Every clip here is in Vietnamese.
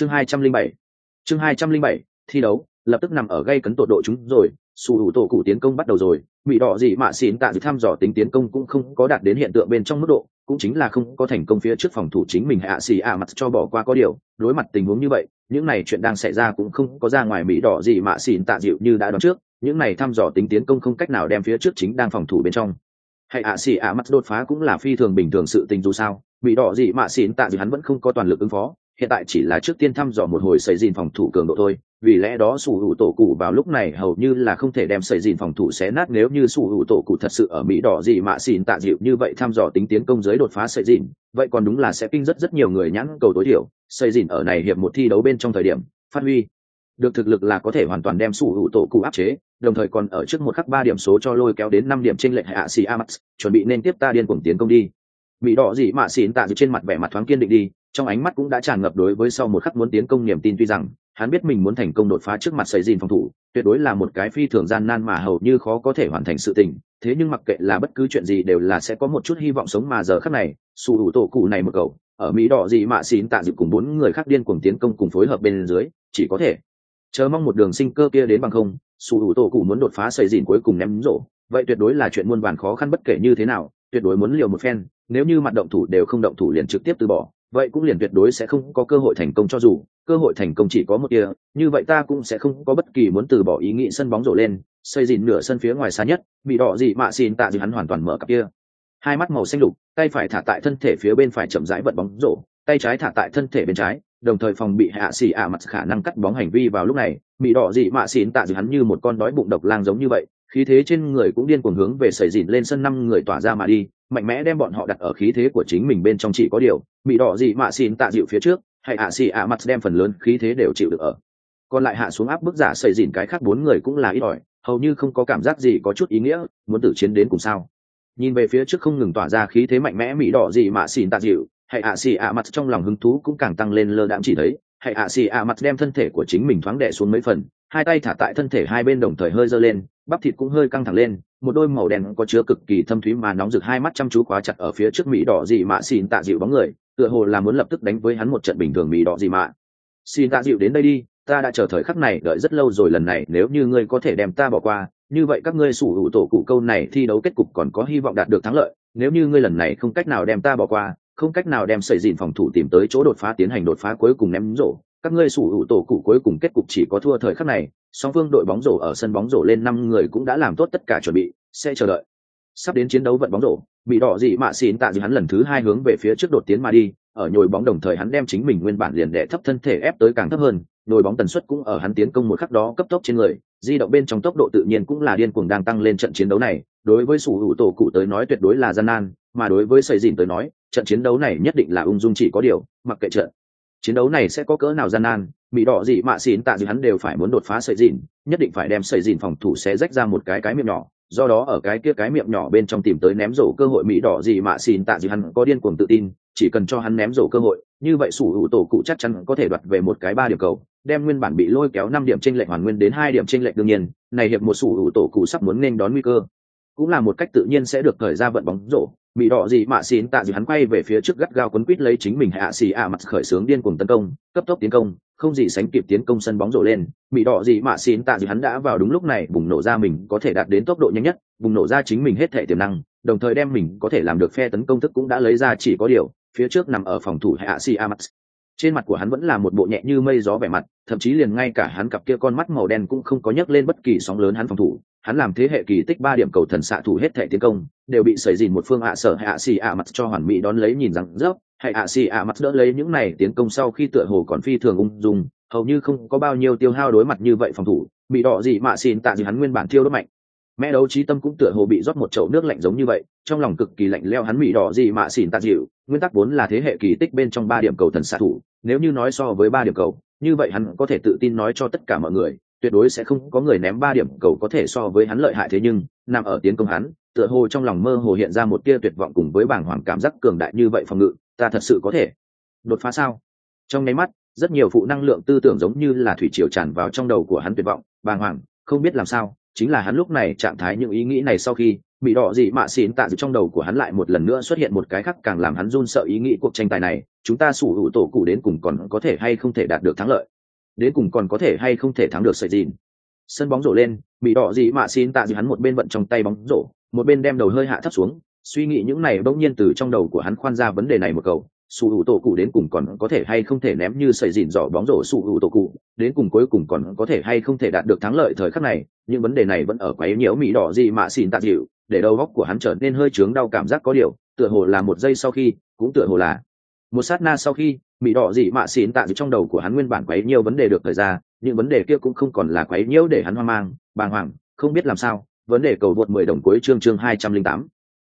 chương hai trăm linh bảy. Chương hai trăm linh bảy, thi đấu, lập tức nằm ở gây cấn tột độ chúng rồi sủ hữu tổ cụ tiến công bắt đầu rồi mỹ đỏ gì mạ xỉn tạ dự thăm dò tính tiến công cũng không có đạt đến hiện tượng bên trong mức độ, cũng chính là không có thành công phía trước phòng thủ chính mình hạ xì ạ mặt cho bỏ qua có điều, đối mặt tình huống như vậy, những này chuyện đang xảy ra cũng không có ra ngoài mỹ đỏ gì mạ xỉn tạ dịu như đã đoán trước, những này thăm dò tính tiến công không cách nào đem phía trước chính đang phòng thủ bên trong. Hay ạ xì ạ mặt đột phá cũng là phi thường bình thường sự tình dù sao mỹ đỏ gì mạ xỉn tạ dịu hắn vẫn không có toàn lực ứng phó hiện tại chỉ là trước tiên thăm dò một hồi xây dìn phòng thủ cường độ thôi, vì lẽ đó sủ hữu tổ cụ vào lúc này hầu như là không thể đem xây dìn phòng thủ xé nát nếu như sủ hữu tổ cụ thật sự ở mỹ đỏ gì mạ xỉn tạ dịu như vậy thăm dò tính tiến công giới đột phá xây dìn, vậy còn đúng là sẽ kinh rất rất nhiều người nhãn cầu tối thiểu xây dìn ở này hiệp một thi đấu bên trong thời điểm, phát huy được thực lực là có thể hoàn toàn đem sủ hữu tổ cụ áp chế, đồng thời còn ở trước một khắc ba điểm số cho lôi kéo đến năm điểm trên lệnh hạ xì amax chuẩn bị nên tiếp ta điên cuồng tiến công đi. Mỹ đỏ gì mạ xỉn tạ dịu trên mặt vẻ mặt thoáng kiên định đi trong ánh mắt cũng đã tràn ngập đối với sau một khắc muốn tiến công niềm tin tuy rằng, hắn biết mình muốn thành công đột phá trước mặt xây dìn phòng thủ, tuyệt đối là một cái phi thường gian nan mà hầu như khó có thể hoàn thành sự tình. Thế nhưng mặc kệ là bất cứ chuyện gì đều là sẽ có một chút hy vọng sống mà giờ khắc này sù hữu tổ cụ này một cầu ở mỹ đỏ gì mạ xín tạ dịp cùng bốn người khác điên cùng tiến công cùng phối hợp bên dưới, chỉ có thể chờ mong một đường sinh cơ kia đến bằng không sù hữu tổ cụ muốn đột phá xây dìn cuối cùng ném rổ. Vậy tuyệt đối là chuyện muôn vàn khó khăn bất kể như thế nào, tuyệt đối muốn liều một phen, nếu như mặt động thủ đều không động thủ liền trực tiếp từ bỏ vậy cũng liền tuyệt đối sẽ không có cơ hội thành công cho dù, cơ hội thành công chỉ có một kia, như vậy ta cũng sẽ không có bất kỳ muốn từ bỏ ý nghĩ sân bóng rổ lên, xây dìn nửa sân phía ngoài xa nhất, bị đỏ gì mạ xin tạ gì hắn hoàn toàn mở cặp kia. Hai mắt màu xanh lục, tay phải thả tại thân thể phía bên phải chậm rãi vận bóng rổ, tay trái thả tại thân thể bên trái, đồng thời phòng bị hạ xỉ ả mặt khả năng cắt bóng hành vi vào lúc này, bị đỏ dị mạ xỉn tạ gì hắn như một con đói bụng độc lang giống như vậy khí thế trên người cũng điên cuồng hướng về sẩy dìn lên sân năm người tỏa ra mà đi, mạnh mẽ đem bọn họ đặt ở khí thế của chính mình bên trong chỉ có điều, mị đỏ dị mạ xin tạ dịu phía trước, hay ạ xì ạ mặt đem phần lớn khí thế đều chịu được ở. Còn lại hạ xuống áp bức giả sẩy dìn cái khác bốn người cũng là ít ỏi, hầu như không có cảm giác gì có chút ý nghĩa, muốn tử chiến đến cùng sao. Nhìn về phía trước không ngừng tỏa ra khí thế mạnh mẽ mị đỏ dị mạ xin tạ dịu, hay ạ xì ạ mặt trong lòng hứng thú cũng càng tăng lên lơ đạm chỉ thấy, hay ạ xì ạ mặt đem thân thể của chính mình thoáng đẻ xuống mấy phần hai tay thả tại thân thể hai bên đồng thời hơi giơ lên, bắp thịt cũng hơi căng thẳng lên, một đôi màu đen có chứa cực kỳ thâm thúy mà nóng rực hai mắt chăm chú khóa chặt ở phía trước mỹ đỏ dị mạ xin tạ dịu bóng người, tựa hồ là muốn lập tức đánh với hắn một trận bình thường mỹ đỏ dị mạ. Xin tạ dịu đến đây đi, ta đã chờ thời khắc này đợi rất lâu rồi, lần này nếu như ngươi có thể đem ta bỏ qua, như vậy các ngươi sủ hữu tổ cụ câu này thi đấu kết cục còn có hy vọng đạt được thắng lợi, nếu như ngươi lần này không cách nào đem ta bỏ qua, không cách nào đem sẩy dìn phòng thủ tìm tới chỗ đột phá tiến hành đột phá cuối cùng ném rổ các ngươi sủ hữu tổ cụ cuối cùng kết cục chỉ có thua thời khắc này, song phương đội bóng rổ ở sân bóng rổ lên năm người cũng đã làm tốt tất cả chuẩn bị, sẽ chờ đợi. Sắp đến chiến đấu vận bóng rổ, bị đỏ dị mạ xin tạ dị hắn lần thứ hai hướng về phía trước đột tiến mà đi, ở nhồi bóng đồng thời hắn đem chính mình nguyên bản liền đẻ thấp thân thể ép tới càng thấp hơn, nhồi bóng tần suất cũng ở hắn tiến công một khắc đó cấp tốc trên người, di động bên trong tốc độ tự nhiên cũng là điên cuồng đang tăng lên trận chiến đấu này, đối với sủ hữu tổ cụ tới nói tuyệt đối là gian nan, mà đối với xây dìn tới nói, trận chiến đấu này nhất định là ung dung chỉ có điều, mặc kệ trận chiến đấu này sẽ có cỡ nào gian nan mỹ đỏ dị mạ xỉn tạ dị hắn đều phải muốn đột phá sợi dìn, nhất định phải đem sợi dìn phòng thủ sẽ rách ra một cái cái miệng nhỏ, do đó ở cái kia cái miệng nhỏ bên trong tìm tới ném rổ cơ hội mỹ đỏ dị mạ xỉn tạ dị hắn có điên cuồng tự tin, chỉ cần cho hắn ném rổ cơ hội, như vậy sủ hữu tổ cụ chắc chắn có thể đoạt về một cái ba điểm cầu, đem nguyên bản bị lôi kéo năm điểm tranh lệch hoàn nguyên đến hai điểm tranh lệch đương nhiên, này hiệp một sủ hữu tổ cụ sắp muốn nên đón nguy cơ. Cũng là một cách tự nhiên sẽ được thời ra vận bóng rổ bị đỏ gì mạ xin tạ gì hắn quay về phía trước gắt gao quấn quít lấy chính mình hạ xì ạ mặt khởi xướng điên cuồng tấn công, cấp tốc tiến công, không gì sánh kịp tiến công sân bóng rổ lên. Bị đỏ gì mạ xin tạ gì hắn đã vào đúng lúc này, bùng nổ ra mình có thể đạt đến tốc độ nhanh nhất, bùng nổ ra chính mình hết thể tiềm năng, đồng thời đem mình có thể làm được phe tấn công thức cũng đã lấy ra chỉ có điều, phía trước nằm ở phòng thủ hạ xì ạ mặt. Trên mặt của hắn vẫn là một bộ nhẹ như mây gió vẻ mặt, thậm chí liền ngay cả hắn cặp kia con mắt màu đen cũng không có nhấc lên bất kỳ sóng lớn hắn phòng thủ hắn làm thế hệ kỳ tích ba điểm cầu thần xạ thủ hết thể tiến công, đều bị sẩy dìn một phương ạ sở hạ xì ạ mặt cho hoàn mỹ đón lấy nhìn rằng rớp hay ạ xì ạ mặt đỡ lấy những này tiến công sau khi tựa hồ còn phi thường ung dung, hầu như không có bao nhiêu tiêu hao đối mặt như vậy phòng thủ, bị đỏ gì mạ xin tạ gì hắn nguyên bản thiêu đốt mạnh. Mẹ đấu trí tâm cũng tựa hồ bị rót một chậu nước lạnh giống như vậy, trong lòng cực kỳ lạnh leo hắn mỹ đỏ gì mạ xỉn tạ dịu nguyên tắc vốn là thế hệ kỳ tích bên trong ba điểm cầu thần xạ thủ, nếu như nói so với ba điểm cầu, như vậy hắn có thể tự tin nói cho tất cả mọi người tuyệt đối sẽ không có người ném ba điểm cầu có thể so với hắn lợi hại thế nhưng, nằm ở tiến công hắn, tựa hồ trong lòng mơ hồ hiện ra một tia tuyệt vọng cùng với bảng hoàng cảm giác cường đại như vậy phòng ngự, ta thật sự có thể đột phá sao? Trong nháy mắt, rất nhiều phụ năng lượng tư tưởng giống như là thủy triều tràn vào trong đầu của hắn tuyệt vọng, bàng hoàng, không biết làm sao, chính là hắn lúc này trạng thái những ý nghĩ này sau khi, bị đỏ dị mạ xỉn tạ dự trong đầu của hắn lại một lần nữa xuất hiện một cái khác càng làm hắn run sợ ý nghĩ cuộc tranh tài này, chúng ta sủ hữu tổ cụ đến cùng còn có thể hay không thể đạt được thắng lợi đến cùng còn có thể hay không thể thắng được sợi dìn. Sân bóng rổ lên mỹ đỏ gì mà xin tạ gì hắn một bên vận trong tay bóng rổ, một bên đem đầu hơi hạ thấp xuống, suy nghĩ những này bỗng nhiên từ trong đầu của hắn khoan ra vấn đề này một cầu sủ hữu tổ cụ đến cùng còn có thể hay không thể ném như sợi dìn dỏ bóng rổ sủ hữu tổ cụ, đến cùng cuối cùng còn có thể hay không thể đạt được thắng lợi thời khắc này, những vấn đề này vẫn ở quấy nhiễu mỹ đỏ gì mà xin tạ dịu để đầu góc của hắn trở nên hơi trướng đau cảm giác có điều, tựa hồ là một giây sau khi, cũng tựa hồ là một sát na sau khi mỹ đỏ dị mạ xỉn tạ trong đầu của hắn nguyên bản quấy nhiều vấn đề được thời ra, những vấn đề kia cũng không còn là quấy nhiễu để hắn hoang mang, bàng hoàng, không biết làm sao, vấn đề cầu vượt mười đồng cuối chương chương hai trăm linh tám.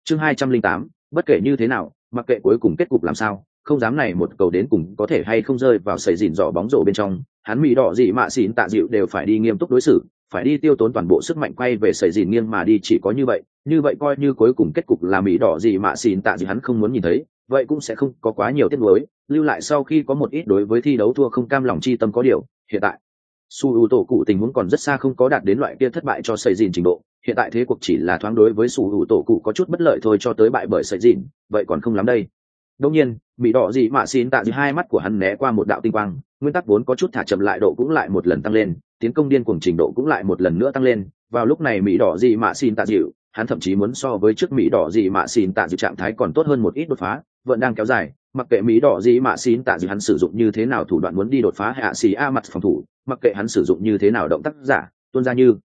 Chương hai trăm linh tám, bất kể như thế nào, mặc kệ cuối cùng kết cục làm sao, không dám này một cầu đến cùng có thể hay không rơi vào sầy dìn dò bóng rổ bên trong, hắn mỹ đỏ dị mạ xỉn tạ dịu đều phải đi nghiêm túc đối xử, phải đi tiêu tốn toàn bộ sức mạnh quay về sầy dìn nghiêng mà đi chỉ có như vậy như vậy coi như cuối cùng kết cục là mỹ đỏ dị mạ xỉn tạ dị hắn không muốn nhìn thấy vậy cũng sẽ không có quá nhiều tiết nuối, lưu lại sau khi có một ít đối với thi đấu thua không cam lòng chi tâm có điều, hiện tại, su ưu tổ cụ tình huống còn rất xa không có đạt đến loại kia thất bại cho xây dìn trình độ, hiện tại thế cuộc chỉ là thoáng đối với su ưu tổ cụ có chút bất lợi thôi cho tới bại bởi xây dìn, vậy còn không lắm đây. Đông nhiên, mỹ đỏ gì mạ xin tạ dưới hai mắt của hắn né qua một đạo tinh quang, nguyên tắc vốn có chút thả chậm lại độ cũng lại một lần tăng lên, tiến công điên cuồng trình độ cũng lại một lần nữa tăng lên, vào lúc này mỹ đỏ gì mạ xin tạ dịu, hắn thậm chí muốn so với trước mỹ đỏ gì mạ xin tạ dịu trạng thái còn tốt hơn một ít đột phá vẫn đang kéo dài, mặc kệ mỹ đỏ gì mà xin tạ gì hắn sử dụng như thế nào thủ đoạn muốn đi đột phá hạ xì a mặt phòng thủ, mặc kệ hắn sử dụng như thế nào động tác giả, tuôn ra như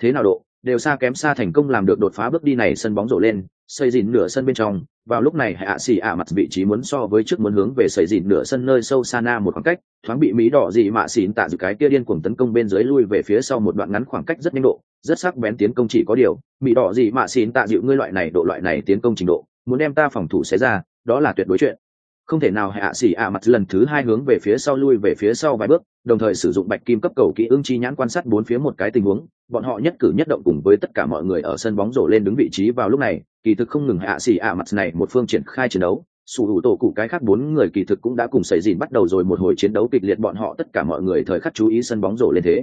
thế nào độ, đều xa kém xa thành công làm được đột phá bước đi này sân bóng rổ lên, xây dìn nửa sân bên trong. Vào lúc này hạ xì a mặt vị trí muốn so với trước muốn hướng về xây dìn nửa sân nơi sâu xa na một khoảng cách, thoáng bị mỹ đỏ gì mà xin tạ dự cái kia điên cuồng tấn công bên dưới lui về phía sau một đoạn ngắn khoảng cách rất nhanh độ, rất sắc bén tiến công chỉ có điều, mỹ đỏ gì mà xin tạ dịu ngươi loại này độ loại này tiến công trình độ, muốn đem ta phòng thủ xé ra đó là tuyệt đối chuyện. Không thể nào hạ xỉ ạ mặt lần thứ hai hướng về phía sau lui về phía sau vài bước, đồng thời sử dụng bạch kim cấp cầu kỹ ưng chi nhãn quan sát bốn phía một cái tình huống, bọn họ nhất cử nhất động cùng với tất cả mọi người ở sân bóng rổ lên đứng vị trí vào lúc này, kỳ thực không ngừng hạ xỉ ạ mặt này một phương triển khai chiến đấu, sủ hữu tổ cụ cái khác bốn người kỳ thực cũng đã cùng xảy dìn bắt đầu rồi một hồi chiến đấu kịch liệt bọn họ tất cả mọi người thời khắc chú ý sân bóng rổ lên thế.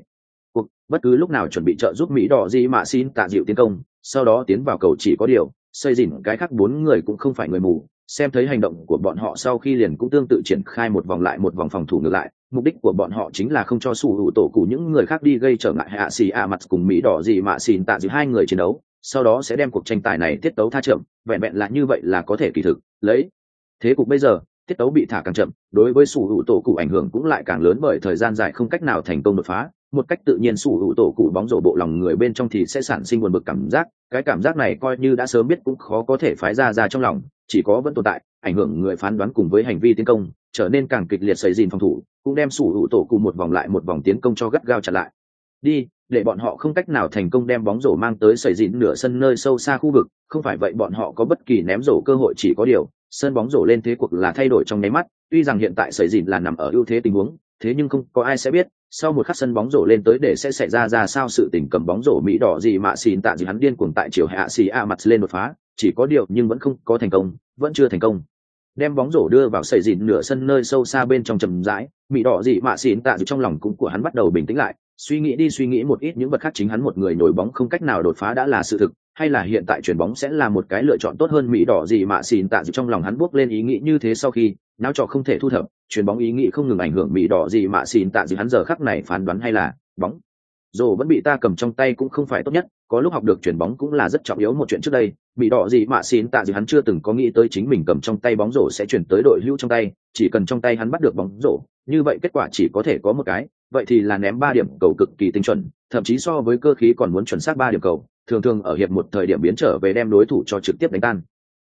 Cuộc, bất cứ lúc nào chuẩn bị trợ giúp mỹ đỏ di mạ xin tạ dịu tiến công, sau đó tiến vào cầu chỉ có điều, xây dìn cái khác bốn người cũng không phải người mù xem thấy hành động của bọn họ sau khi liền cũng tương tự triển khai một vòng lại một vòng phòng thủ ngược lại. Mục đích của bọn họ chính là không cho sủ hữu tổ cụ những người khác đi gây trở ngại hạ xì ạ mặt cùng mỹ đỏ gì mà xìn tạ giữa hai người chiến đấu, sau đó sẽ đem cuộc tranh tài này tiết tấu tha chậm, vẹn vẹn là như vậy là có thể kỳ thực. Lấy. Thế cục bây giờ, tiết tấu bị thả càng chậm, đối với sủ hữu tổ cụ ảnh hưởng cũng lại càng lớn bởi thời gian dài không cách nào thành công đột phá một cách tự nhiên sủ hữu tổ cụ bóng rổ bộ lòng người bên trong thì sẽ sản sinh buồn bực cảm giác. Cái cảm giác này coi như đã sớm biết cũng khó có thể phái ra ra trong lòng, chỉ có vẫn tồn tại, ảnh hưởng người phán đoán cùng với hành vi tiến công, trở nên càng kịch liệt xảy dìn phòng thủ, cũng đem sủ hữu tổ cụ một vòng lại một vòng tiến công cho gắt gao chặn lại. Đi, để bọn họ không cách nào thành công đem bóng rổ mang tới xảy dìn nửa sân nơi sâu xa khu vực, không phải vậy bọn họ có bất kỳ ném rổ cơ hội chỉ có điều, sân bóng rổ lên thế cuộc là thay đổi trong nháy mắt, tuy rằng hiện tại xảy dìn là nằm ở ưu thế tình huống, thế nhưng không có ai sẽ biết sau một khắc sân bóng rổ lên tới để sẽ xảy ra ra sao sự tình cầm bóng rổ mỹ đỏ gì mà xin tạ gì hắn điên cuồng tại chiều hạ xì a mặt lên đột phá, chỉ có điều nhưng vẫn không có thành công, vẫn chưa thành công. Đem bóng rổ đưa vào sầy dịn nửa sân nơi sâu xa bên trong trầm rãi, mỹ đỏ gì mà xin tạ gì trong lòng cũng của hắn bắt đầu bình tĩnh lại suy nghĩ đi suy nghĩ một ít, những vật khác chính hắn một người nổi bóng không cách nào đột phá đã là sự thực, hay là hiện tại chuyển bóng sẽ là một cái lựa chọn tốt hơn mỹ đỏ gì mà xin tạ gì trong lòng hắn buốc lên ý nghĩ như thế sau khi, náo trò không thể thu thập chuyển bóng ý nghĩ không ngừng ảnh hưởng mỹ đỏ gì mà xin tạ gì hắn giờ khắc này phán đoán hay là bóng. Rổ vẫn bị ta cầm trong tay cũng không phải tốt nhất, có lúc học được chuyển bóng cũng là rất trọng yếu một chuyện trước đây bị đỏ gì mà xin tạ gì hắn chưa từng có nghĩ tới chính mình cầm trong tay bóng rổ sẽ chuyển tới đội hữu trong tay, chỉ cần trong tay hắn bắt được bóng rổ, như vậy kết quả chỉ có thể có một cái vậy thì là ném ba điểm cầu cực kỳ tinh chuẩn, thậm chí so với cơ khí còn muốn chuẩn xác ba điểm cầu, thường thường ở hiệp một thời điểm biến trở về đem đối thủ cho trực tiếp đánh tan.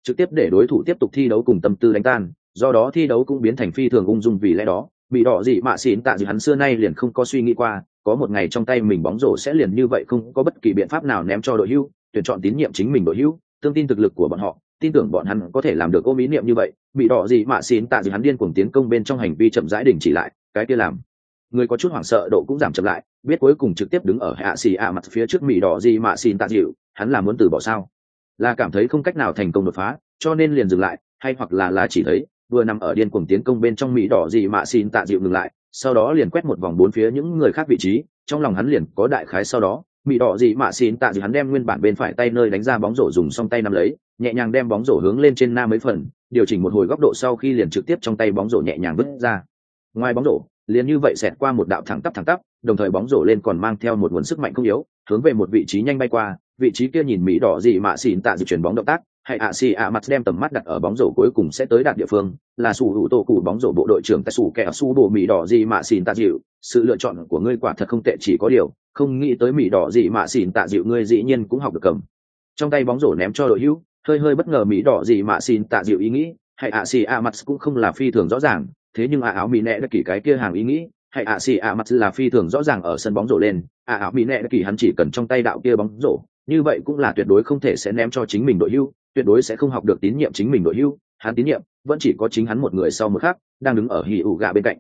Trực tiếp để đối thủ tiếp tục thi đấu cùng tâm tư đánh tan, do đó thi đấu cũng biến thành phi thường ung dung vì lẽ đó, bị đỏ gì mạ xỉn tạ gì hắn xưa nay liền không có suy nghĩ qua, có một ngày trong tay mình bóng rổ sẽ liền như vậy không có bất kỳ biện pháp nào ném cho đội hưu, tuyển chọn tín nhiệm chính mình đội hưu, tương tin thực lực của bọn họ, tin tưởng bọn hắn có thể làm được ôm ý niệm như vậy, bị đỏ gì mạ xỉn tạ gì hắn điên cuồng tiến công bên trong hành vi chậm rãi đình chỉ lại, cái kia làm người có chút hoảng sợ độ cũng giảm chậm lại, biết cuối cùng trực tiếp đứng ở hạ xì ạ mặt phía trước mỹ đỏ gì mạ xin tạ dịu, hắn là muốn từ bỏ sao? Là cảm thấy không cách nào thành công đột phá, cho nên liền dừng lại, hay hoặc là là chỉ thấy, vừa nằm ở điên cuồng tiến công bên trong mỹ đỏ gì mạ xin tạ dịu ngừng lại, sau đó liền quét một vòng bốn phía những người khác vị trí, trong lòng hắn liền có đại khái sau đó mỹ đỏ gì mạ xin tạ dịu hắn đem nguyên bản bên phải tay nơi đánh ra bóng rổ dùng xong tay nắm lấy, nhẹ nhàng đem bóng rổ hướng lên trên nam mấy phần, điều chỉnh một hồi góc độ sau khi liền trực tiếp trong tay bóng rổ nhẹ nhàng vứt ra. Ngoài bóng rổ liền như vậy xẹt qua một đạo thẳng tắp thẳng tắp, đồng thời bóng rổ lên còn mang theo một nguồn sức mạnh không yếu, hướng về một vị trí nhanh bay qua, vị trí kia nhìn mỹ đỏ dị mạ xỉn tạ di chuyển bóng động tác, hay ạ xì ạ mặt đem tầm mắt đặt ở bóng rổ cuối cùng sẽ tới đạt địa phương, là sủ hữu tổ cụ bóng rổ bộ đội trưởng tại sủ kẻ su bộ mỹ đỏ dị mạ xỉn tạ dịu sự lựa chọn của ngươi quả thật không tệ, chỉ có điều, không nghĩ tới mỹ đỏ dị mạ xỉn tạ dịu ngươi dĩ nhiên cũng học được cầm. Trong tay bóng rổ ném cho đội hữu, hơi hơi bất ngờ mỹ đỏ dị mạ xỉn tạ dịu ý nghĩ, hay ạ xì ạ mặt cũng không là phi thường rõ ràng thế nhưng à áo mỹ nẹ đã kỳ cái kia hàng ý nghĩ, hay ạ xì ạ mặt là phi thường rõ ràng ở sân bóng rổ lên ạ áo mỹ nẹ đã kỳ hắn chỉ cần trong tay đạo kia bóng rổ, như vậy cũng là tuyệt đối không thể sẽ ném cho chính mình đội hưu, tuyệt đối sẽ không học được tín nhiệm chính mình đội hưu, hắn tín nhiệm, vẫn chỉ có chính hắn một người sau một khác, đang đứng ở hì ủ gà bên cạnh.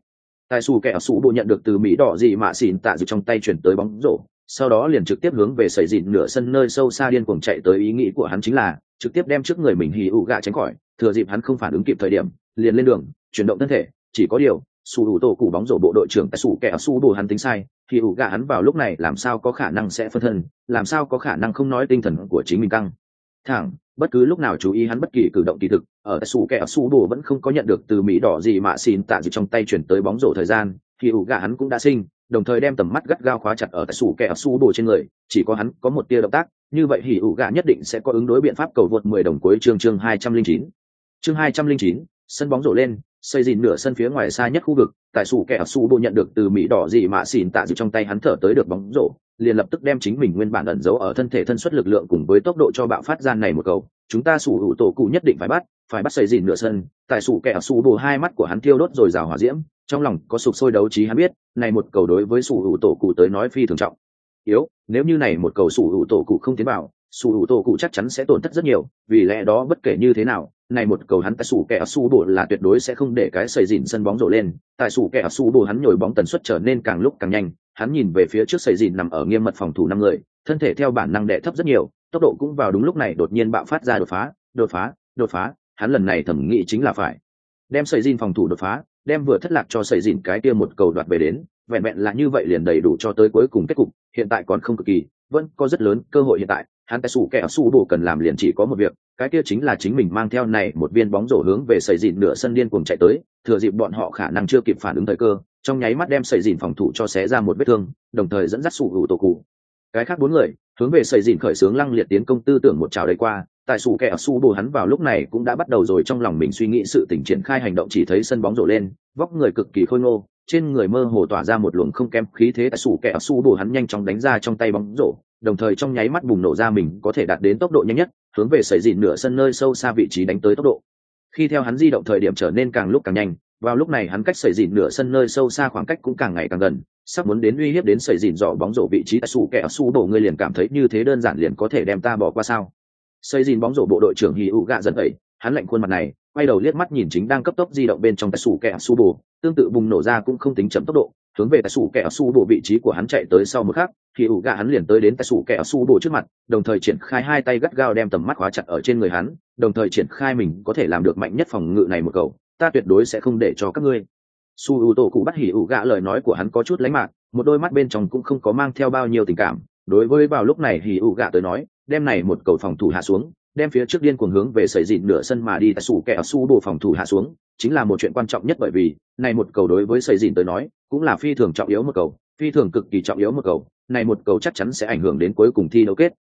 Tài xù kẻ sủ bộ nhận được từ mỹ đỏ gì mạ xỉn tạ dự trong tay chuyển tới bóng rổ, sau đó liền trực tiếp hướng về sẩy dịn nửa sân nơi sâu xa điên cuồng chạy tới ý nghĩ của hắn chính là, trực tiếp đem trước người mình hì ủ gà tránh khỏi, thừa dịp hắn không phản ứng kịp thời điểm, liền lên đường, chuyển động thân thể chỉ có điều, su ủ tổ cụ bóng rổ bộ đội trưởng tại su kẻ su đồ hắn tính sai, thì ủ gà hắn vào lúc này làm sao có khả năng sẽ phân thân, làm sao có khả năng không nói tinh thần của chính mình căng. Thẳng, bất cứ lúc nào chú ý hắn bất kỳ cử động kỳ thực, ở tại su kẻ su đồ vẫn không có nhận được từ mỹ đỏ gì mà xin tạ gì trong tay chuyển tới bóng rổ thời gian, thì ủ gà hắn cũng đã sinh, đồng thời đem tầm mắt gắt gao khóa chặt ở tại su kẻ su đồ trên người, chỉ có hắn có một tia động tác, như vậy thì ủ gà nhất định sẽ có ứng đối biện pháp cầu vượt mười đồng cuối chương chương hai trăm linh chín. Chương hai trăm linh chín, sân bóng rổ lên xây dìn nửa sân phía ngoài xa nhất khu vực, tại sủ kẻ su bộ nhận được từ mỹ đỏ dị mạ xỉn tạ dịu trong tay hắn thở tới được bóng rổ, liền lập tức đem chính mình nguyên bản ẩn giấu ở thân thể thân suất lực lượng cùng với tốc độ cho bạo phát ra này một cầu chúng ta sủ hữu tổ cụ nhất định phải bắt phải bắt xây dìn nửa sân. Tại sủ kẻ su bộ hai mắt của hắn thiêu đốt rồi rào hỏa diễm, trong lòng có sụp sôi đấu trí hắn biết, này một cầu đối với sủ hữu tổ cụ tới nói phi thường trọng. Yếu, nếu như này một cầu sủ hữu tổ cụ không tiến vào, sủ hữu tổ cụ chắc chắn sẽ tổn thất rất nhiều, vì lẽ đó bất kể như thế nào này một cầu hắn tại sủ kẻ su bộ là tuyệt đối sẽ không để cái sầy dìn sân bóng rổ lên, tại sủ kẻ su bộ hắn nhồi bóng tần suất trở nên càng lúc càng nhanh, hắn nhìn về phía trước sầy dìn nằm ở nghiêm mật phòng thủ năm người, thân thể theo bản năng đệ thấp rất nhiều, tốc độ cũng vào đúng lúc này đột nhiên bạo phát ra đột phá đột phá đột phá, hắn lần này thẩm nghĩ chính là phải đem sầy dìn phòng thủ đột phá, đem vừa thất lạc cho sầy dìn cái kia một cầu đoạt về đến, vẹn vẹn là như vậy liền đầy đủ cho tới cuối cùng kết cục, hiện tại còn không cực kỳ, vẫn có rất lớn cơ hội hiện tại, hắn tại sủ kẻ su bổ cần làm liền chỉ có một việc cái kia chính là chính mình mang theo này một viên bóng rổ hướng về sầy dìn nửa sân điên cuồng chạy tới, thừa dịp bọn họ khả năng chưa kịp phản ứng thời cơ, trong nháy mắt đem sầy dìn phòng thủ cho xé ra một vết thương, đồng thời dẫn dắt sủ hữu tổ cụ. Cái khác bốn người, hướng về sầy dìn khởi xướng lăng liệt tiến công tư tưởng một trào đầy qua, tại sủ kẻ su bồ hắn vào lúc này cũng đã bắt đầu rồi trong lòng mình suy nghĩ sự tỉnh triển khai hành động chỉ thấy sân bóng rổ lên, vóc người cực kỳ khôi ngô trên người mơ hồ tỏa ra một luồng không kém khí thế tại sủ kẻ su bồ hắn nhanh chóng đánh ra trong tay bóng rổ, đồng thời trong nháy mắt bùng nổ ra mình có thể đạt đến tốc độ nhanh nhất, hướng về sẩy dịn nửa sân nơi sâu xa vị trí đánh tới tốc độ. Khi theo hắn di động thời điểm trở nên càng lúc càng nhanh, vào lúc này hắn cách sẩy dịn nửa sân nơi sâu xa khoảng cách cũng càng ngày càng gần, sắp muốn đến uy hiếp đến sẩy dịn dò bóng rổ vị trí tại sủ kẻ su đổ người liền cảm thấy như thế đơn giản liền có thể đem ta bỏ qua sao? Sẩy dịn bóng rổ bộ đội trưởng hì ụ gạ dẫn ấy hắn lạnh khuôn mặt này, quay đầu liếc mắt nhìn chính đang cấp tốc di động bên trong tại sủ kẻ su bổ tương tự bùng nổ ra cũng không tính chậm tốc độ, hướng về tại sủ kẻ su bộ vị trí của hắn chạy tới sau một khắc, thì ủ gà hắn liền tới đến tại sủ kẻ su bộ trước mặt, đồng thời triển khai hai tay gắt gao đem tầm mắt khóa chặt ở trên người hắn, đồng thời triển khai mình có thể làm được mạnh nhất phòng ngự này một cầu, ta tuyệt đối sẽ không để cho các ngươi. Su ưu tổ cụ bắt hỉ ủ gạ lời nói của hắn có chút lánh mạc, một đôi mắt bên trong cũng không có mang theo bao nhiêu tình cảm, đối với vào lúc này hỉ ủ gạ tới nói, đem này một cầu phòng thủ hạ xuống, đem phía trước điên cuồng hướng về sẩy dịn nửa sân mà đi tại sủ kẻ su bộ phòng thủ hạ xuống chính là một chuyện quan trọng nhất bởi vì, này một cầu đối với xây dìn tới nói, cũng là phi thường trọng yếu một cầu, phi thường cực kỳ trọng yếu một cầu, này một cầu chắc chắn sẽ ảnh hưởng đến cuối cùng thi đấu kết.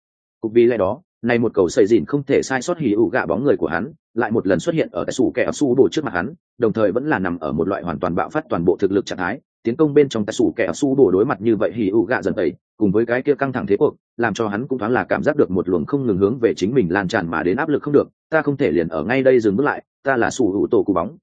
Cục vì lẽ đó, này một cầu xây dìn không thể sai sót hì ủ gạ bóng người của hắn, lại một lần xuất hiện ở tại sủ kẻ su bộ trước mặt hắn, đồng thời vẫn là nằm ở một loại hoàn toàn bạo phát toàn bộ thực lực trạng thái tiến công bên trong tại sủ kẻ su đổ đối mặt như vậy hì ụ gạ dần tẩy, cùng với cái kia căng thẳng thế cuộc, làm cho hắn cũng thoáng là cảm giác được một luồng không ngừng hướng về chính mình lan tràn mà đến áp lực không được, ta không thể liền ở ngay đây dừng bước lại, ta là sủ hữu tổ cụ bóng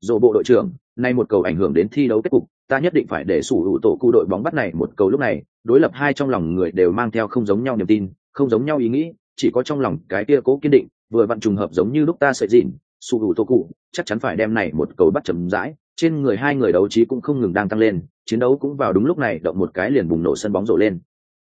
dỗ bộ đội trưởng, nay một cầu ảnh hưởng đến thi đấu kết cục, ta nhất định phải để sủ hữu tổ cụ đội bóng bắt này một cầu lúc này, đối lập hai trong lòng người đều mang theo không giống nhau niềm tin, không giống nhau ý nghĩ, chỉ có trong lòng cái kia cố kiên định, vừa vặn trùng hợp giống như lúc ta sợi dịn sủ hữu tổ cụ, chắc chắn phải đem này một cầu bắt chấm dãi trên người hai người đấu trí cũng không ngừng đang tăng lên, chiến đấu cũng vào đúng lúc này, động một cái liền bùng nổ sân bóng rổ lên.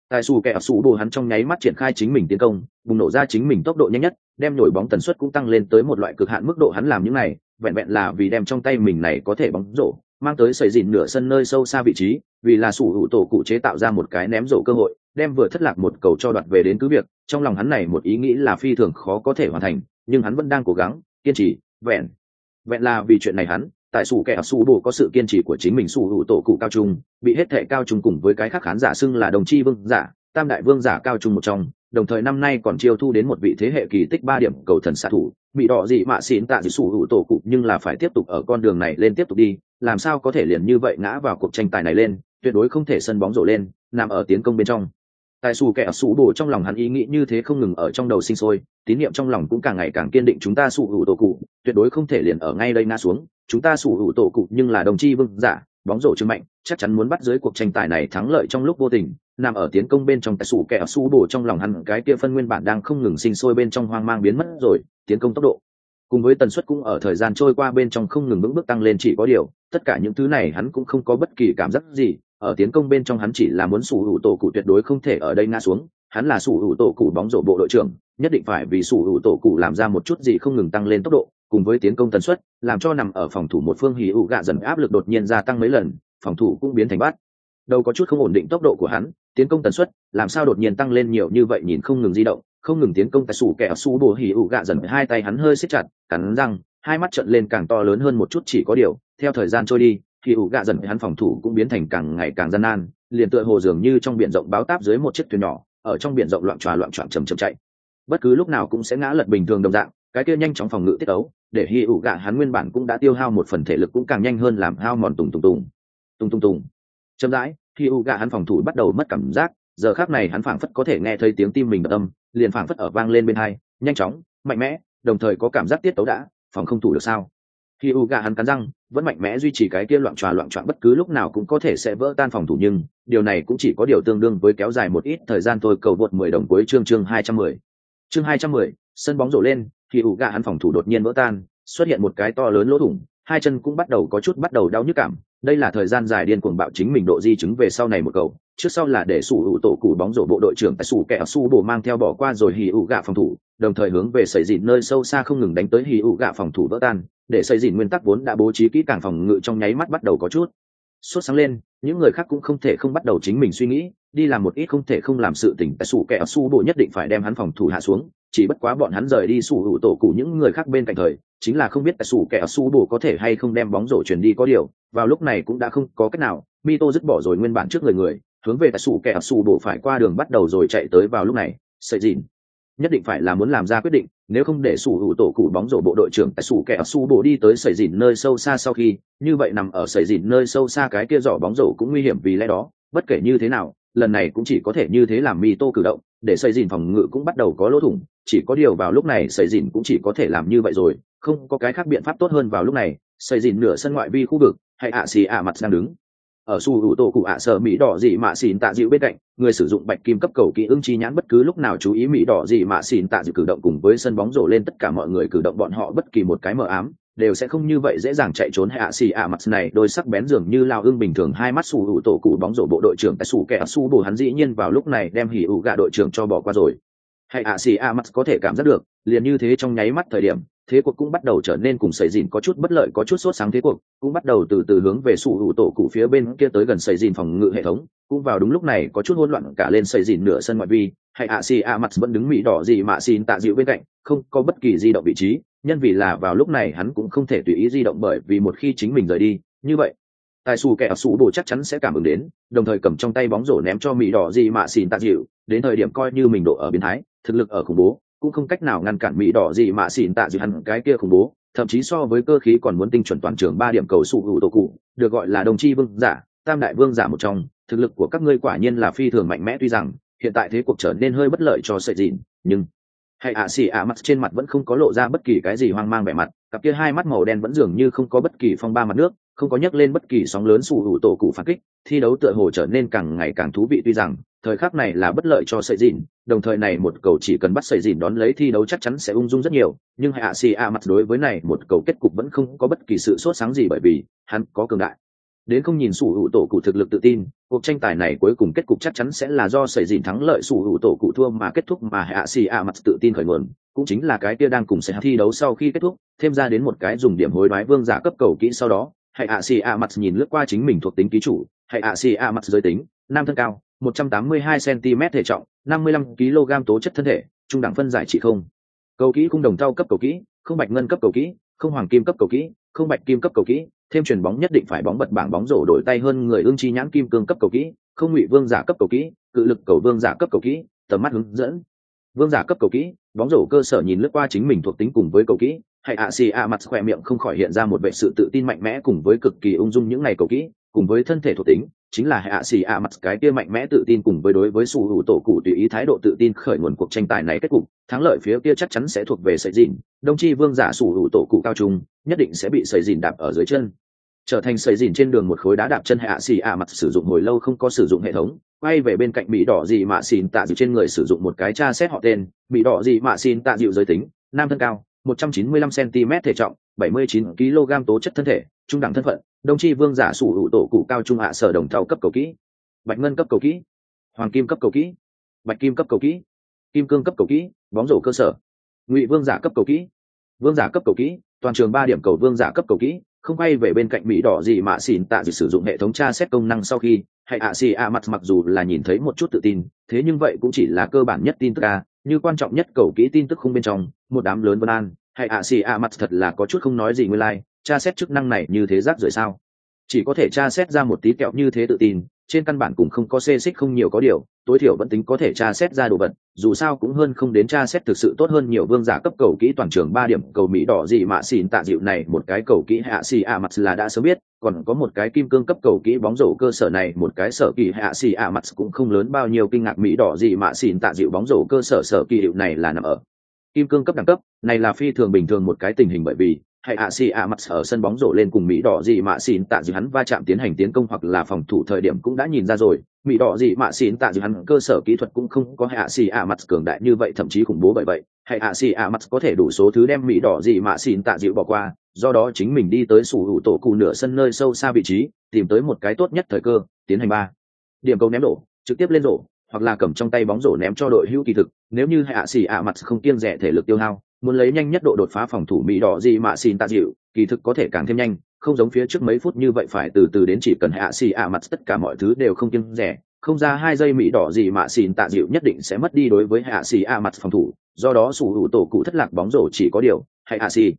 Tài xù kẻ sủ đồ hắn trong nháy mắt triển khai chính mình tiến công, bùng nổ ra chính mình tốc độ nhanh nhất, đem nhồi bóng tần suất cũng tăng lên tới một loại cực hạn mức độ hắn làm những này, vẹn vẹn là vì đem trong tay mình này có thể bóng rổ, mang tới sợi dìn nửa sân nơi sâu xa vị trí, vì là sủ hữu tổ cụ chế tạo ra một cái ném rổ cơ hội, đem vừa thất lạc một cầu cho đoạt về đến cứ việc, trong lòng hắn này một ý nghĩ là phi thường khó có thể hoàn thành, nhưng hắn vẫn đang cố gắng, kiên trì, vẹn. Vẹn là vì chuyện này hắn tại sủ kẻ sủ bộ có sự kiên trì của chính mình, sủ hữu tổ cụ cao trung, bị hết thệ cao trung cùng với cái khác khán giả xưng là đồng chi vương giả, tam đại vương giả cao trung một trong, đồng thời năm nay còn chiêu thu đến một vị thế hệ kỳ tích ba điểm cầu thần xạ thủ. Bị đỏ dị mạ xỉn tạ dị sủ hữu tổ cụ, nhưng là phải tiếp tục ở con đường này lên tiếp tục đi, làm sao có thể liền như vậy ngã vào cuộc tranh tài này lên, tuyệt đối không thể sân bóng rổ lên, nằm ở tiến công bên trong. Tại xù kẻ xù đổ trong lòng hắn ý nghĩ như thế không ngừng ở trong đầu sinh sôi, tín niệm trong lòng cũng càng ngày càng kiên định chúng ta sủ hữu tổ cụ, tuyệt đối không thể liền ở ngay đây ngã xuống. Chúng ta sủ hữu tổ cụ nhưng là đồng chi vương giả, bóng rổ chưa mạnh, chắc chắn muốn bắt dưới cuộc tranh tài này thắng lợi trong lúc vô tình. Nằm ở tiến công bên trong tại sủ kẻ xù đổ trong lòng hắn, cái kia phân nguyên bản đang không ngừng sinh sôi bên trong hoang mang biến mất rồi, tiến công tốc độ. Cùng với tần suất cũng ở thời gian trôi qua bên trong không ngừng vững bước tăng lên chỉ có điều, tất cả những thứ này hắn cũng không có bất kỳ cảm giác gì ở tiến công bên trong hắn chỉ là muốn sủ hữu tổ cụ tuyệt đối không thể ở đây ngã xuống, hắn là sủ hữu tổ cụ bóng rổ bộ đội trưởng, nhất định phải vì sủ hữu tổ cụ làm ra một chút gì không ngừng tăng lên tốc độ, cùng với tiến công tần suất, làm cho nằm ở phòng thủ một phương hì ụ gạ dần áp lực đột nhiên gia tăng mấy lần, phòng thủ cũng biến thành bát. Đâu có chút không ổn định tốc độ của hắn, tiến công tần suất, làm sao đột nhiên tăng lên nhiều như vậy nhìn không ngừng di động, không ngừng tiến công tại sủ kẻ sủ bồ hì ụ gạ dần hai tay hắn hơi xích chặt, cắn răng, hai mắt trận lên càng to lớn hơn một chút chỉ có điều, theo thời gian trôi đi thì ủ gạ dần hắn phòng thủ cũng biến thành càng ngày càng gian nan liền tựa hồ dường như trong biển rộng báo táp dưới một chiếc thuyền nhỏ ở trong biển rộng loạn tròa loạn trọn chầm chầm chạy. Bất cứ lúc nào cũng sẽ ngã lật bình thường đồng dạng cái kia nhanh chóng phòng ngự tiết ấu để hy ủ gạ hắn nguyên bản cũng đã tiêu hao một phần thể lực cũng càng nhanh hơn làm hao mòn tùng tùng tùng. Tùng tùng tùng. Chậm rãi hy ủ gạ hắn phòng thủ bắt đầu mất cảm giác giờ khác này hắn phảng phất có thể nghe thấy tiếng tim mình đập âm, liền phảng phất ở vang lên bên hai nhanh chóng mạnh mẽ đồng thời có cảm giác tiết tấu đã phòng không thủ được sao? Khi u gà hắn cắn răng, vẫn mạnh mẽ duy trì cái kia loạn tròa loạn trọn, bất cứ lúc nào cũng có thể sẽ vỡ tan phòng thủ, nhưng điều này cũng chỉ có điều tương đương với kéo dài một ít thời gian thôi. Cầu vượt mười đồng cuối chương chương hai trăm mười. Chương hai trăm mười, sân bóng rổ lên, khi u gà hắn phòng thủ đột nhiên vỡ tan, xuất hiện một cái to lớn lỗ thủng, hai chân cũng bắt đầu có chút bắt đầu đau nhức cảm đây là thời gian dài điên cuồng bạo chính mình độ di chứng về sau này một cầu. Trước sau là để sủ hữu tổ cụ bóng rổ bộ đội trưởng tại sủ kẻ su bổ mang theo bỏ qua rồi hì ủ gạ phòng thủ, đồng thời hướng về sầy dịn nơi sâu xa không ngừng đánh tới hì ủ gạ phòng thủ vỡ tan, để xây dịn nguyên tắc vốn đã bố trí kỹ càng phòng ngự trong nháy mắt bắt đầu có chút. Suốt sáng lên, những người khác cũng không thể không bắt đầu chính mình suy nghĩ, đi làm một ít không thể không làm sự tỉnh tại sủ kẻ su bổ nhất định phải đem hắn phòng thủ hạ xuống chỉ bất quá bọn hắn rời đi sủ hữu tổ cụ những người khác bên cạnh thời, chính là không biết tại sủ kẻ su bổ có thể hay không đem bóng rổ chuyển đi có điều, vào lúc này cũng đã không có cách nào, mito dứt bỏ rồi nguyên bản trước người người, hướng về tại sủ kẻ su bổ phải qua đường bắt đầu rồi chạy tới vào lúc này, sợi dìn. Nhất định phải là muốn làm ra quyết định, nếu không để sủ hữu tổ cụ bóng rổ bộ đội trưởng tại sủ kẻ su bộ đi tới sợi dìn nơi sâu xa sau khi, như vậy nằm ở sợi dìn nơi sâu xa cái kia giỏ bóng rổ cũng nguy hiểm vì lẽ đó, bất kể như thế nào lần này cũng chỉ có thể như thế làm mi tô cử động, để xây dìn phòng ngự cũng bắt đầu có lỗ thủng, chỉ có điều vào lúc này xây dìn cũng chỉ có thể làm như vậy rồi, không có cái khác biện pháp tốt hơn vào lúc này, xây dìn nửa sân ngoại vi khu vực, hay ạ xì ạ mặt đang đứng. Ở su hữu tổ cụ ạ sợ mỹ đỏ dị mạ xìn tạ dịu bên cạnh, người sử dụng bạch kim cấp cầu kỹ ưng chi nhãn bất cứ lúc nào chú ý mỹ đỏ dị mạ xìn tạ dịu cử động cùng với sân bóng rổ lên tất cả mọi người cử động bọn họ bất kỳ một cái mờ ám đều sẽ không như vậy dễ dàng chạy trốn. Hay ạ xì ạ mặt này, đôi sắc bén dường như lao ưng bình thường, hai mắt su hữu tổ cụ bóng rổ bộ đội trưởng tại su kẻ su bù hắn dĩ nhiên vào lúc này đem hỉ ủ gạ đội trưởng cho bỏ qua rồi. Hay ạ xì ạ mặt có thể cảm giác được, liền như thế trong nháy mắt thời điểm, thế cuộc cũng bắt đầu trở nên cùng sầy dìn có chút bất lợi, có chút sốt sáng thế cuộc, cũng bắt đầu từ từ hướng về sủ hữu tổ cụ phía bên kia tới gần sầy dìn phòng ngự hệ thống. Cũng vào đúng lúc này, có chút hỗn loạn cả lên sầy dìn nửa sân ngoại vi. Hay ạ xì ạ mặt vẫn đứng mỹ đỏ gì mà xin tạ dịu bên cạnh, không có bất kỳ di động vị trí nhân vì là vào lúc này hắn cũng không thể tùy ý di động bởi vì một khi chính mình rời đi, như vậy, tài xù kẻ sủ bồ chắc chắn sẽ cảm ứng đến, đồng thời cầm trong tay bóng rổ ném cho mỹ đỏ gì mà xin tạ dịu, đến thời điểm coi như mình độ ở biến thái, thực lực ở khủng bố, cũng không cách nào ngăn cản mỹ đỏ gì mà xỉn tạ dịu hẳn cái kia khủng bố, thậm chí so với cơ khí còn muốn tinh chuẩn toàn trường ba điểm cầu sụ hữu tổ cụ, được gọi là đồng chi vương giả, tam đại vương giả một trong, thực lực của các ngươi quả nhiên là phi thường mạnh mẽ tuy rằng, hiện tại thế cuộc trở nên hơi bất lợi cho sợi dịn, nhưng hay ạ xỉ ạ mặt trên mặt vẫn không có lộ ra bất kỳ cái gì hoang mang vẻ mặt, cặp kia hai mắt màu đen vẫn dường như không có bất kỳ phong ba mặt nước, không có nhấc lên bất kỳ sóng lớn sủ hữu tổ cụ phản kích, thi đấu tựa hồ trở nên càng ngày càng thú vị tuy rằng, thời khắc này là bất lợi cho sợi dìn, đồng thời này một cầu chỉ cần bắt sợi dìn đón lấy thi đấu chắc chắn sẽ ung dung rất nhiều, nhưng hạ xì a mặt đối với này một cầu kết cục vẫn không có bất kỳ sự sốt sáng gì bởi vì hắn có cường đại đến không nhìn sủ hữu tổ cụ thực lực tự tin, cuộc tranh tài này cuối cùng kết cục chắc chắn sẽ là do sợi dìn thắng lợi sủ hữu tổ cụ thua mà kết thúc mà hạ xì a mặt tự tin khởi nguồn, cũng chính là cái kia đang cùng sẽ thi đấu sau khi kết thúc, thêm ra đến một cái dùng điểm hối đoái vương giả cấp cầu kỹ sau đó hãy ạ xì a mặt nhìn lướt qua chính mình thuộc tính ký chủ hãy ạ xì a mặt giới tính, nam thân cao 182 cm thể trọng 55 kg tố chất thân thể, trung đẳng phân giải trị không. Cầu kỹ cung đồng thau cấp cầu kỹ, không bạch ngân cấp cầu kỹ, không hoàng kim cấp cầu kỹ, không bạch kim cấp cầu kỹ thêm truyền bóng nhất định phải bóng bật bảng bóng rổ đổi tay hơn người ương chi nhãn kim cương cấp cầu kỹ, không ngụy vương giả cấp cầu kỹ, cự lực cầu vương giả cấp cầu kỹ, tầm mắt hướng dẫn. Vương giả cấp cầu kỹ, bóng rổ cơ sở nhìn lướt qua chính mình thuộc tính cùng với cầu kỹ, hay ạ xì ạ mặt khỏe miệng không khỏi hiện ra một vệ sự tự tin mạnh mẽ cùng với cực kỳ ung dung những ngày cầu kỹ, cùng với thân thể thuộc tính, chính là hạ xì ạ mặt cái kia mạnh mẽ tự tin cùng với đối với sủ hữu tổ cụ tùy ý thái độ tự tin khởi nguồn cuộc tranh tài này kết cục, thắng lợi phía kia chắc chắn sẽ thuộc về sợi dìn, đồng chi vương giả sủ hữu tổ cụ cao trung, nhất định sẽ bị sợi dìn đạp ở dưới chân trở thành sợi dìn trên đường một khối đá đạp chân hạ xì ạ mặt sử dụng hồi lâu không có sử dụng hệ thống, quay về bên cạnh bị đỏ gì mạ xin tạ dịu trên người sử dụng một cái tra xét họ tên bị đỏ gì mạ xin tạ dịu giới tính, nam thân cao 195 cm thể trọng 79 kg tố chất thân thể, trung đẳng thân phận, đồng chi vương giả sủ hữu tổ cụ cao trung hạ sở đồng thầu cấp cầu kỹ, bạch ngân cấp cầu kỹ, hoàng kim cấp cầu kỹ, bạch kim cấp cầu kỹ, kim cương cấp cầu kỹ, bóng rổ cơ sở, ngụy vương giả cấp cầu kỹ, vương giả cấp cầu kỹ, toàn trường ba điểm cầu vương giả cấp cầu kỹ không quay về bên cạnh mỹ đỏ gì mà xỉn tạ gì sử dụng hệ thống tra xét công năng sau khi hay ạ xì ạ mặt mặc dù là nhìn thấy một chút tự tin thế nhưng vậy cũng chỉ là cơ bản nhất tin tức a như quan trọng nhất cầu kỹ tin tức không bên trong một đám lớn vân an hay ạ xì ạ mặt thật là có chút không nói gì nguyên lai、like, tra xét chức năng này như thế rác rưởi sao? Chỉ có thể tra xét ra một tí kẹo như thế tự tin, trên căn bản cũng không có xê xích không nhiều có điều, tối thiểu vẫn tính có thể tra xét ra đồ vật, dù sao cũng hơn không đến tra xét thực sự tốt hơn nhiều vương giả cấp cầu kỹ toàn trường ba điểm cầu mỹ đỏ gì mà xin tạ dịu này, một cái cầu kỹ hạ xì ạ mặt là đã sớm biết, còn có một cái kim cương cấp cầu kỹ bóng rổ cơ sở này, một cái sở kỳ hạ xì ạ mặt cũng không lớn bao nhiêu kinh ngạc mỹ đỏ gì mà xin tạ dịu bóng rổ cơ sở sở kỳ hiệu này là nằm ở. Kim cương cấp đẳng cấp, này là phi thường bình thường một cái tình hình bởi vì hay ạ xì ạ mặt ở sân bóng rổ lên cùng mỹ đỏ gì mạ xin tạ dịu hắn va chạm tiến hành tiến công hoặc là phòng thủ thời điểm cũng đã nhìn ra rồi. Mỹ đỏ gì mạ xin tạ dịu hắn cơ sở kỹ thuật cũng không có hay ạ xì ạ mặt cường đại như vậy, thậm chí khủng bố bởi vậy, hay ạ xì ạ mặt có thể đủ số thứ đem mỹ đỏ gì mạ xin tạ dịu bỏ qua, do đó chính mình đi tới sủ hữu tổ cụ nửa sân nơi sâu xa vị trí, tìm tới một cái tốt nhất thời cơ, tiến hành ba. Điểm cầu ném đổ, trực tiếp lên rổ, hoặc là cầm trong tay bóng rổ ném cho đội hữu kỳ thực, nếu như hạ xì ạ mặt không kiêng rẻ thể lực tiêu hao muốn lấy nhanh nhất độ đột phá phòng thủ mỹ đỏ gì mà xin tạ dịu, kỳ thực có thể càng thêm nhanh, không giống phía trước mấy phút như vậy phải từ từ đến chỉ cần hạ xì ạ mặt tất cả mọi thứ đều không kiêng rẻ, không ra hai giây mỹ đỏ gì mà xin tạ dịu nhất định sẽ mất đi đối với hạ xì ạ mặt phòng thủ, do đó sủ hữu tổ cụ thất lạc bóng rổ chỉ có điều, hay hạ xì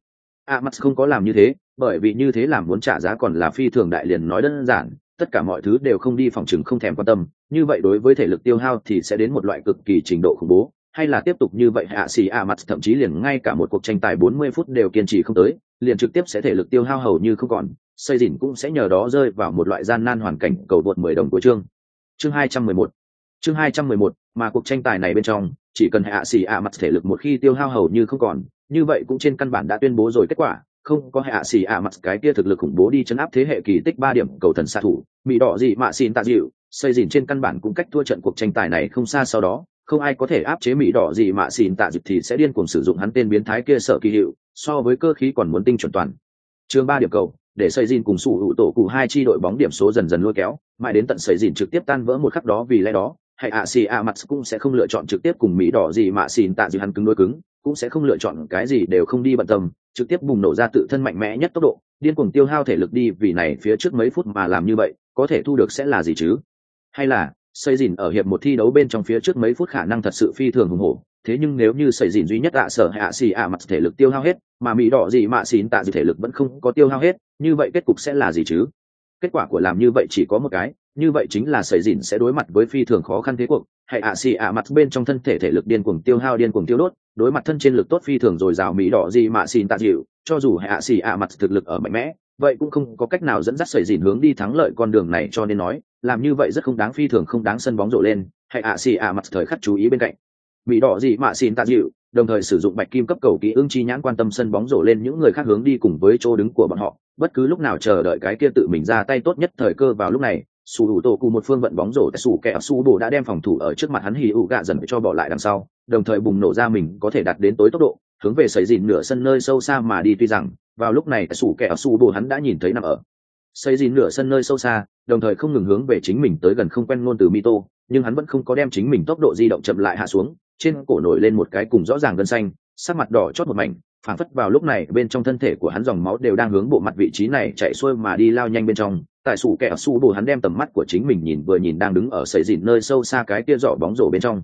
ạ mặt không có làm như thế, bởi vì như thế làm muốn trả giá còn là phi thường đại liền nói đơn giản, tất cả mọi thứ đều không đi phòng chừng không thèm quan tâm, như vậy đối với thể lực tiêu hao thì sẽ đến một loại cực kỳ trình độ khủng bố hay là tiếp tục như vậy hạ xì ạ mặt thậm chí liền ngay cả một cuộc tranh tài 40 phút đều kiên trì không tới, liền trực tiếp sẽ thể lực tiêu hao hầu như không còn, xây dìn cũng sẽ nhờ đó rơi vào một loại gian nan hoàn cảnh cầu vượt 10 đồng của chương. Chương 211 chương 211 mà cuộc tranh tài này bên trong, chỉ cần hạ xì ạ mặt thể lực một khi tiêu hao hầu như không còn, như vậy cũng trên căn bản đã tuyên bố rồi kết quả, không có hạ xì ạ mặt cái kia thực lực khủng bố đi chấn áp thế hệ kỳ tích ba điểm cầu thần xạ thủ mỹ đỏ gì mạ xin tạ dịu, xây dìn trên căn bản cũng cách thua trận cuộc tranh tài này không xa sau đó không ai có thể áp chế mỹ đỏ gì mà xin tạ dịu thì sẽ điên cuồng sử dụng hắn tên biến thái kia sợ kỳ hiệu, so với cơ khí còn muốn tinh chuẩn toàn. Chương ba điểm cầu, để xây dìn cùng sủ hữu tổ cụ hai chi đội bóng điểm số dần dần lôi kéo, mãi đến tận xây dìn trực tiếp tan vỡ một khắc đó vì lẽ đó, hay ạ xì ạ mặt cũng sẽ không lựa chọn trực tiếp cùng mỹ đỏ gì mà xin tạ dịu hắn cứng đôi cứng, cũng sẽ không lựa chọn cái gì đều không đi bận tâm, trực tiếp bùng nổ ra tự thân mạnh mẽ nhất tốc độ, điên cuồng tiêu hao thể lực đi vì này phía trước mấy phút mà làm như vậy, có thể thu được sẽ là gì chứ? Hay là xây dìn ở hiệp một thi đấu bên trong phía trước mấy phút khả năng thật sự phi thường hùng hổ. Thế nhưng nếu như xây dìn duy nhất ạ sở hạ xì ạ mặt thể lực tiêu hao hết, mà mỹ đỏ gì mạ xín tạ gì thể lực vẫn không có tiêu hao hết, như vậy kết cục sẽ là gì chứ? Kết quả của làm như vậy chỉ có một cái, như vậy chính là xây dìn sẽ đối mặt với phi thường khó khăn thế cuộc. Hay ạ xì ạ mặt bên trong thân thể thể lực điên cuồng tiêu hao điên cuồng tiêu đốt, đối mặt thân trên lực tốt phi thường dồi dào mỹ đỏ gì mà xin tạ dịu, cho dù hạ xì ạ mặt thực lực ở mạnh mẽ, vậy cũng không có cách nào dẫn dắt sẩy dìn hướng đi thắng lợi con đường này cho nên nói làm như vậy rất không đáng phi thường không đáng sân bóng rộ lên hãy ạ xì ạ mặt thời khắc chú ý bên cạnh. Bị đỏ gì mà xin tạ dịu, đồng thời sử dụng bạch kim cấp cầu kỹ ưng chi nhãn quan tâm sân bóng rổ lên những người khác hướng đi cùng với chỗ đứng của bọn họ. Bất cứ lúc nào chờ đợi cái kia tự mình ra tay tốt nhất thời cơ vào lúc này su hữu tổ cụ một phương vận bóng rổ tại su kẻ su bồ đã đem phòng thủ ở trước mặt hắn hì ủ gạ dần cho bỏ lại đằng sau, đồng thời bùng nổ ra mình có thể đạt đến tối tốc độ, hướng về sấy dìn nửa sân nơi sâu xa mà đi tuy rằng, vào lúc này tại su kẻ su bồ hắn đã nhìn thấy nằm ở xây dìn nửa sân nơi sâu xa, đồng thời không ngừng hướng về chính mình tới gần không quen ngôn từ mito, nhưng hắn vẫn không có đem chính mình tốc độ di động chậm lại hạ xuống, trên cổ nổi lên một cái cùng rõ ràng gân xanh, sắc mặt đỏ chót một mảnh, phảng phất vào lúc này bên trong thân thể của hắn dòng máu đều đang hướng bộ mặt vị trí này chạy xuôi mà đi lao nhanh bên trong, tại sủ kẻ su đồ hắn đem tầm mắt của chính mình nhìn vừa nhìn đang đứng ở sầy dìn nơi sâu xa cái kia giỏ bóng rổ bên trong.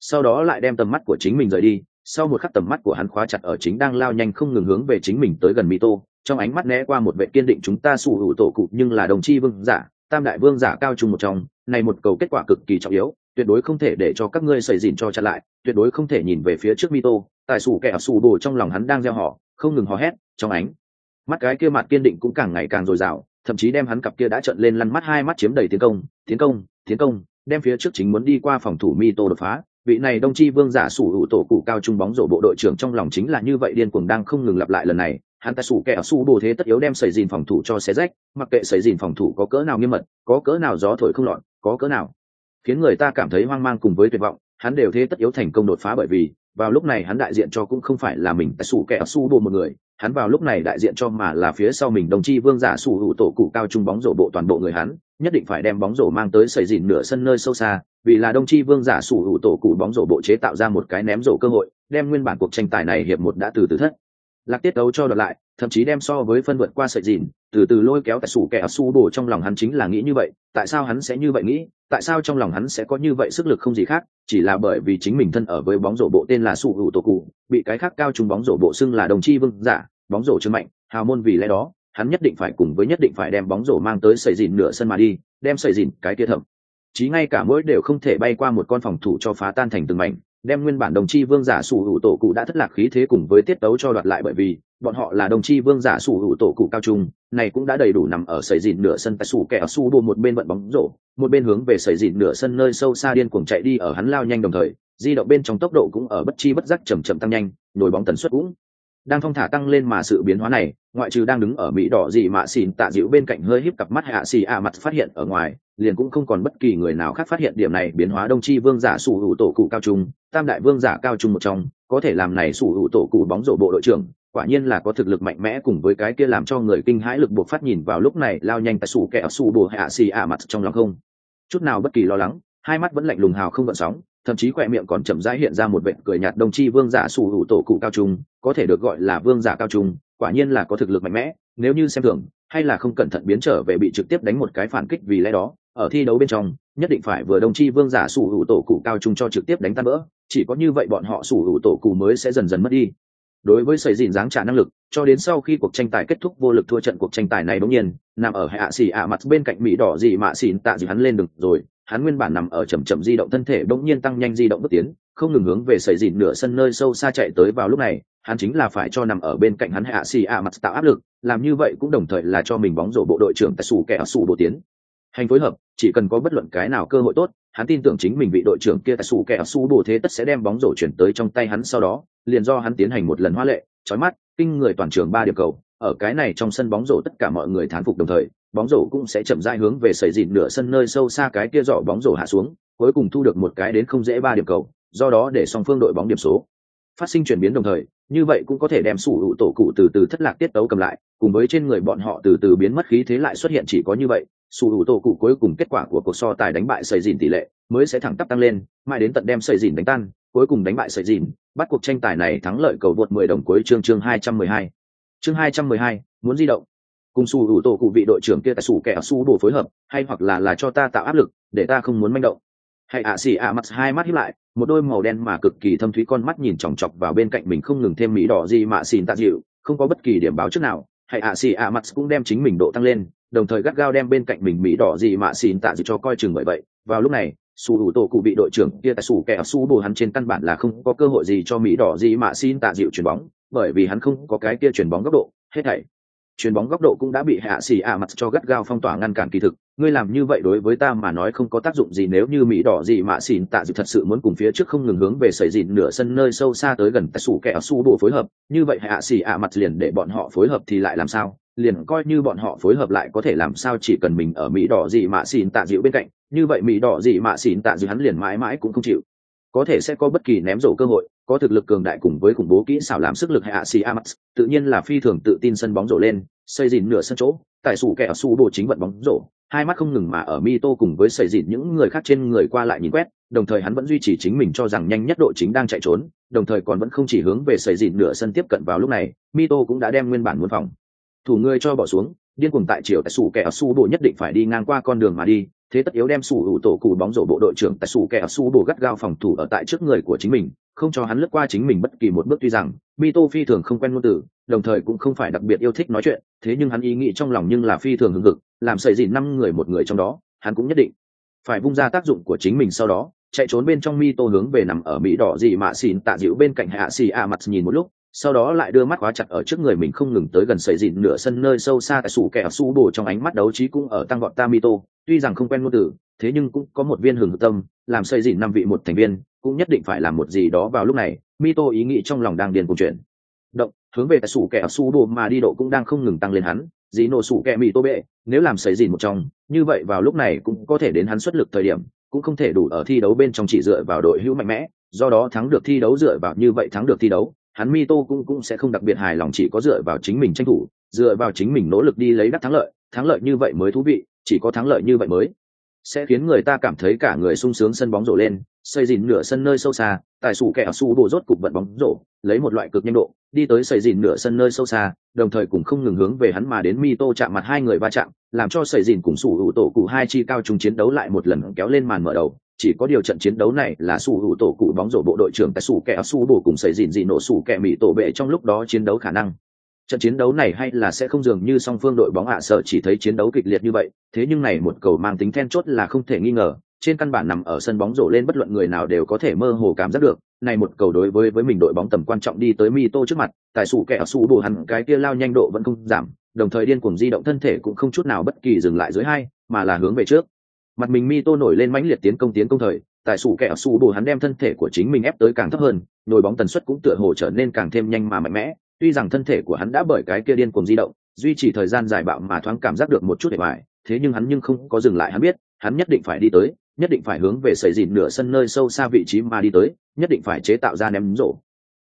Sau đó lại đem tầm mắt của chính mình rời đi, sau một khắc tầm mắt của hắn khóa chặt ở chính đang lao nhanh không ngừng hướng về chính mình tới gần mito trong ánh mắt né qua một vệ kiên định chúng ta sủ hữu tổ cụ nhưng là đồng chi vương giả, tam đại vương giả cao trung một trong, này một cầu kết quả cực kỳ trọng yếu, tuyệt đối không thể để cho các ngươi xảy dìn cho chặn lại, tuyệt đối không thể nhìn về phía trước mito, tại sủ kẻ sủ đồ trong lòng hắn đang gieo họ, không ngừng hò hét, trong ánh mắt cái kia mặt kiên định cũng càng ngày càng dồi dào, thậm chí đem hắn cặp kia đã trận lên lăn mắt hai mắt chiếm đầy tiến công tiến công tiến công, đem phía trước chính muốn đi qua phòng thủ mito đột phá. Vị này đông chi vương giả sủ hữu tổ cụ cao trung bóng rổ bộ đội trưởng trong lòng chính là như vậy điên cuồng đang không ngừng lặp lại lần này hắn ta sủ kẻ su bồ thế tất yếu đem sẩy dìn phòng thủ cho xé rách, mặc kệ sẩy dìn phòng thủ có cỡ nào nghiêm mật, có cỡ nào gió thổi không lọt, có cỡ nào. Khiến người ta cảm thấy hoang mang cùng với tuyệt vọng, hắn đều thế tất yếu thành công đột phá bởi vì, vào lúc này hắn đại diện cho cũng không phải là mình tại sủ kẻ su bồ một người, hắn vào lúc này đại diện cho mà là phía sau mình đồng chi vương giả sủ hữu tổ cụ cao trung bóng rổ bộ toàn bộ người hắn, nhất định phải đem bóng rổ mang tới sẩy dìn nửa sân nơi sâu xa, vì là đồng chi vương giả sủ hữu tổ cụ bóng rổ bộ chế tạo ra một cái ném rổ cơ hội, đem nguyên bản cuộc tranh tài này hiệp một đã từ từ thất lạc tiết đấu cho đợt lại, thậm chí đem so với phân vượt qua sợi dìn, từ từ lôi kéo tại sủ kẻ su đổ trong lòng hắn chính là nghĩ như vậy, tại sao hắn sẽ như vậy nghĩ, tại sao trong lòng hắn sẽ có như vậy sức lực không gì khác, chỉ là bởi vì chính mình thân ở với bóng rổ bộ tên là sủ hữu tổ cụ, bị cái khác cao trùng bóng rổ bộ xưng là đồng chi vương giả, bóng rổ chân mạnh, hào môn vì lẽ đó, hắn nhất định phải cùng với nhất định phải đem bóng rổ mang tới sợi dìn nửa sân mà đi, đem sợi dìn cái kia thậm chí ngay cả mỗi đều không thể bay qua một con phòng thủ cho phá tan thành từng mảnh đem nguyên bản đồng chi vương giả sủ hữu tổ cụ đã thất lạc khí thế cùng với tiết tấu cho đoạt lại bởi vì bọn họ là đồng chi vương giả sủ hữu tổ cụ cao trung, này cũng đã đầy đủ nằm ở sầy dìn nửa sân tại sủ kẻ ở su đua một bên vận bóng rổ, một bên hướng về sầy dìn nửa sân nơi sâu xa điên cuồng chạy đi ở hắn lao nhanh đồng thời, di động bên trong tốc độ cũng ở bất chi bất giác chầm chậm tăng nhanh, nổi bóng tần suất cũng đang phong thả tăng lên mà sự biến hóa này, ngoại trừ đang đứng ở mỹ đỏ gì mạ xỉn tạ dịu bên cạnh hơi híp cặp mắt hạ xì ạ mặt phát hiện ở ngoài, liền cũng không còn bất kỳ người nào khác phát hiện điểm này biến hóa đông Tri vương giả sủ hữu tổ cụ cao trung, tam đại vương giả cao trung một trong, có thể làm này sủ hữu tổ cụ bóng rổ bộ đội trưởng, quả nhiên là có thực lực mạnh mẽ cùng với cái kia làm cho người kinh hãi lực buộc phát nhìn vào lúc này lao nhanh tại sủ kẻ sủ bồ hạ xì ạ mặt trong lòng không. Chút nào bất kỳ lo lắng, hai mắt vẫn lạnh lùng hào không gợn sóng thậm chí khỏe miệng còn chậm rãi hiện ra một vệ cười nhạt đồng chi vương giả sủ hữu tổ cụ cao trung, có thể được gọi là vương giả cao trung, quả nhiên là có thực lực mạnh mẽ, nếu như xem thường, hay là không cẩn thận biến trở về bị trực tiếp đánh một cái phản kích vì lẽ đó, ở thi đấu bên trong, nhất định phải vừa đồng chi vương giả sủ hữu tổ cụ cao trung cho trực tiếp đánh tan bỡ chỉ có như vậy bọn họ sủ hữu tổ cụ mới sẽ dần dần mất đi. Đối với sầy dìn dáng trả năng lực, cho đến sau khi cuộc tranh tài kết thúc vô lực thua trận cuộc tranh tài này đống nhiên, nằm ở hạ xì ạ mặt bên cạnh mỹ đỏ gì mạ xỉn tạ gì hắn lên được rồi hắn nguyên bản nằm ở chậm chậm di động thân thể bỗng nhiên tăng nhanh di động bước tiến, không ngừng hướng về sợi dìn nửa sân nơi sâu xa chạy tới vào lúc này, hắn chính là phải cho nằm ở bên cạnh hắn hạ xì ạ mặt tạo áp lực, làm như vậy cũng đồng thời là cho mình bóng rổ bộ đội trưởng tại sủ kẻ sủ bộ tiến. Hành phối hợp, chỉ cần có bất luận cái nào cơ hội tốt, hắn tin tưởng chính mình vị đội trưởng kia tại sủ kẻ sủ bộ thế tất sẽ đem bóng rổ chuyển tới trong tay hắn sau đó, liền do hắn tiến hành một lần hoa lệ trói mắt, kinh người toàn trường ba điểm cầu, ở cái này trong sân bóng rổ tất cả mọi người thán phục đồng thời bóng rổ cũng sẽ chậm rãi hướng về sẩy dìn nửa sân nơi sâu xa cái kia dọ bóng rổ hạ xuống cuối cùng thu được một cái đến không dễ ba điểm cầu do đó để song phương đội bóng điểm số phát sinh chuyển biến đồng thời như vậy cũng có thể đem sủ hữu tổ cụ từ từ thất lạc tiết tấu cầm lại cùng với trên người bọn họ từ từ biến mất khí thế lại xuất hiện chỉ có như vậy sủ hữu tổ cụ cuối cùng kết quả của cuộc so tài đánh bại sẩy dìn tỷ lệ mới sẽ thẳng tắp tăng lên mãi đến tận đem sẩy dìn đánh tan cuối cùng đánh bại sẩy dìn bắt cuộc tranh tài này thắng lợi cầu vượt 10 đồng cuối chương chương 212. chương 212, muốn di động cùng su hữu tổ cụ vị đội trưởng kia tại sủ kẻ su đồ phối hợp, hay hoặc là là cho ta tạo áp lực, để ta không muốn manh động. Hay ạ xì ạ mặt hai mắt hiếp lại, một đôi màu đen mà cực kỳ thâm thúy con mắt nhìn chòng chọc vào bên cạnh mình không ngừng thêm mỹ đỏ gì mà xin tạ dịu, không có bất kỳ điểm báo trước nào. Hay ạ xì ạ mặt cũng đem chính mình độ tăng lên, đồng thời gắt gao đem bên cạnh mình mỹ đỏ gì mà xin tạ dịu cho coi chừng bởi vậy. Vào lúc này, su hữu tổ cụ vị đội trưởng kia tại su kẻ su đồ hắn trên căn bản là không có cơ hội gì cho mỹ đỏ gì mà xin tạ dịu chuyền bóng, bởi vì hắn không có cái kia chuyền bóng góc độ, hết thảy chuyền bóng góc độ cũng đã bị hạ xì ạ mặt cho gắt gao phong tỏa ngăn cản kỳ thực. Ngươi làm như vậy đối với ta mà nói không có tác dụng gì nếu như mỹ đỏ gì mà xỉn tạ dự thật sự muốn cùng phía trước không ngừng hướng về sẩy dịn nửa sân nơi sâu xa tới gần tạ sủ kẻ su bộ phối hợp. Như vậy hạ xì ạ mặt liền để bọn họ phối hợp thì lại làm sao? Liền coi như bọn họ phối hợp lại có thể làm sao chỉ cần mình ở mỹ đỏ gì mà xỉn tạ dịu bên cạnh. Như vậy mỹ đỏ gì mà xỉn tạ dịu hắn liền mãi mãi cũng không chịu. Có thể sẽ có bất kỳ ném rổ cơ hội có thực lực cường đại cùng với khủng bố kỹ xảo làm sức lực hạ xì amax tự nhiên là phi thường tự tin sân bóng rổ lên, xây dìn nửa sân chỗ, tại sủ kẻ ở su bộ chính vận bóng rổ, hai mắt không ngừng mà ở mi tô cùng với xây dìn những người khác trên người qua lại nhìn quét, đồng thời hắn vẫn duy trì chính mình cho rằng nhanh nhất độ chính đang chạy trốn, đồng thời còn vẫn không chỉ hướng về xây dìn nửa sân tiếp cận vào lúc này, mi tô cũng đã đem nguyên bản muốn phòng. Thủ người cho bỏ xuống, điên cuồng tại chiều tại sủ kẻ ở su bộ nhất định phải đi ngang qua con đường mà đi thế tất yếu đem sủ hữu tổ cụ bóng rổ bộ đội trưởng tại sủ kẻ su bồ gắt gao phòng thủ ở tại trước người của chính mình, không cho hắn lướt qua chính mình bất kỳ một bước tuy rằng, mito phi thường không quen ngôn từ, đồng thời cũng không phải đặc biệt yêu thích nói chuyện, thế nhưng hắn ý nghĩ trong lòng nhưng là phi thường hưng cực làm sợi dìn năm người một người trong đó, hắn cũng nhất định phải vung ra tác dụng của chính mình sau đó, chạy trốn bên trong mi tô hướng về nằm ở mỹ đỏ dị mạ xỉn tạ dịu bên cạnh hạ xì a mặt nhìn một lúc sau đó lại đưa mắt khóa chặt ở trước người mình không ngừng tới gần sợi dịn nửa sân nơi sâu xa tại sủ kẻ su bồ trong ánh mắt đấu trí cũng ở tăng vọt Tamito, tuy rằng không quen ngôn từ, thế nhưng cũng có một viên hưởng tâm, làm sợi dịn năm vị một thành viên, cũng nhất định phải làm một gì đó vào lúc này, mito ý nghĩ trong lòng đang điền cùng chuyện động, hướng về tại sủ kẻ su bồ mà đi độ cũng đang không ngừng tăng lên hắn dĩ nổ sủ kẻ mì tô bệ, nếu làm sợi dìn một trong, như vậy vào lúc này cũng có thể đến hắn xuất lực thời điểm, cũng không thể đủ ở thi đấu bên trong chỉ dựa vào đội hữu mạnh mẽ, do đó thắng được thi đấu dựa vào như vậy thắng được thi đấu hắn mi tô cũng cũng sẽ không đặc biệt hài lòng chỉ có dựa vào chính mình tranh thủ, dựa vào chính mình nỗ lực đi lấy đắc thắng lợi thắng lợi như vậy mới thú vị, chỉ có thắng lợi như vậy mới. Sẽ khiến người ta cảm thấy cả người sung sướng sân bóng rổ lên, xây dìn nửa sân nơi sâu xa, tài sủ kẻ su bộ rốt cục vận bóng rổ, lấy một loại cực nhanh độ, đi tới xây dìn nửa sân nơi sâu xa, đồng thời cũng không ngừng hướng về hắn mà đến mi tô chạm mặt hai người va chạm, làm cho xây dìn cùng sủ hữu tổ cụ hai chi cao trùng chiến đấu lại một lần kéo lên màn mở đầu chỉ có điều trận chiến đấu này là sủ hữu tổ cụ bóng rổ bộ đội trưởng tại sủ kẻ su bổ cùng xây dìn dị nổ sủ kẻ mỹ tổ bệ trong lúc đó chiến đấu khả năng. Trận chiến đấu này hay là sẽ không dường như song phương đội bóng hạ sợ chỉ thấy chiến đấu kịch liệt như vậy, thế nhưng này một cầu mang tính then chốt là không thể nghi ngờ, trên căn bản nằm ở sân bóng rổ lên bất luận người nào đều có thể mơ hồ cảm giác được, này một cầu đối với với mình đội bóng tầm quan trọng đi tới mi tô trước mặt tài sủ kẻ su bù hẳn cái kia lao nhanh độ vẫn không giảm, đồng thời điên cuồng di động thân thể cũng không chút nào bất kỳ dừng lại dưới hai, mà là hướng về trước mặt mình mi tô nổi lên mãnh liệt tiến công tiến công thời tại sủ kẻ sủ bù hắn đem thân thể của chính mình ép tới càng thấp hơn nồi bóng tần suất cũng tựa hồ trở nên càng thêm nhanh mà mạnh mẽ. Tuy rằng thân thể của hắn đã bởi cái kia điên cuồng di động, duy trì thời gian dài bạo mà thoáng cảm giác được một chút để bài thế nhưng hắn nhưng không có dừng lại, hắn biết, hắn nhất định phải đi tới, nhất định phải hướng về sẩy dìn nửa sân nơi sâu xa vị trí mà đi tới, nhất định phải chế tạo ra ném rổ.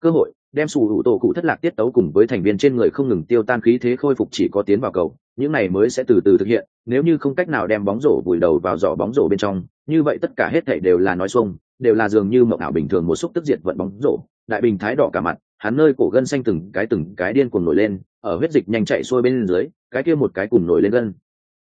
Cơ hội đem sủ hữu tổ cụ thất lạc tiết tấu cùng với thành viên trên người không ngừng tiêu tan khí thế khôi phục chỉ có tiến vào cầu, những này mới sẽ từ từ thực hiện, nếu như không cách nào đem bóng rổ vùi đầu vào giỏ bóng rổ bên trong, như vậy tất cả hết thảy đều là nói xuông, đều là dường như mộng ảo bình thường một xúc tức diệt vận bóng rổ. Đại bình thái đỏ cả mặt, hắn nơi cổ gân xanh từng cái từng cái điên cuồng nổi lên, ở huyết dịch nhanh chạy xuôi bên dưới, cái kia một cái cùng nổi lên gân.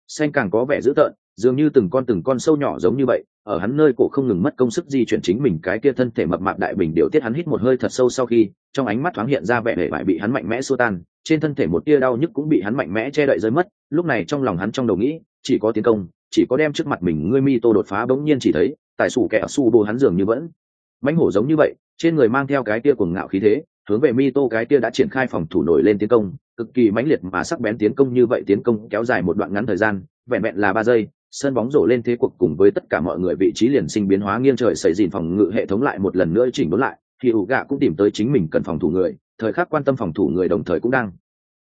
Xanh càng có vẻ dữ tợn, dường như từng con từng con sâu nhỏ giống như vậy ở hắn nơi cổ không ngừng mất công sức di chuyển chính mình cái kia thân thể mập mạp đại bình điều tiết hắn hít một hơi thật sâu sau khi, trong ánh mắt thoáng hiện ra vẻ hệ vải bị hắn mạnh mẽ xua tan, trên thân thể một tia đau nhức cũng bị hắn mạnh mẽ che đậy rơi mất, lúc này trong lòng hắn trong đầu nghĩ, chỉ có tiến công, chỉ có đem trước mặt mình ngươi mi tô đột phá bỗng nhiên chỉ thấy, tại sủ kẻ su đồ hắn dường như vẫn mãnh hổ giống như vậy, trên người mang theo cái tia cuồng ngạo khí thế, hướng về mi tô cái tia đã triển khai phòng thủ nổi lên tiến công, cực kỳ mãnh liệt mà sắc bén tiến công như vậy tiến công kéo dài một đoạn ngắn thời gian, vẹn vẹn là ba giây sân bóng rổ lên thế cuộc cùng với tất cả mọi người, vị trí liền sinh biến hóa nghiêng trời xảy dìn phòng ngự hệ thống lại một lần nữa chỉnh đốn lại, thì ủ gạ cũng tìm tới chính mình cần phòng thủ người, thời khắc quan tâm phòng thủ người đồng thời cũng đang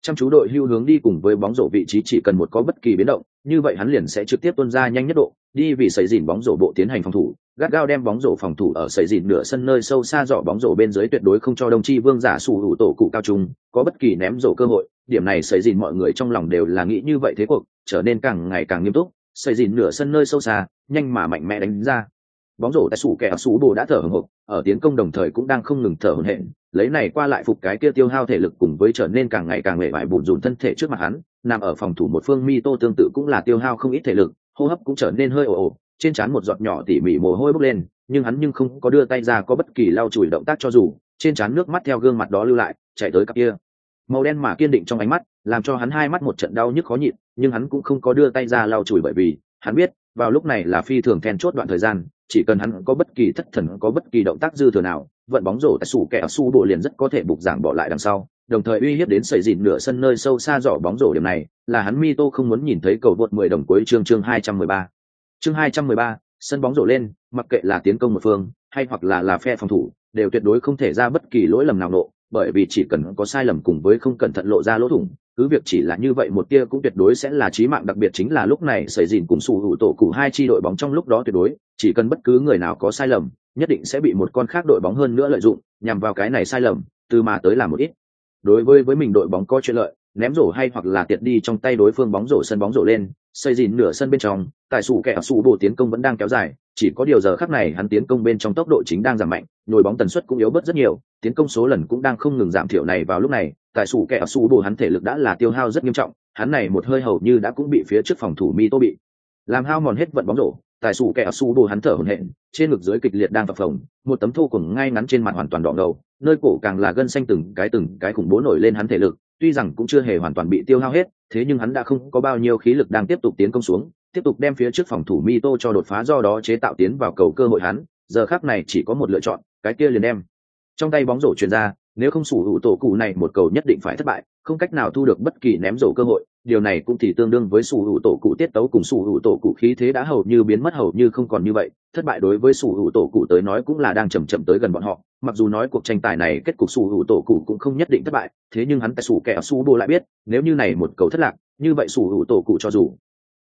chăm chú đội hưu hướng đi cùng với bóng rổ vị trí chỉ cần một có bất kỳ biến động, như vậy hắn liền sẽ trực tiếp tuân ra nhanh nhất độ, đi vì xảy dìn bóng rổ bộ tiến hành phòng thủ, gắt gao đem bóng rổ phòng thủ ở xảy dìn nửa sân nơi sâu xa dọ bóng rổ bên dưới tuyệt đối không cho đồng chi vương giả sủ hữu tổ cụ cao trung, có bất kỳ ném rổ cơ hội, điểm này xảy dìn mọi người trong lòng đều là nghĩ như vậy thế cuộc, trở nên càng ngày càng nghiêm túc xây dìn nửa sân nơi sâu xa, nhanh mà mạnh mẽ đánh ra. Bóng rổ tại sủ kẻ sủ bồ đã thở hồng hộc, ở tiến công đồng thời cũng đang không ngừng thở hổn hển, lấy này qua lại phục cái kia tiêu hao thể lực cùng với trở nên càng ngày càng mệt mỏi bùn rùn thân thể trước mặt hắn, nằm ở phòng thủ một phương mi tô tương tự cũng là tiêu hao không ít thể lực, hô hấp cũng trở nên hơi ồ ồ, trên trán một giọt nhỏ tỉ mỉ mồ hôi bốc lên, nhưng hắn nhưng không có đưa tay ra có bất kỳ lau chùi động tác cho dù, trên trán nước mắt theo gương mặt đó lưu lại, chạy tới cặp kia. Màu đen mà kiên định trong ánh mắt, làm cho hắn hai mắt một trận đau nhức khó nhịn nhưng hắn cũng không có đưa tay ra lau chùi bởi vì hắn biết vào lúc này là phi thường then chốt đoạn thời gian chỉ cần hắn có bất kỳ thất thần có bất kỳ động tác dư thừa nào vận bóng rổ tại sủ kẻ su bộ liền rất có thể bục giảng bỏ lại đằng sau đồng thời uy hiếp đến sẩy dịn nửa sân nơi sâu xa giỏ bóng rổ điểm này là hắn mi tô không muốn nhìn thấy cầu vượt 10 đồng cuối chương chương 213. chương 213, sân bóng rổ lên mặc kệ là tiến công một phương hay hoặc là là phe phòng thủ đều tuyệt đối không thể ra bất kỳ lỗi lầm nào nộ bởi vì chỉ cần có sai lầm cùng với không cẩn thận lộ ra lỗ thủng cứ việc chỉ là như vậy một tia cũng tuyệt đối sẽ là chí mạng, đặc biệt chính là lúc này xảy dìn cùng sủ hữu tổ cụ hai chi đội bóng trong lúc đó tuyệt đối, chỉ cần bất cứ người nào có sai lầm, nhất định sẽ bị một con khác đội bóng hơn nữa lợi dụng, nhằm vào cái này sai lầm, từ mà tới làm một ít. Đối với với mình đội bóng có chuyện lợi ném rổ hay hoặc là tiệt đi trong tay đối phương bóng rổ sân bóng rổ lên, xây dìn nửa sân bên trong tài sủ kẻ sủ bộ tiến công vẫn đang kéo dài, chỉ có điều giờ khác này hắn tiến công bên trong tốc độ chính đang giảm mạnh nhồi bóng tần suất cũng yếu bớt rất nhiều, tiến công số lần cũng đang không ngừng giảm thiểu này vào lúc này, tại sủ kẻ sủ bộ hắn thể lực đã là tiêu hao rất nghiêm trọng, hắn này một hơi hầu như đã cũng bị phía trước phòng thủ mi tô bị. Làm hao mòn hết vận bóng rổ tài sủ kẻ sủ bồ hắn thở hổn hển, trên ngực dưới kịch liệt đang phập phồng, một tấm thô cùng ngay ngắn trên mặt hoàn toàn đỏ ngầu nơi cổ càng là gân xanh từng cái từng cái khủng bố nổi lên hắn thể lực, tuy rằng cũng chưa hề hoàn toàn bị tiêu hao hết, thế nhưng hắn đã không có bao nhiêu khí lực đang tiếp tục tiến công xuống, tiếp tục đem phía trước phòng thủ Mito cho đột phá do đó chế tạo tiến vào cầu cơ hội hắn, giờ khác này chỉ có một lựa chọn, cái kia liền đem. Trong tay bóng rổ truyền ra nếu không sủ hữu tổ cụ này một cầu nhất định phải thất bại, không cách nào thu được bất kỳ ném rổ cơ hội, điều này cũng thì tương đương với sủ hữu tổ cụ tiết tấu cùng sủ hữu tổ cụ khí thế đã hầu như biến mất hầu như không còn như vậy, thất bại đối với sủ hữu tổ cụ tới nói cũng là đang chầm chậm tới gần bọn họ, mặc dù nói cuộc tranh tài này kết cục sủ hữu tổ cụ cũng không nhất định thất bại, thế nhưng hắn tại sủ kẻ su bô lại biết, nếu như này một cầu thất lạc, như vậy sủ hữu tổ cụ cho dù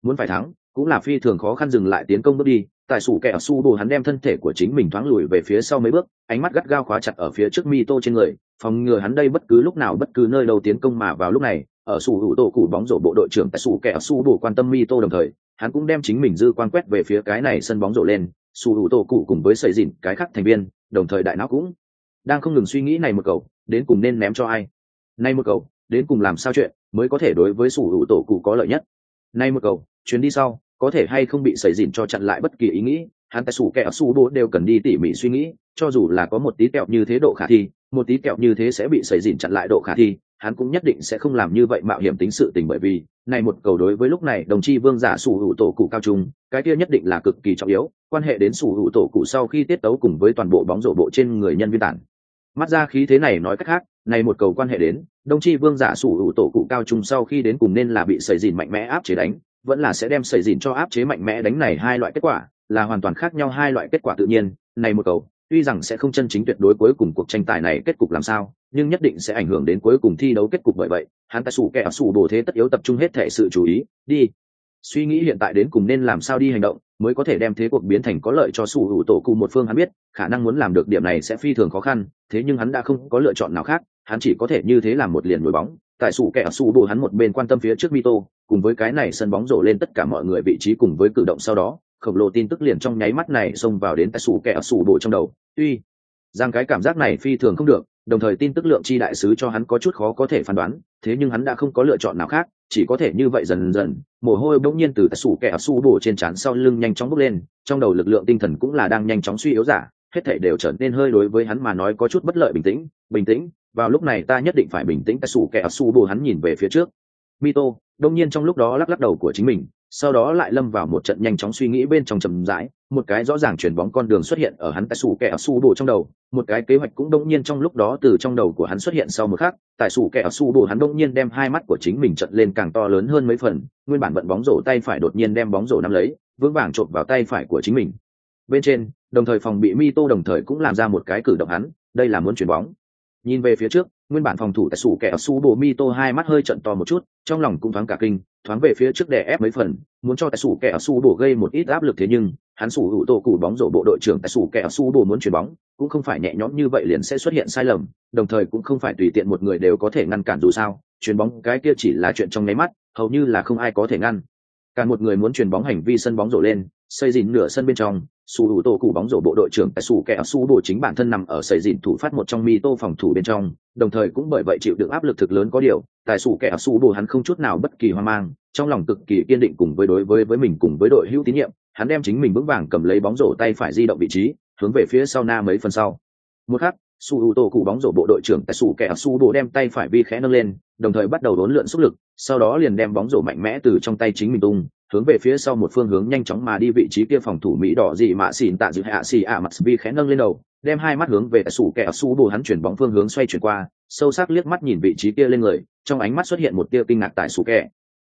muốn phải thắng cũng là phi thường khó khăn dừng lại tiến công bước đi, tại sủ kẻ su đồ hắn đem thân thể của chính mình thoáng lùi về phía sau mấy bước, ánh mắt gắt gao khóa chặt ở phía trước mi tô trên người, phòng ngừa hắn đây bất cứ lúc nào bất cứ nơi đâu tiến công mà vào lúc này, ở sủ hữu tổ cụ bóng rổ bộ đội trưởng tại sủ kẻ su đồ quan tâm mi tô đồng thời, hắn cũng đem chính mình dư quan quét về phía cái này sân bóng rổ lên, sủ hữu tổ cụ cùng với sợi dìn cái khác thành viên, đồng thời đại não cũng đang không ngừng suy nghĩ này một cầu đến cùng nên ném cho ai? Nay một cầu đến cùng làm sao chuyện mới có thể đối với sủ hữu tổ cụ có lợi nhất? Nay một cầu chuyến đi sau có thể hay không bị sẩy dìn cho chặn lại bất kỳ ý nghĩ, hắn tại sủ kẹo su bố đều cần đi tỉ mỉ suy nghĩ, cho dù là có một tí kẹo như thế độ khả thi, một tí kẹo như thế sẽ bị sẩy dìn chặn lại độ khả thi, hắn cũng nhất định sẽ không làm như vậy mạo hiểm tính sự tình bởi vì, này một cầu đối với lúc này, đồng chi vương giả sủ hữu tổ cụ cao trung, cái kia nhất định là cực kỳ trọng yếu, quan hệ đến sủ hữu tổ cụ sau khi tiết tấu cùng với toàn bộ bóng rổ bộ trên người nhân viên tản mắt ra khí thế này nói cách khác, này một cầu quan hệ đến, đồng chi vương giả sủ hữu tổ cụ cao trung sau khi đến cùng nên là bị sẩy dìn mạnh mẽ áp chế đánh vẫn là sẽ đem sẩy dìn cho áp chế mạnh mẽ đánh này hai loại kết quả, là hoàn toàn khác nhau hai loại kết quả tự nhiên, này một cầu, tuy rằng sẽ không chân chính tuyệt đối cuối cùng cuộc tranh tài này kết cục làm sao, nhưng nhất định sẽ ảnh hưởng đến cuối cùng thi đấu kết cục bởi vậy, hắn ta sủ kẻ sủ đồ thế tất yếu tập trung hết thể sự chú ý, đi. Suy nghĩ hiện tại đến cùng nên làm sao đi hành động, mới có thể đem thế cuộc biến thành có lợi cho sủ hữu tổ cùng một phương hắn biết, khả năng muốn làm được điểm này sẽ phi thường khó khăn, thế nhưng hắn đã không có lựa chọn nào khác, hắn chỉ có thể như thế làm một liền nổi bóng tại sủ kẻ sủ bù hắn một bên quan tâm phía trước mito, cùng với cái này sân bóng rổ lên tất cả mọi người vị trí cùng với cử động sau đó, khổng lồ tin tức liền trong nháy mắt này xông vào đến tại sủ kẻ sủ bù trong đầu. Tuy rằng cái cảm giác này phi thường không được, đồng thời tin tức lượng chi đại sứ cho hắn có chút khó có thể phán đoán, thế nhưng hắn đã không có lựa chọn nào khác, chỉ có thể như vậy dần dần, mồ hôi bỗng nhiên từ tại sủ kẻ sủ bù trên trán sau lưng nhanh chóng bốc lên, trong đầu lực lượng tinh thần cũng là đang nhanh chóng suy yếu giả hết thảy đều trở nên hơi đối với hắn mà nói có chút bất lợi bình tĩnh bình tĩnh vào lúc này ta nhất định phải bình tĩnh tại sủ kẻ su bồ hắn nhìn về phía trước. Mito, đông nhiên trong lúc đó lắc lắc đầu của chính mình, sau đó lại lâm vào một trận nhanh chóng suy nghĩ bên trong trầm rãi, một cái rõ ràng chuyển bóng con đường xuất hiện ở hắn tại sủ kẻ su bồ trong đầu, một cái kế hoạch cũng đông nhiên trong lúc đó từ trong đầu của hắn xuất hiện sau một khắc, tại sủ kẻ su bồ hắn đông nhiên đem hai mắt của chính mình trận lên càng to lớn hơn mấy phần, nguyên bản vận bóng rổ tay phải đột nhiên đem bóng rổ nắm lấy, vững vàng trộn vào tay phải của chính mình. Bên trên, đồng thời phòng bị mi tô đồng thời cũng làm ra một cái cử động hắn, đây là muốn chuyển bóng nhìn về phía trước, nguyên bản phòng thủ tại sủ kẻ su bồ mi tô hai mắt hơi trận to một chút, trong lòng cũng thoáng cả kinh, thoáng về phía trước để ép mấy phần, muốn cho tại sủ kẻ su bồ gây một ít áp lực thế nhưng, hắn sủ hữu tổ cụ bóng rổ bộ đội trưởng tại sủ kẻ su bồ muốn chuyển bóng, cũng không phải nhẹ nhõm như vậy liền sẽ xuất hiện sai lầm, đồng thời cũng không phải tùy tiện một người đều có thể ngăn cản dù sao chuyền bóng cái kia chỉ là chuyện trong nháy mắt, hầu như là không ai có thể ngăn. Cả một người muốn chuyền bóng hành vi sân bóng rổ lên, xây dìn nửa sân bên trong su hữu tô cụ bóng rổ bộ đội trưởng tại su kẻ su bồ chính bản thân nằm ở xây dìn thủ phát một trong mi tô phòng thủ bên trong, đồng thời cũng bởi vậy chịu được áp lực thực lớn có điều, tại su kẻ su bồ hắn không chút nào bất kỳ hoang mang, trong lòng cực kỳ kiên định cùng với đối với với mình cùng với đội hữu tín nhiệm, hắn đem chính mình vững vàng cầm lấy bóng rổ tay phải di động vị trí, hướng về phía sau na mấy phần sau. Một khắc, su hữu tô cụ bóng rổ bộ đội trưởng tại su kẻ su bồ đem tay phải vi khẽ nâng lên, đồng thời bắt đầu đốn lượn sức lực, sau đó liền đem bóng rổ mạnh mẽ từ trong tay chính mình tung hướng về phía sau một phương hướng nhanh chóng mà đi vị trí kia phòng thủ mỹ đỏ dị mạ xỉn tạ dự hạ xì ạ mặt vi khẽ nâng lên đầu, đem hai mắt hướng về sủ kẻ su bù hắn chuyển bóng phương hướng xoay chuyển qua, sâu sắc liếc mắt nhìn vị trí kia lên người, trong ánh mắt xuất hiện một tia kinh ngạc tại sủ kẻ.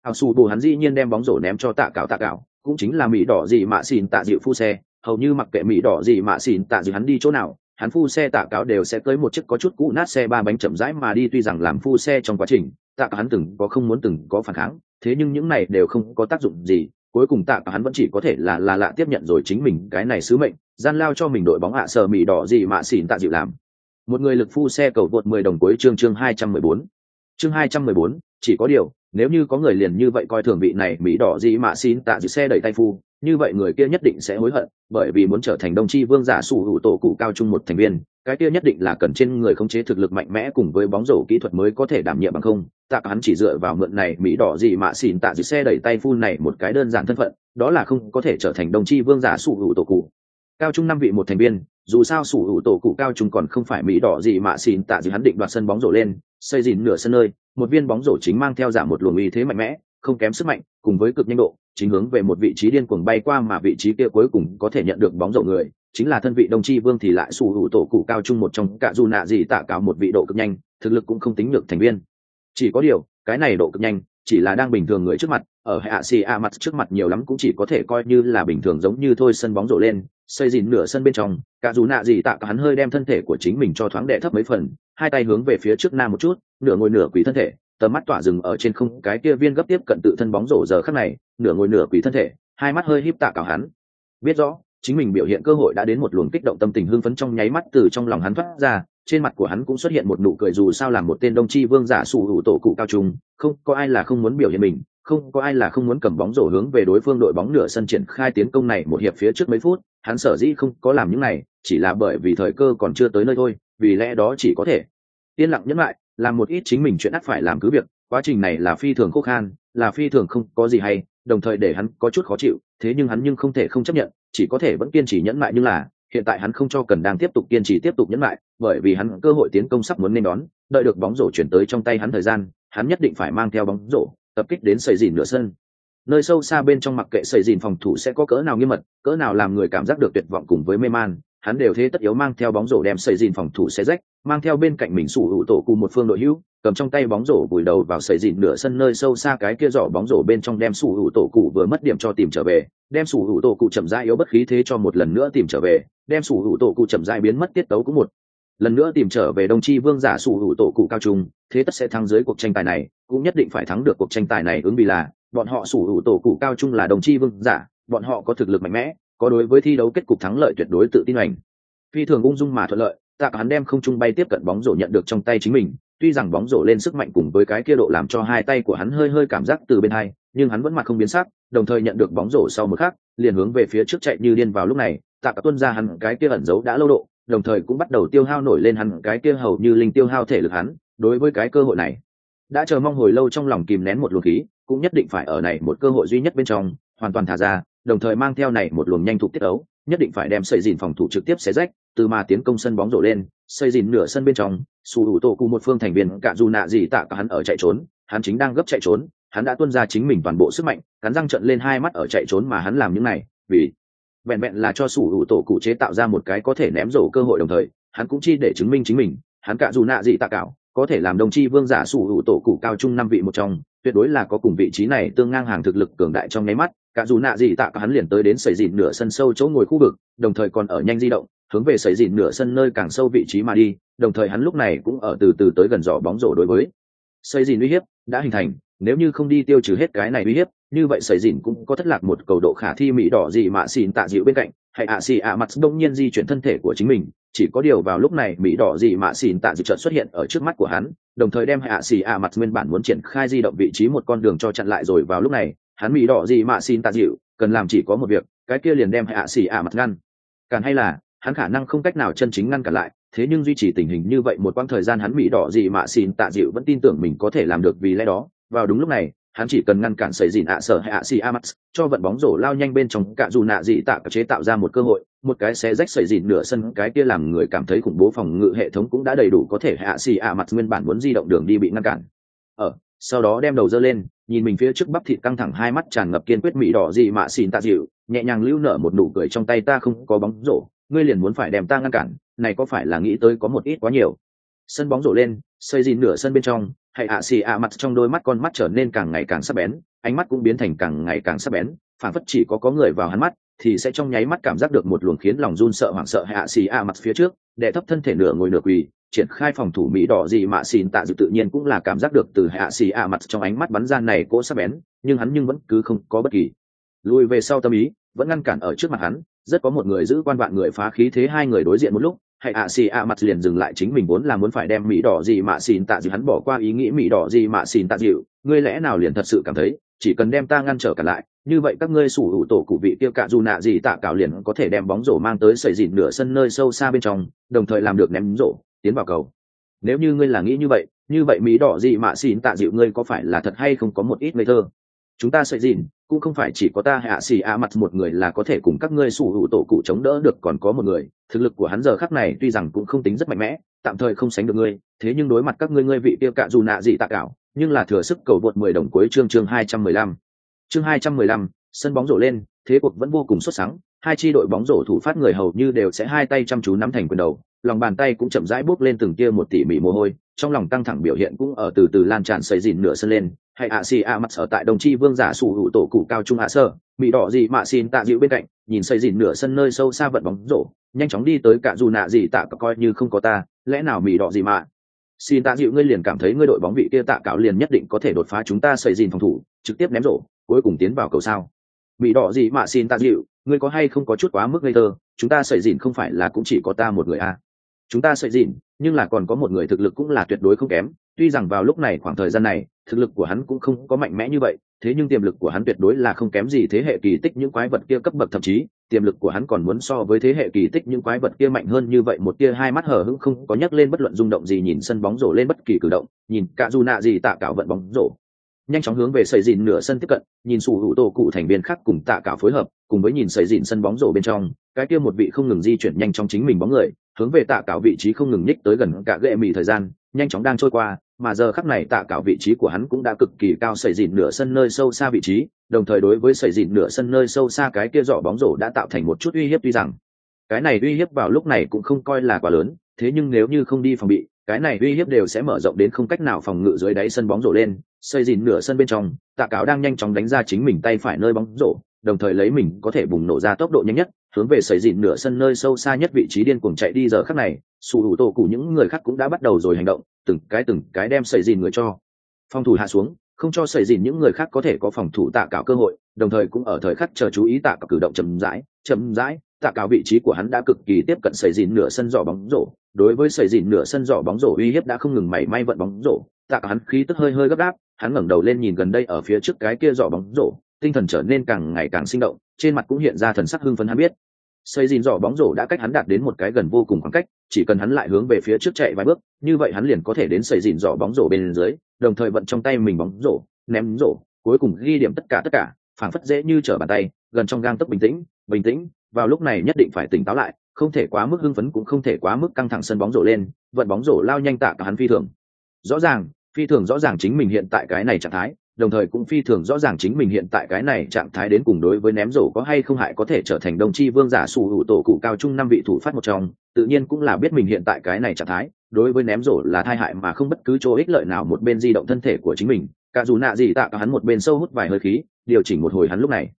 Ảo sủ bù hắn dĩ nhiên đem bóng rổ ném cho tạ cạo tạ cạo, cũng chính là mỹ đỏ dị mạ xỉn tạ dịu phu xe, hầu như mặc kệ mỹ đỏ dị mạ xỉn tạ dịu hắn đi chỗ nào, hắn phu xe tạ cáo đều sẽ tới một chiếc có chút cũ nát xe ba bánh chậm rãi mà đi, tuy rằng làm phu xe trong quá trình, tạ cáo hắn từng có không muốn từng có phản kháng thế nhưng những này đều không có tác dụng gì, cuối cùng tạ hắn vẫn chỉ có thể là là lạ tiếp nhận rồi chính mình cái này sứ mệnh, gian lao cho mình đội bóng hạ sờ mì đỏ gì mà xỉn tạ dịu làm. Một người lực phu xe cầu vượt mười đồng cuối chương chương hai trăm mười bốn. Chương hai trăm mười bốn, chỉ có điều, nếu như có người liền như vậy coi thường vị này mỹ đỏ gì mà xin tạ dịu xe đẩy tay phu như vậy người kia nhất định sẽ hối hận, bởi vì muốn trở thành đông chi vương giả sủ hữu tổ cụ cao trung một thành viên, cái kia nhất định là cần trên người khống chế thực lực mạnh mẽ cùng với bóng rổ kỹ thuật mới có thể đảm nhiệm bằng không. Tạ hắn chỉ dựa vào mượn này mỹ đỏ gì mà xỉn tạ giữ xe đẩy tay phun này một cái đơn giản thân phận, đó là không có thể trở thành đồng chi vương giả sủ hữu tổ cụ cao trung năm vị một thành viên, dù sao sủ hữu tổ cụ cao trung còn không phải mỹ đỏ gì mà xỉn tạ giữ hắn định đoạt sân bóng rổ lên, xây dìn nửa sân nơi, một viên bóng rổ chính mang theo giả một luồng uy thế mạnh mẽ không kém sức mạnh, cùng với cực nhanh độ, chính hướng về một vị trí điên cuồng bay qua mà vị trí kia cuối cùng có thể nhận được bóng rổ người, chính là thân vị đồng chi vương thì lại sủ hữu tổ cụ cao trung một trong cả dù nạ gì tạ cáo một vị độ cực nhanh, thực lực cũng không tính được thành viên. Chỉ có điều, cái này độ cực nhanh, chỉ là đang bình thường người trước mặt, ở hạ xì a mặt trước mặt nhiều lắm cũng chỉ có thể coi như là bình thường giống như thôi sân bóng rổ lên, xây dìn nửa sân bên trong, cả dù nạ gì tạ hắn hơi đem thân thể của chính mình cho thoáng đệ thấp mấy phần, hai tay hướng về phía trước nam một chút, nửa ngồi nửa quỳ thân thể tầm mắt tỏa rừng ở trên không, cái kia viên gấp tiếp cận tự thân bóng rổ giờ khắc này, nửa ngồi nửa quỳ thân thể, hai mắt hơi híp tạ cả hắn. Biết rõ, chính mình biểu hiện cơ hội đã đến một luồng kích động tâm tình hưng phấn trong nháy mắt từ trong lòng hắn thoát ra, trên mặt của hắn cũng xuất hiện một nụ cười dù sao làm một tên đông tri vương giả sủ hữu tổ cụ cao trung, không có ai là không muốn biểu hiện mình, không có ai là không muốn cầm bóng rổ hướng về đối phương đội bóng nửa sân triển khai tiến công này một hiệp phía trước mấy phút, hắn sở dĩ không có làm những này, chỉ là bởi vì thời cơ còn chưa tới nơi thôi, vì lẽ đó chỉ có thể yên lặng nhẫn lại làm một ít chính mình chuyện ắt phải làm cứ việc, quá trình này là phi thường khô khan, là phi thường không có gì hay, đồng thời để hắn có chút khó chịu, thế nhưng hắn nhưng không thể không chấp nhận, chỉ có thể vẫn kiên trì nhẫn lại nhưng là, hiện tại hắn không cho cần đang tiếp tục kiên trì tiếp tục nhẫn lại bởi vì hắn cơ hội tiến công sắp muốn nên đón, đợi được bóng rổ chuyển tới trong tay hắn thời gian, hắn nhất định phải mang theo bóng rổ, tập kích đến sầy dìn nửa sân. Nơi sâu xa bên trong mặc kệ sầy dìn phòng thủ sẽ có cỡ nào nghiêm mật, cỡ nào làm người cảm giác được tuyệt vọng cùng với mê man hắn đều thế tất yếu mang theo bóng rổ đem sầy dìn phòng thủ xe rách, mang theo bên cạnh mình sủ hữu tổ cùng một phương đội hữu, cầm trong tay bóng rổ vùi đầu vào sầy dìn nửa sân nơi sâu xa cái kia giỏ bóng rổ bên trong đem sủ hữu tổ cụ vừa mất điểm cho tìm trở về, đem sủ hữu tổ cụ chậm rãi yếu bất khí thế cho một lần nữa tìm trở về, đem sủ hữu tổ cụ chậm rãi biến mất tiết tấu cũng một lần nữa tìm trở về đồng chi vương giả sủ hữu tổ cụ cao trung, thế tất sẽ thắng dưới cuộc tranh tài này, cũng nhất định phải thắng được cuộc tranh tài này ứng vì là, bọn họ sủ hữu tổ cụ cao trung là đồng chi vương giả, bọn họ có thực lực mạnh mẽ có đối với thi đấu kết cục thắng lợi tuyệt đối tự tin hành phi thường ung dung mà thuận lợi, tạ hắn đem không trung bay tiếp cận bóng rổ nhận được trong tay chính mình, tuy rằng bóng rổ lên sức mạnh cùng với cái kia độ làm cho hai tay của hắn hơi hơi cảm giác từ bên hai, nhưng hắn vẫn mặt không biến sắc, đồng thời nhận được bóng rổ sau một khắc, liền hướng về phía trước chạy như điên vào lúc này, tạ cả tuân ra hắn cái kia ẩn giấu đã lâu độ, đồng thời cũng bắt đầu tiêu hao nổi lên hắn cái kia hầu như linh tiêu hao thể lực hắn, đối với cái cơ hội này. Đã chờ mong hồi lâu trong lòng kìm nén một luồng khí, cũng nhất định phải ở này một cơ hội duy nhất bên trong, hoàn toàn thả ra đồng thời mang theo này một luồng nhanh thục tiết ấu, nhất định phải đem xây dìn phòng thủ trực tiếp xé rách, từ mà tiến công sân bóng rổ lên, xây dìn nửa sân bên trong, su hữu tổ cụ một phương thành viên cả dù nạ gì tạ cả hắn ở chạy trốn, hắn chính đang gấp chạy trốn, hắn đã tuân ra chính mình toàn bộ sức mạnh, cắn răng trận lên hai mắt ở chạy trốn mà hắn làm những này, vì vẹn vẹn là cho sủ hữu tổ cụ chế tạo ra một cái có thể ném rổ cơ hội đồng thời, hắn cũng chi để chứng minh chính mình, hắn cả dù nạ gì tạ cảo có thể làm đồng chi vương giả sủ hữu tổ cụ cao trung năm vị một trong, tuyệt đối là có cùng vị trí này tương ngang hàng thực lực cường đại trong nháy mắt cả dù nạ gì tạ cả hắn liền tới đến sẩy dìn nửa sân sâu chỗ ngồi khu vực, đồng thời còn ở nhanh di động, hướng về sẩy dìn nửa sân nơi càng sâu vị trí mà đi, đồng thời hắn lúc này cũng ở từ từ tới gần giỏ bóng rổ đối với. Sẩy dìn uy hiếp đã hình thành, nếu như không đi tiêu trừ hết cái này uy hiếp, như vậy sẩy dìn cũng có thất lạc một cầu độ khả thi mỹ đỏ gì mà xỉn tạ dịu bên cạnh, hay ạ xì ạ mặt đông nhiên di chuyển thân thể của chính mình, chỉ có điều vào lúc này mỹ đỏ gì mà xỉn tạ dịu chợt xuất hiện ở trước mắt của hắn, đồng thời đem hạ xì ạ mặt nguyên bản muốn triển khai di động vị trí một con đường cho chặn lại rồi vào lúc này hắn mỹ đỏ gì mà xin tạ dịu, cần làm chỉ có một việc, cái kia liền đem hạ xì ạ mặt ngăn. Cản hay là, hắn khả năng không cách nào chân chính ngăn cản lại, thế nhưng duy trì tình hình như vậy một quãng thời gian hắn mỹ đỏ gì mà xin tạ dịu vẫn tin tưởng mình có thể làm được vì lẽ đó. Vào đúng lúc này, hắn chỉ cần ngăn cản sẩy dịn ạ sở hạ xì a mắt cho vận bóng rổ lao nhanh bên trong cả dù nạ dị tạ chế tạo ra một cơ hội, một cái xé rách sẩy dịn nửa sân, cái kia làm người cảm thấy khủng bố phòng ngự hệ thống cũng đã đầy đủ có thể hạ xì a mặt nguyên bản muốn di động đường đi bị ngăn cản. Ở sau đó đem đầu dơ lên nhìn mình phía trước bắp thịt căng thẳng hai mắt tràn ngập kiên quyết mỹ đỏ dị mạ xin tạ dịu, nhẹ nhàng lưu nở một nụ cười trong tay ta không có bóng rổ, ngươi liền muốn phải đem ta ngăn cản, này có phải là nghĩ tới có một ít quá nhiều? Sân bóng rổ lên, xây dìn nửa sân bên trong, hay ạ xì ạ mặt trong đôi mắt con mắt trở nên càng ngày càng sắc bén, ánh mắt cũng biến thành càng ngày càng sắc bén phản phất chỉ có có người vào hắn mắt, thì sẽ trong nháy mắt cảm giác được một luồng khiến lòng run sợ hoảng sợ hạ xì a mặt phía trước đệ thấp thân thể nửa ngồi nửa quỳ triển khai phòng thủ mỹ đỏ gì mà xin tạ dự tự nhiên cũng là cảm giác được từ hạ xì ạ mặt trong ánh mắt bắn ra này cỗ sắc bén, nhưng hắn nhưng vẫn cứ không có bất kỳ. Lùi về sau tâm ý, vẫn ngăn cản ở trước mặt hắn, rất có một người giữ quan vạn người phá khí thế hai người đối diện một lúc, hạ ạ xì ạ mặt liền dừng lại chính mình vốn là muốn phải đem mỹ đỏ gì mà xin tạ dịu hắn bỏ qua ý nghĩ mỹ đỏ gì mà xin tạ dịu ngươi lẽ nào liền thật sự cảm thấy, chỉ cần đem ta ngăn trở cả lại, như vậy các ngươi sủ hữu tổ cụ vị kia cạ dù nạ gì tạ cảo liền có thể đem bóng rổ mang tới sẩy dịn nửa sân nơi sâu xa bên trong, đồng thời làm được ném rổ tiến vào cầu. Nếu như ngươi là nghĩ như vậy như vậy mỹ đỏ gì mạ xin tạ dịu ngươi có phải là thật hay không có một ít ngây thơ? Chúng ta sợi dìn cũng không phải chỉ có ta hạ xì a mặt một người là có thể cùng các ngươi sủ hữu tổ cụ chống đỡ được còn có một người. Thực lực của hắn giờ khắc này tuy rằng cũng không tính rất mạnh mẽ, tạm thời không sánh được ngươi, thế nhưng đối mặt các ngươi ngươi vị tiêu cạ dù nạ gì tạ cảo nhưng là thừa sức cầu vượt mười đồng cuối chương chương hai trăm mười lăm. Chương hai trăm mười lăm, sân bóng rổ lên, thế cuộc vẫn vô cùng xuất sắc hai chi đội bóng rổ thủ phát người hầu như đều sẽ hai tay chăm chú nắm thành quyền đầu, lòng bàn tay cũng chậm rãi bước lên từng tia một tỉ mỉ mồ hôi, trong lòng căng thẳng biểu hiện cũng ở từ từ lan tràn xây dìn nửa sân lên. Hay ạ xì ạ mặt sở tại đồng chi vương giả sủ hữu tổ cụ cao trung hạ sơ bị đỏ gì mạ xin tạ dịu bên cạnh, nhìn xây dìn nửa sân nơi sâu xa vận bóng rổ, nhanh chóng đi tới cả dù nạ gì tạ coi như không có ta, lẽ nào mỹ đỏ gì mạ xin tạ dịu ngươi liền cảm thấy ngươi đội bóng vị kia tạ cáo liền nhất định có thể đột phá chúng ta xây dìn phòng thủ, trực tiếp ném rổ, cuối cùng tiến vào cầu sao. Mỹ đỏ gì mà xin tạ dịu ngươi có hay không có chút quá mức ngây thơ, chúng ta sợi dìn không phải là cũng chỉ có ta một người à? Chúng ta sợi dìn, nhưng là còn có một người thực lực cũng là tuyệt đối không kém, tuy rằng vào lúc này khoảng thời gian này, thực lực của hắn cũng không có mạnh mẽ như vậy, thế nhưng tiềm lực của hắn tuyệt đối là không kém gì thế hệ kỳ tích những quái vật kia cấp bậc, thậm chí, tiềm lực của hắn còn muốn so với thế hệ kỳ tích những quái vật kia mạnh hơn như vậy. Một tia hai mắt hở hững không có nhắc lên bất luận rung động gì, nhìn sân bóng rổ lên bất kỳ cử động, nhìn cả dù nạ gì tạ cảo vận bóng rổ nhanh chóng hướng về sầy dìn nửa sân tiếp cận, nhìn sủ hữu tổ cụ thành viên khác cùng tạ cảo phối hợp, cùng với nhìn sầy dìn sân bóng rổ bên trong, cái kia một vị không ngừng di chuyển nhanh trong chính mình bóng người, hướng về tạ cảo vị trí không ngừng nhích tới gần cả ghệ mì thời gian, nhanh chóng đang trôi qua, mà giờ khắc này tạ cảo vị trí của hắn cũng đã cực kỳ cao sẩy dìn nửa sân nơi sâu xa vị trí, đồng thời đối với sẩy dìn nửa sân nơi sâu xa cái kia dọ bóng rổ đã tạo thành một chút uy hiếp tuy rằng, cái này uy hiếp vào lúc này cũng không coi là quá lớn, thế nhưng nếu như không đi phòng bị, cái này uy hiếp đều sẽ mở rộng đến không cách nào phòng ngự dưới đáy sân bóng rổ lên xây dìn nửa sân bên trong, tạ cáo đang nhanh chóng đánh ra chính mình tay phải nơi bóng rổ, đồng thời lấy mình có thể bùng nổ ra tốc độ nhanh nhất, hướng về xây dìn nửa sân nơi sâu xa nhất vị trí điên cuồng chạy đi giờ khắc này sủ hữu tổ cụ những người khác cũng đã bắt đầu rồi hành động, từng cái từng cái đem xây dìn người cho. Phòng thủ hạ xuống, không cho xây dìn những người khác có thể có phòng thủ tạ cáo cơ hội, đồng thời cũng ở thời khắc chờ chú ý tạ cáo cử động chậm rãi chậm rãi, tạ cáo vị trí của hắn đã cực kỳ tiếp cận xây dìn nửa sân giỏ bóng rổ. Đối với xây dìn nửa sân giỏ bóng rổ uy hiếp đã không ngừng mảy may vận bóng rổ, tạ cáo hắn khí tức hơi hơi gấp gáp hắn ngẩng đầu lên nhìn gần đây ở phía trước cái kia giỏ bóng rổ, tinh thần trở nên càng ngày càng sinh động, trên mặt cũng hiện ra thần sắc hưng phấn hắn biết. Xây dìn dò bóng rổ đã cách hắn đạt đến một cái gần vô cùng khoảng cách, chỉ cần hắn lại hướng về phía trước chạy vài bước, như vậy hắn liền có thể đến xây dìn dò bóng rổ bên dưới, đồng thời vận trong tay mình bóng rổ, ném rổ, cuối cùng ghi điểm tất cả tất cả, phảng phất dễ như trở bàn tay, gần trong gang tấc bình tĩnh bình tĩnh, vào lúc này nhất định phải tỉnh táo lại, không thể quá mức hưng phấn cũng không thể quá mức căng thẳng sân bóng rổ lên, vận bóng rổ lao nhanh tạ cả hắn phi thường. Rõ ràng phi thường rõ ràng chính mình hiện tại cái này trạng thái, đồng thời cũng phi thường rõ ràng chính mình hiện tại cái này trạng thái đến cùng đối với ném rổ có hay không hại có thể trở thành đồng chi vương giả sủ hữu tổ cụ cao trung năm vị thủ phát một trong, tự nhiên cũng là biết mình hiện tại cái này trạng thái, đối với ném rổ là thai hại mà không bất cứ chỗ ích lợi nào một bên di động thân thể của chính mình, cả dù nạ gì tạ cả hắn một bên sâu hút vài hơi khí, điều chỉnh một hồi hắn lúc này.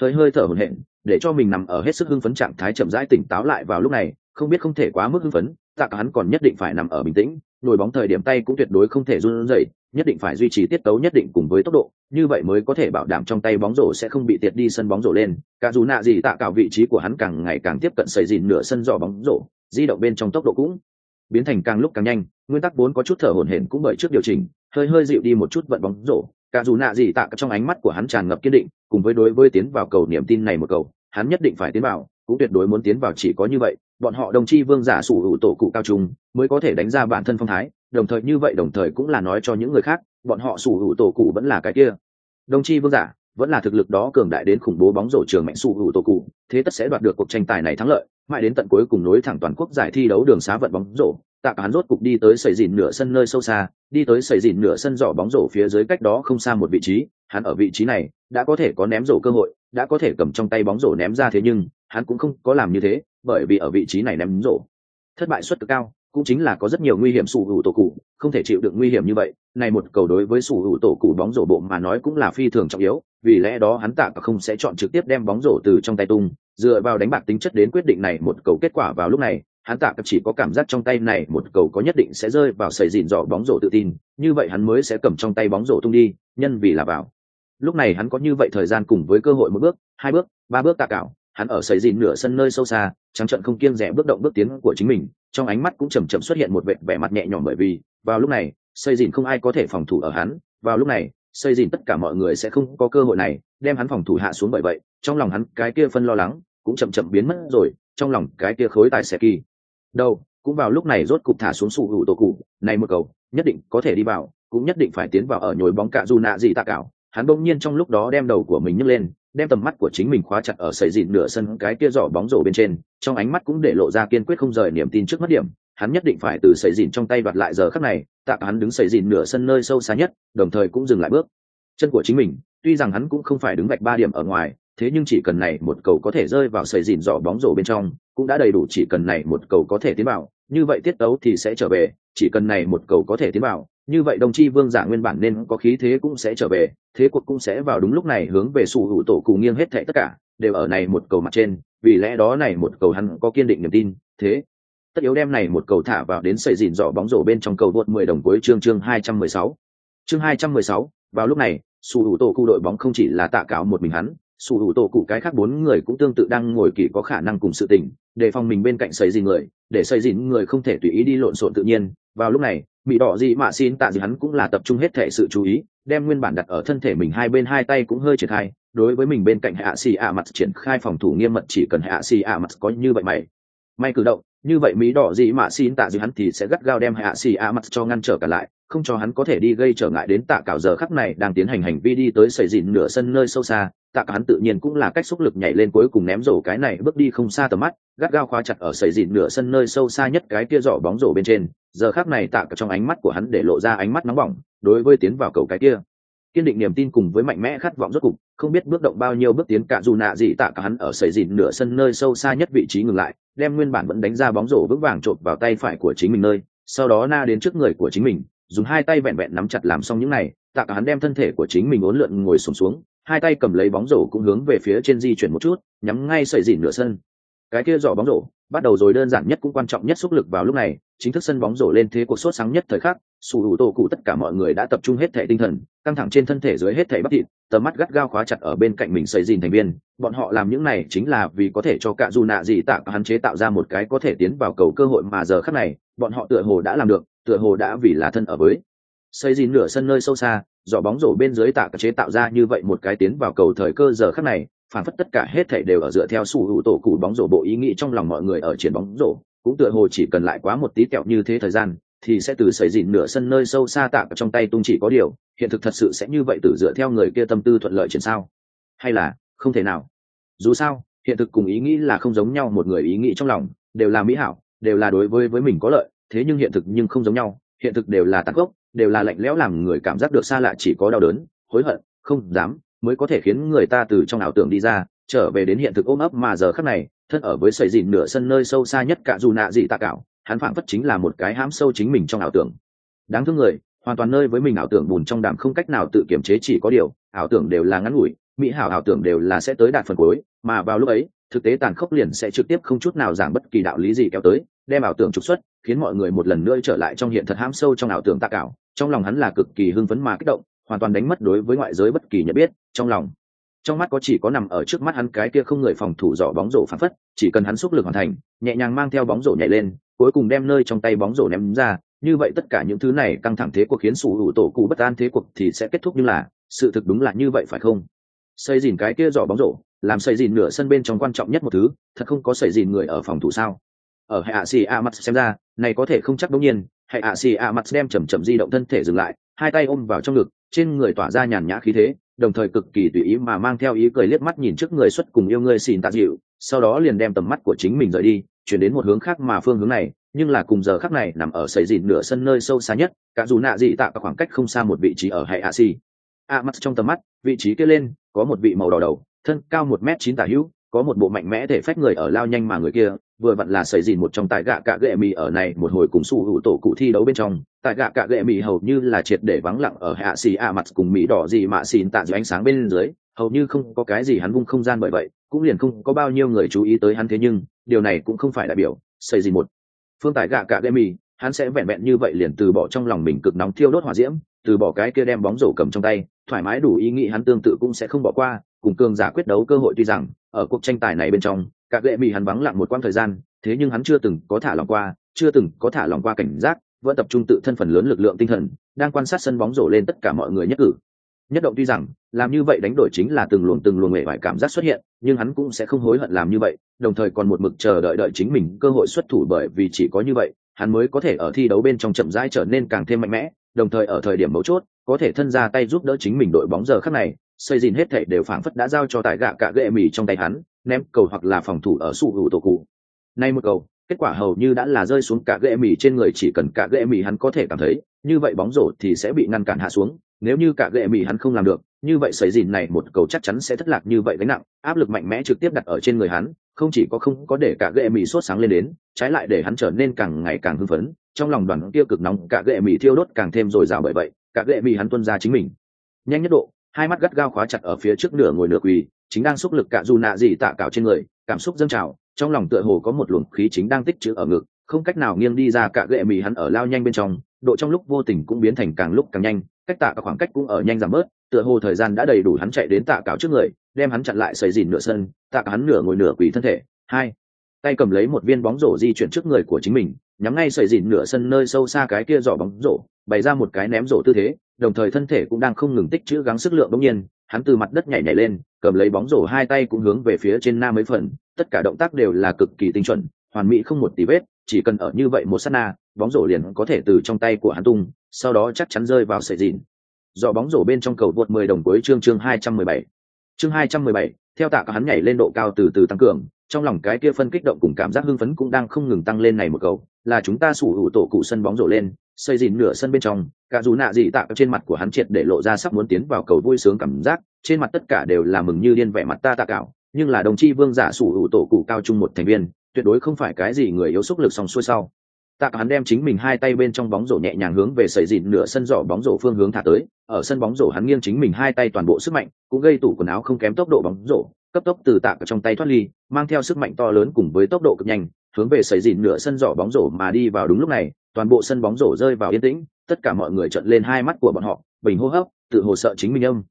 Hơi hơi thở hổn hển, để cho mình nằm ở hết sức hưng phấn trạng thái chậm rãi tỉnh táo lại vào lúc này, không biết không thể quá mức hưng phấn, tạ cả hắn còn nhất định phải nằm ở bình tĩnh đổi bóng thời điểm tay cũng tuyệt đối không thể run rẩy, nhất định phải duy trì tiết tấu nhất định cùng với tốc độ, như vậy mới có thể bảo đảm trong tay bóng rổ sẽ không bị tiệt đi sân bóng rổ lên. Cả dù nạ gì tạ cảo vị trí của hắn càng ngày càng tiếp cận xây dìn nửa sân dò bóng rổ, di động bên trong tốc độ cũng biến thành càng lúc càng nhanh. Nguyên tắc vốn có chút thở hổn hển cũng bởi trước điều chỉnh, hơi hơi dịu đi một chút vận bóng rổ. Cả dù nạ gì tạ trong ánh mắt của hắn tràn ngập kiên định, cùng với đối với tiến vào cầu niềm tin này một cầu, hắn nhất định phải tiến vào, cũng tuyệt đối muốn tiến vào chỉ có như vậy bọn họ đồng chi vương giả sủ hữu tổ cụ cao trung mới có thể đánh ra bản thân phong thái, đồng thời như vậy đồng thời cũng là nói cho những người khác, bọn họ sủ hữu tổ cụ vẫn là cái kia. Đồng chi vương giả vẫn là thực lực đó cường đại đến khủng bố bóng rổ trường mạnh sủ hữu tổ cụ, thế tất sẽ đoạt được cuộc tranh tài này thắng lợi, mãi đến tận cuối cùng nối thẳng toàn quốc giải thi đấu đường xá vận bóng rổ, tạ hắn rốt cục đi tới sầy dìn nửa sân nơi sâu xa, đi tới sầy dìn nửa sân giỏ bóng rổ phía dưới cách đó không xa một vị trí, hắn ở vị trí này đã có thể có ném rổ cơ hội, đã có thể cầm trong tay bóng rổ ném ra thế nhưng, hắn cũng không có làm như thế bởi vì ở vị trí này ném rổ. Thất bại suất cực cao, cũng chính là có rất nhiều nguy hiểm sủ hữu tổ cụ, không thể chịu được nguy hiểm như vậy. Này một cầu đối với sủ hữu tổ cụ bóng rổ bộ mà nói cũng là phi thường trọng yếu, vì lẽ đó hắn tạ không sẽ chọn trực tiếp đem bóng rổ từ trong tay tung, dựa vào đánh bạc tính chất đến quyết định này một cầu kết quả vào lúc này, hắn tạ chỉ có cảm giác trong tay này một cầu có nhất định sẽ rơi vào sầy dìn dò bóng rổ tự tin, như vậy hắn mới sẽ cầm trong tay bóng rổ tung đi, nhân vì là vào. Lúc này hắn có như vậy thời gian cùng với cơ hội một bước, hai bước, ba bước tạ cảo hắn ở sầy dìn nửa sân nơi sâu xa, trắng trận không kiêng rẽ bước động bước tiến của chính mình, trong ánh mắt cũng chầm chậm xuất hiện một vẻ vẻ mặt nhẹ nhõm bởi vì, vào lúc này, xây dìn không ai có thể phòng thủ ở hắn, vào lúc này, xây dìn tất cả mọi người sẽ không có cơ hội này, đem hắn phòng thủ hạ xuống bởi vậy, trong lòng hắn cái kia phân lo lắng cũng chậm chậm biến mất rồi, trong lòng cái kia khối tài xẻ kỳ. Đâu, cũng vào lúc này rốt cục thả xuống sụ hữu tổ cụ, này một cầu, nhất định có thể đi vào, cũng nhất định phải tiến vào ở nhồi bóng cạ dù nạ gì tạ cảo. Hắn bỗng nhiên trong lúc đó đem đầu của mình nhấc lên đem tầm mắt của chính mình khóa chặt ở sợi dịn nửa sân cái kia giỏ bóng rổ bên trên, trong ánh mắt cũng để lộ ra kiên quyết không rời niềm tin trước mất điểm. Hắn nhất định phải từ sợi dịn trong tay đoạt lại giờ khắc này, tạ hắn đứng sợi dịn nửa sân nơi sâu xa nhất, đồng thời cũng dừng lại bước. Chân của chính mình, tuy rằng hắn cũng không phải đứng vạch ba điểm ở ngoài, thế nhưng chỉ cần này một cầu có thể rơi vào sợi dịn giỏ bóng rổ bên trong, cũng đã đầy đủ chỉ cần này một cầu có thể tiến vào như vậy tiết tấu thì sẽ trở về chỉ cần này một cầu có thể tiến vào như vậy đồng chi vương giả nguyên bản nên có khí thế cũng sẽ trở về thế cuộc cũng sẽ vào đúng lúc này hướng về sủ hữu tổ cù nghiêng hết thệ tất cả đều ở này một cầu mặt trên vì lẽ đó này một cầu hắn có kiên định niềm tin thế tất yếu đem này một cầu thả vào đến sợi dìn dọ bóng rổ bên trong cầu vượt 10 đồng cuối chương chương 216. Chương 216, vào lúc này, sủ hữu tổ cụ đội bóng không chỉ là tạ cáo một mình hắn, sủ hữu tổ cụ cái khác bốn người cũng tương tự đang ngồi kỳ có khả năng cùng sự tình, để phòng mình bên cạnh xây dìn người, để xây dìn người không thể tùy ý đi lộn xộn tự nhiên. Vào lúc này, bị đỏ gì mà xin tạ gì hắn cũng là tập trung hết thể sự chú ý đem nguyên bản đặt ở thân thể mình hai bên hai tay cũng hơi triển khai đối với mình bên cạnh hạ xì ạ mặt triển khai phòng thủ nghiêm mật chỉ cần hạ xì ạ mặt có như vậy mày may cử động như vậy mỹ đỏ gì mà xin tạ gì hắn thì sẽ gắt gao đem hạ xì a mặt cho ngăn trở cả lại, không cho hắn có thể đi gây trở ngại đến tạ cảo giờ khắc này đang tiến hành hành vi đi tới sầy dịn nửa sân nơi sâu xa. Tạ cả hắn tự nhiên cũng là cách xúc lực nhảy lên cuối cùng ném rổ cái này bước đi không xa tầm mắt, gắt gao khóa chặt ở sầy dịn nửa sân nơi sâu xa nhất cái kia giỏ bóng rổ bên trên. Giờ khắc này tạ cả trong ánh mắt của hắn để lộ ra ánh mắt nóng bỏng, đối với tiến vào cầu cái kia kiên định niềm tin cùng với mạnh mẽ khát vọng rốt cục không biết bước động bao nhiêu bước tiến cả dù nạ gì tạ cả hắn ở sầy dìn nửa sân nơi sâu xa nhất vị trí ngừng lại đem nguyên bản vẫn đánh ra bóng rổ vững vàng trộn vào tay phải của chính mình nơi sau đó na đến trước người của chính mình dùng hai tay vẹn vẹn nắm chặt làm xong những này tạ cả hắn đem thân thể của chính mình uốn lượn ngồi sụp xuống, xuống hai tay cầm lấy bóng rổ cũng hướng về phía trên di chuyển một chút nhắm ngay sầy dìn nửa sân. Cái kia giỏ bóng rổ bắt đầu rồi đơn giản nhất cũng quan trọng nhất xúc lực vào lúc này chính thức sân bóng rổ lên thế cuộc sốt sáng nhất thời khắc sủ hữu tổ cụ tất cả mọi người đã tập trung hết thể tinh thần, căng thẳng trên thân thể dưới hết thể bắp thịt, tầm mắt gắt gao khóa chặt ở bên cạnh mình xây dìn thành viên. Bọn họ làm những này chính là vì có thể cho cả dù nạ gì tạ hắn chế tạo ra một cái có thể tiến vào cầu cơ hội mà giờ khắc này, bọn họ tựa hồ đã làm được, tựa hồ đã vì là thân ở với. Xây dìn nửa sân nơi sâu xa, giỏ bóng rổ bên dưới tạ chế tạo ra như vậy một cái tiến vào cầu thời cơ giờ khắc này, phản phất tất cả hết thảy đều ở dựa theo sủ hữu tổ cụ bóng rổ bộ ý nghĩ trong lòng mọi người ở triển bóng rổ, cũng tựa hồ chỉ cần lại quá một tí kẹo như thế thời gian thì sẽ từ xảy dịn nửa sân nơi sâu xa tạ trong tay tung chỉ có điều, hiện thực thật sự sẽ như vậy từ dựa theo người kia tâm tư thuận lợi chuyển sao? Hay là, không thể nào? Dù sao, hiện thực cùng ý nghĩ là không giống nhau, một người ý nghĩ trong lòng đều là mỹ hảo, đều là đối với với mình có lợi, thế nhưng hiện thực nhưng không giống nhau, hiện thực đều là tắc gốc đều là lạnh lẽo làm người cảm giác được xa lạ chỉ có đau đớn, hối hận, không dám, mới có thể khiến người ta từ trong ảo tưởng đi ra, trở về đến hiện thực ôm ấp mà giờ khắc này, thân ở với sợi dìn nửa sân nơi sâu xa nhất cả dù nạ dị tạ cảo hắn phảng phất chính là một cái hãm sâu chính mình trong ảo tưởng. Đáng thương người, hoàn toàn nơi với mình ảo tưởng bùn trong đàm không cách nào tự kiểm chế chỉ có điều, ảo tưởng đều là ngắn ngủi, mỹ hảo ảo tưởng đều là sẽ tới đạt phần cuối, mà vào lúc ấy, thực tế tàn khốc liền sẽ trực tiếp không chút nào giảng bất kỳ đạo lý gì kéo tới, đem ảo tưởng trục xuất, khiến mọi người một lần nữa trở lại trong hiện thật hãm sâu trong ảo tưởng tạ cảo trong lòng hắn là cực kỳ hưng phấn mà kích động, hoàn toàn đánh mất đối với ngoại giới bất kỳ nhận biết, trong lòng. Trong mắt có chỉ có nằm ở trước mắt hắn cái kia không người phòng thủ dò bóng rổ phản phất, chỉ cần hắn xúc lực hoàn thành, nhẹ nhàng mang theo bóng rổ nhảy lên cuối cùng đem nơi trong tay bóng rổ ném ra, như vậy tất cả những thứ này căng thẳng thế cuộc khiến sủ hữu tổ cụ bất an thế cuộc thì sẽ kết thúc như là, sự thực đúng là như vậy phải không? Xây dìn cái kia dò bóng rổ, làm xây dìn nửa sân bên trong quan trọng nhất một thứ, thật không có xây dìn người ở phòng thủ sao? Ở hệ ạ xì a mặt xem ra, này có thể không chắc đống nhiên, hệ ạ xì a mặt đem chầm chậm di động thân thể dừng lại, hai tay ôm vào trong ngực, trên người tỏa ra nhàn nhã khí thế, đồng thời cực kỳ tùy ý mà mang theo ý cười liếc mắt nhìn trước người xuất cùng yêu ngươi xin tạ dịu, sau đó liền đem tầm mắt của chính mình rời đi chuyển đến một hướng khác mà phương hướng này, nhưng là cùng giờ khác này nằm ở sầy dìn nửa sân nơi sâu xa nhất, cả dù nạ dị tạ cả khoảng cách không xa một vị trí ở hệ hạ xì. A mắt trong tầm mắt, vị trí kia lên, có một vị màu đỏ đầu, thân cao một m chín tả hữu, có một bộ mạnh mẽ thể phách người ở lao nhanh mà người kia, vừa vặn là sầy dìn một trong tại gạ cạ gệ mì ở này một hồi cùng su hữu tổ cụ thi đấu bên trong. Tại gạ cạ gệ mì hầu như là triệt để vắng lặng ở hạ xì a mặt cùng mỹ đỏ gì mà xìn tạ dưới ánh sáng bên dưới hầu như không có cái gì hắn vung không gian bởi vậy, cũng liền không có bao nhiêu người chú ý tới hắn thế nhưng, điều này cũng không phải đại biểu, xây gì một phương tài gạ cạ gệ mì hắn sẽ vẹn vẹn như vậy liền từ bỏ trong lòng mình cực nóng thiêu đốt hỏa diễm, từ bỏ cái kia đem bóng rổ cầm trong tay, thoải mái đủ ý nghĩ hắn tương tự cũng sẽ không bỏ qua, cùng cường giả quyết đấu cơ hội tuy rằng, ở cuộc tranh tài này bên trong các lệ mì hắn vắng lặng một quãng thời gian, thế nhưng hắn chưa từng có thả lòng qua, chưa từng có thả lòng qua cảnh giác, vẫn tập trung tự thân phần lớn lực lượng tinh thần, đang quan sát sân bóng rổ lên tất cả mọi người nhất cử nhất động tuy rằng, làm như vậy đánh đổi chính là từng luồng từng luồng mệ vải cảm giác xuất hiện, nhưng hắn cũng sẽ không hối hận làm như vậy, đồng thời còn một mực chờ đợi đợi chính mình cơ hội xuất thủ bởi vì chỉ có như vậy, hắn mới có thể ở thi đấu bên trong chậm rãi trở nên càng thêm mạnh mẽ, đồng thời ở thời điểm mấu chốt, có thể thân ra tay giúp đỡ chính mình đội bóng giờ khắc này, xây dìn hết thảy đều phảng phất đã giao cho tại gạ cả gệ mì trong tay hắn, ném cầu hoặc là phòng thủ ở sụ hữu tổ cụ. Nay một cầu kết quả hầu như đã là rơi xuống cả ghệ mì trên người, chỉ cần cả ghệ mì hắn có thể cảm thấy, như vậy bóng rổ thì sẽ bị ngăn cản hạ xuống. Nếu như cả ghệ mì hắn không làm được, như vậy sấy dìn này một cầu chắc chắn sẽ thất lạc như vậy gánh nặng. Áp lực mạnh mẽ trực tiếp đặt ở trên người hắn, không chỉ có không có để cả ghệ mì sốt sáng lên đến, trái lại để hắn trở nên càng ngày càng hưng phấn. Trong lòng đoàn tiêu cực nóng, cả ghệ mì thiêu đốt càng thêm dồi dào bởi vậy, cả ghệ mì hắn tuân ra chính mình. Nhanh nhất độ, hai mắt gắt gao khóa chặt ở phía trước nửa ngồi nửa quỳ, chính đang xúc lực cả dù nạ gì tạ cào trên người, cảm xúc dâng trào trong lòng tựa hồ có một luồng khí chính đang tích trữ ở ngực, không cách nào nghiêng đi ra cả gệ mì hắn ở lao nhanh bên trong, độ trong lúc vô tình cũng biến thành càng lúc càng nhanh, cách tạ cả khoảng cách cũng ở nhanh giảm bớt, tựa hồ thời gian đã đầy đủ hắn chạy đến tạ cáo trước người, đem hắn chặn lại xây dìn nửa sân, tạ cả hắn nửa ngồi nửa quỳ thân thể. Hai, tay cầm lấy một viên bóng rổ di chuyển trước người của chính mình, nhắm ngay sợi dìn nửa sân nơi sâu xa cái kia giỏ bóng rổ, bày ra một cái ném rổ tư thế, đồng thời thân thể cũng đang không ngừng tích chữ gắng sức lượng bỗng nhiên hắn từ mặt đất nhảy nhảy lên cầm lấy bóng rổ hai tay cũng hướng về phía trên nam mấy phần tất cả động tác đều là cực kỳ tinh chuẩn hoàn mỹ không một tí vết chỉ cần ở như vậy một sát na bóng rổ liền có thể từ trong tay của hắn tung sau đó chắc chắn rơi vào sợi dìn do bóng rổ bên trong cầu vượt 10 đồng cuối chương chương 217. Chương 217, theo tạ hắn nhảy lên độ cao từ từ tăng cường, trong lòng cái kia phân kích động cùng cảm giác hưng phấn cũng đang không ngừng tăng lên này một cầu, là chúng ta sủ hữu tổ cụ sân bóng rổ lên, xây dìn nửa sân bên trong, cả dù nạ gì tạ trên mặt của hắn triệt để lộ ra sắp muốn tiến vào cầu vui sướng cảm giác, trên mặt tất cả đều là mừng như điên vẻ mặt ta tạ cạo nhưng là đồng chi vương giả sủ hữu tổ cụ cao trung một thành viên, tuyệt đối không phải cái gì người yếu xúc lực song xuôi sau. Tạ hắn đem chính mình hai tay bên trong bóng rổ nhẹ nhàng hướng về sẩy dịn nửa sân rổ bóng rổ phương hướng thả tới, ở sân bóng rổ hắn nghiêng chính mình hai tay toàn bộ sức mạnh, cũng gây tủ quần áo không kém tốc độ bóng rổ, cấp tốc từ tạ trong tay thoát ly, mang theo sức mạnh to lớn cùng với tốc độ cực nhanh, hướng về sẩy dịn nửa sân rổ bóng rổ mà đi vào đúng lúc này, toàn bộ sân bóng rổ rơi vào yên tĩnh, tất cả mọi người trợn lên hai mắt của bọn họ, bình hô hấp, tự hồ sợ chính mình âm.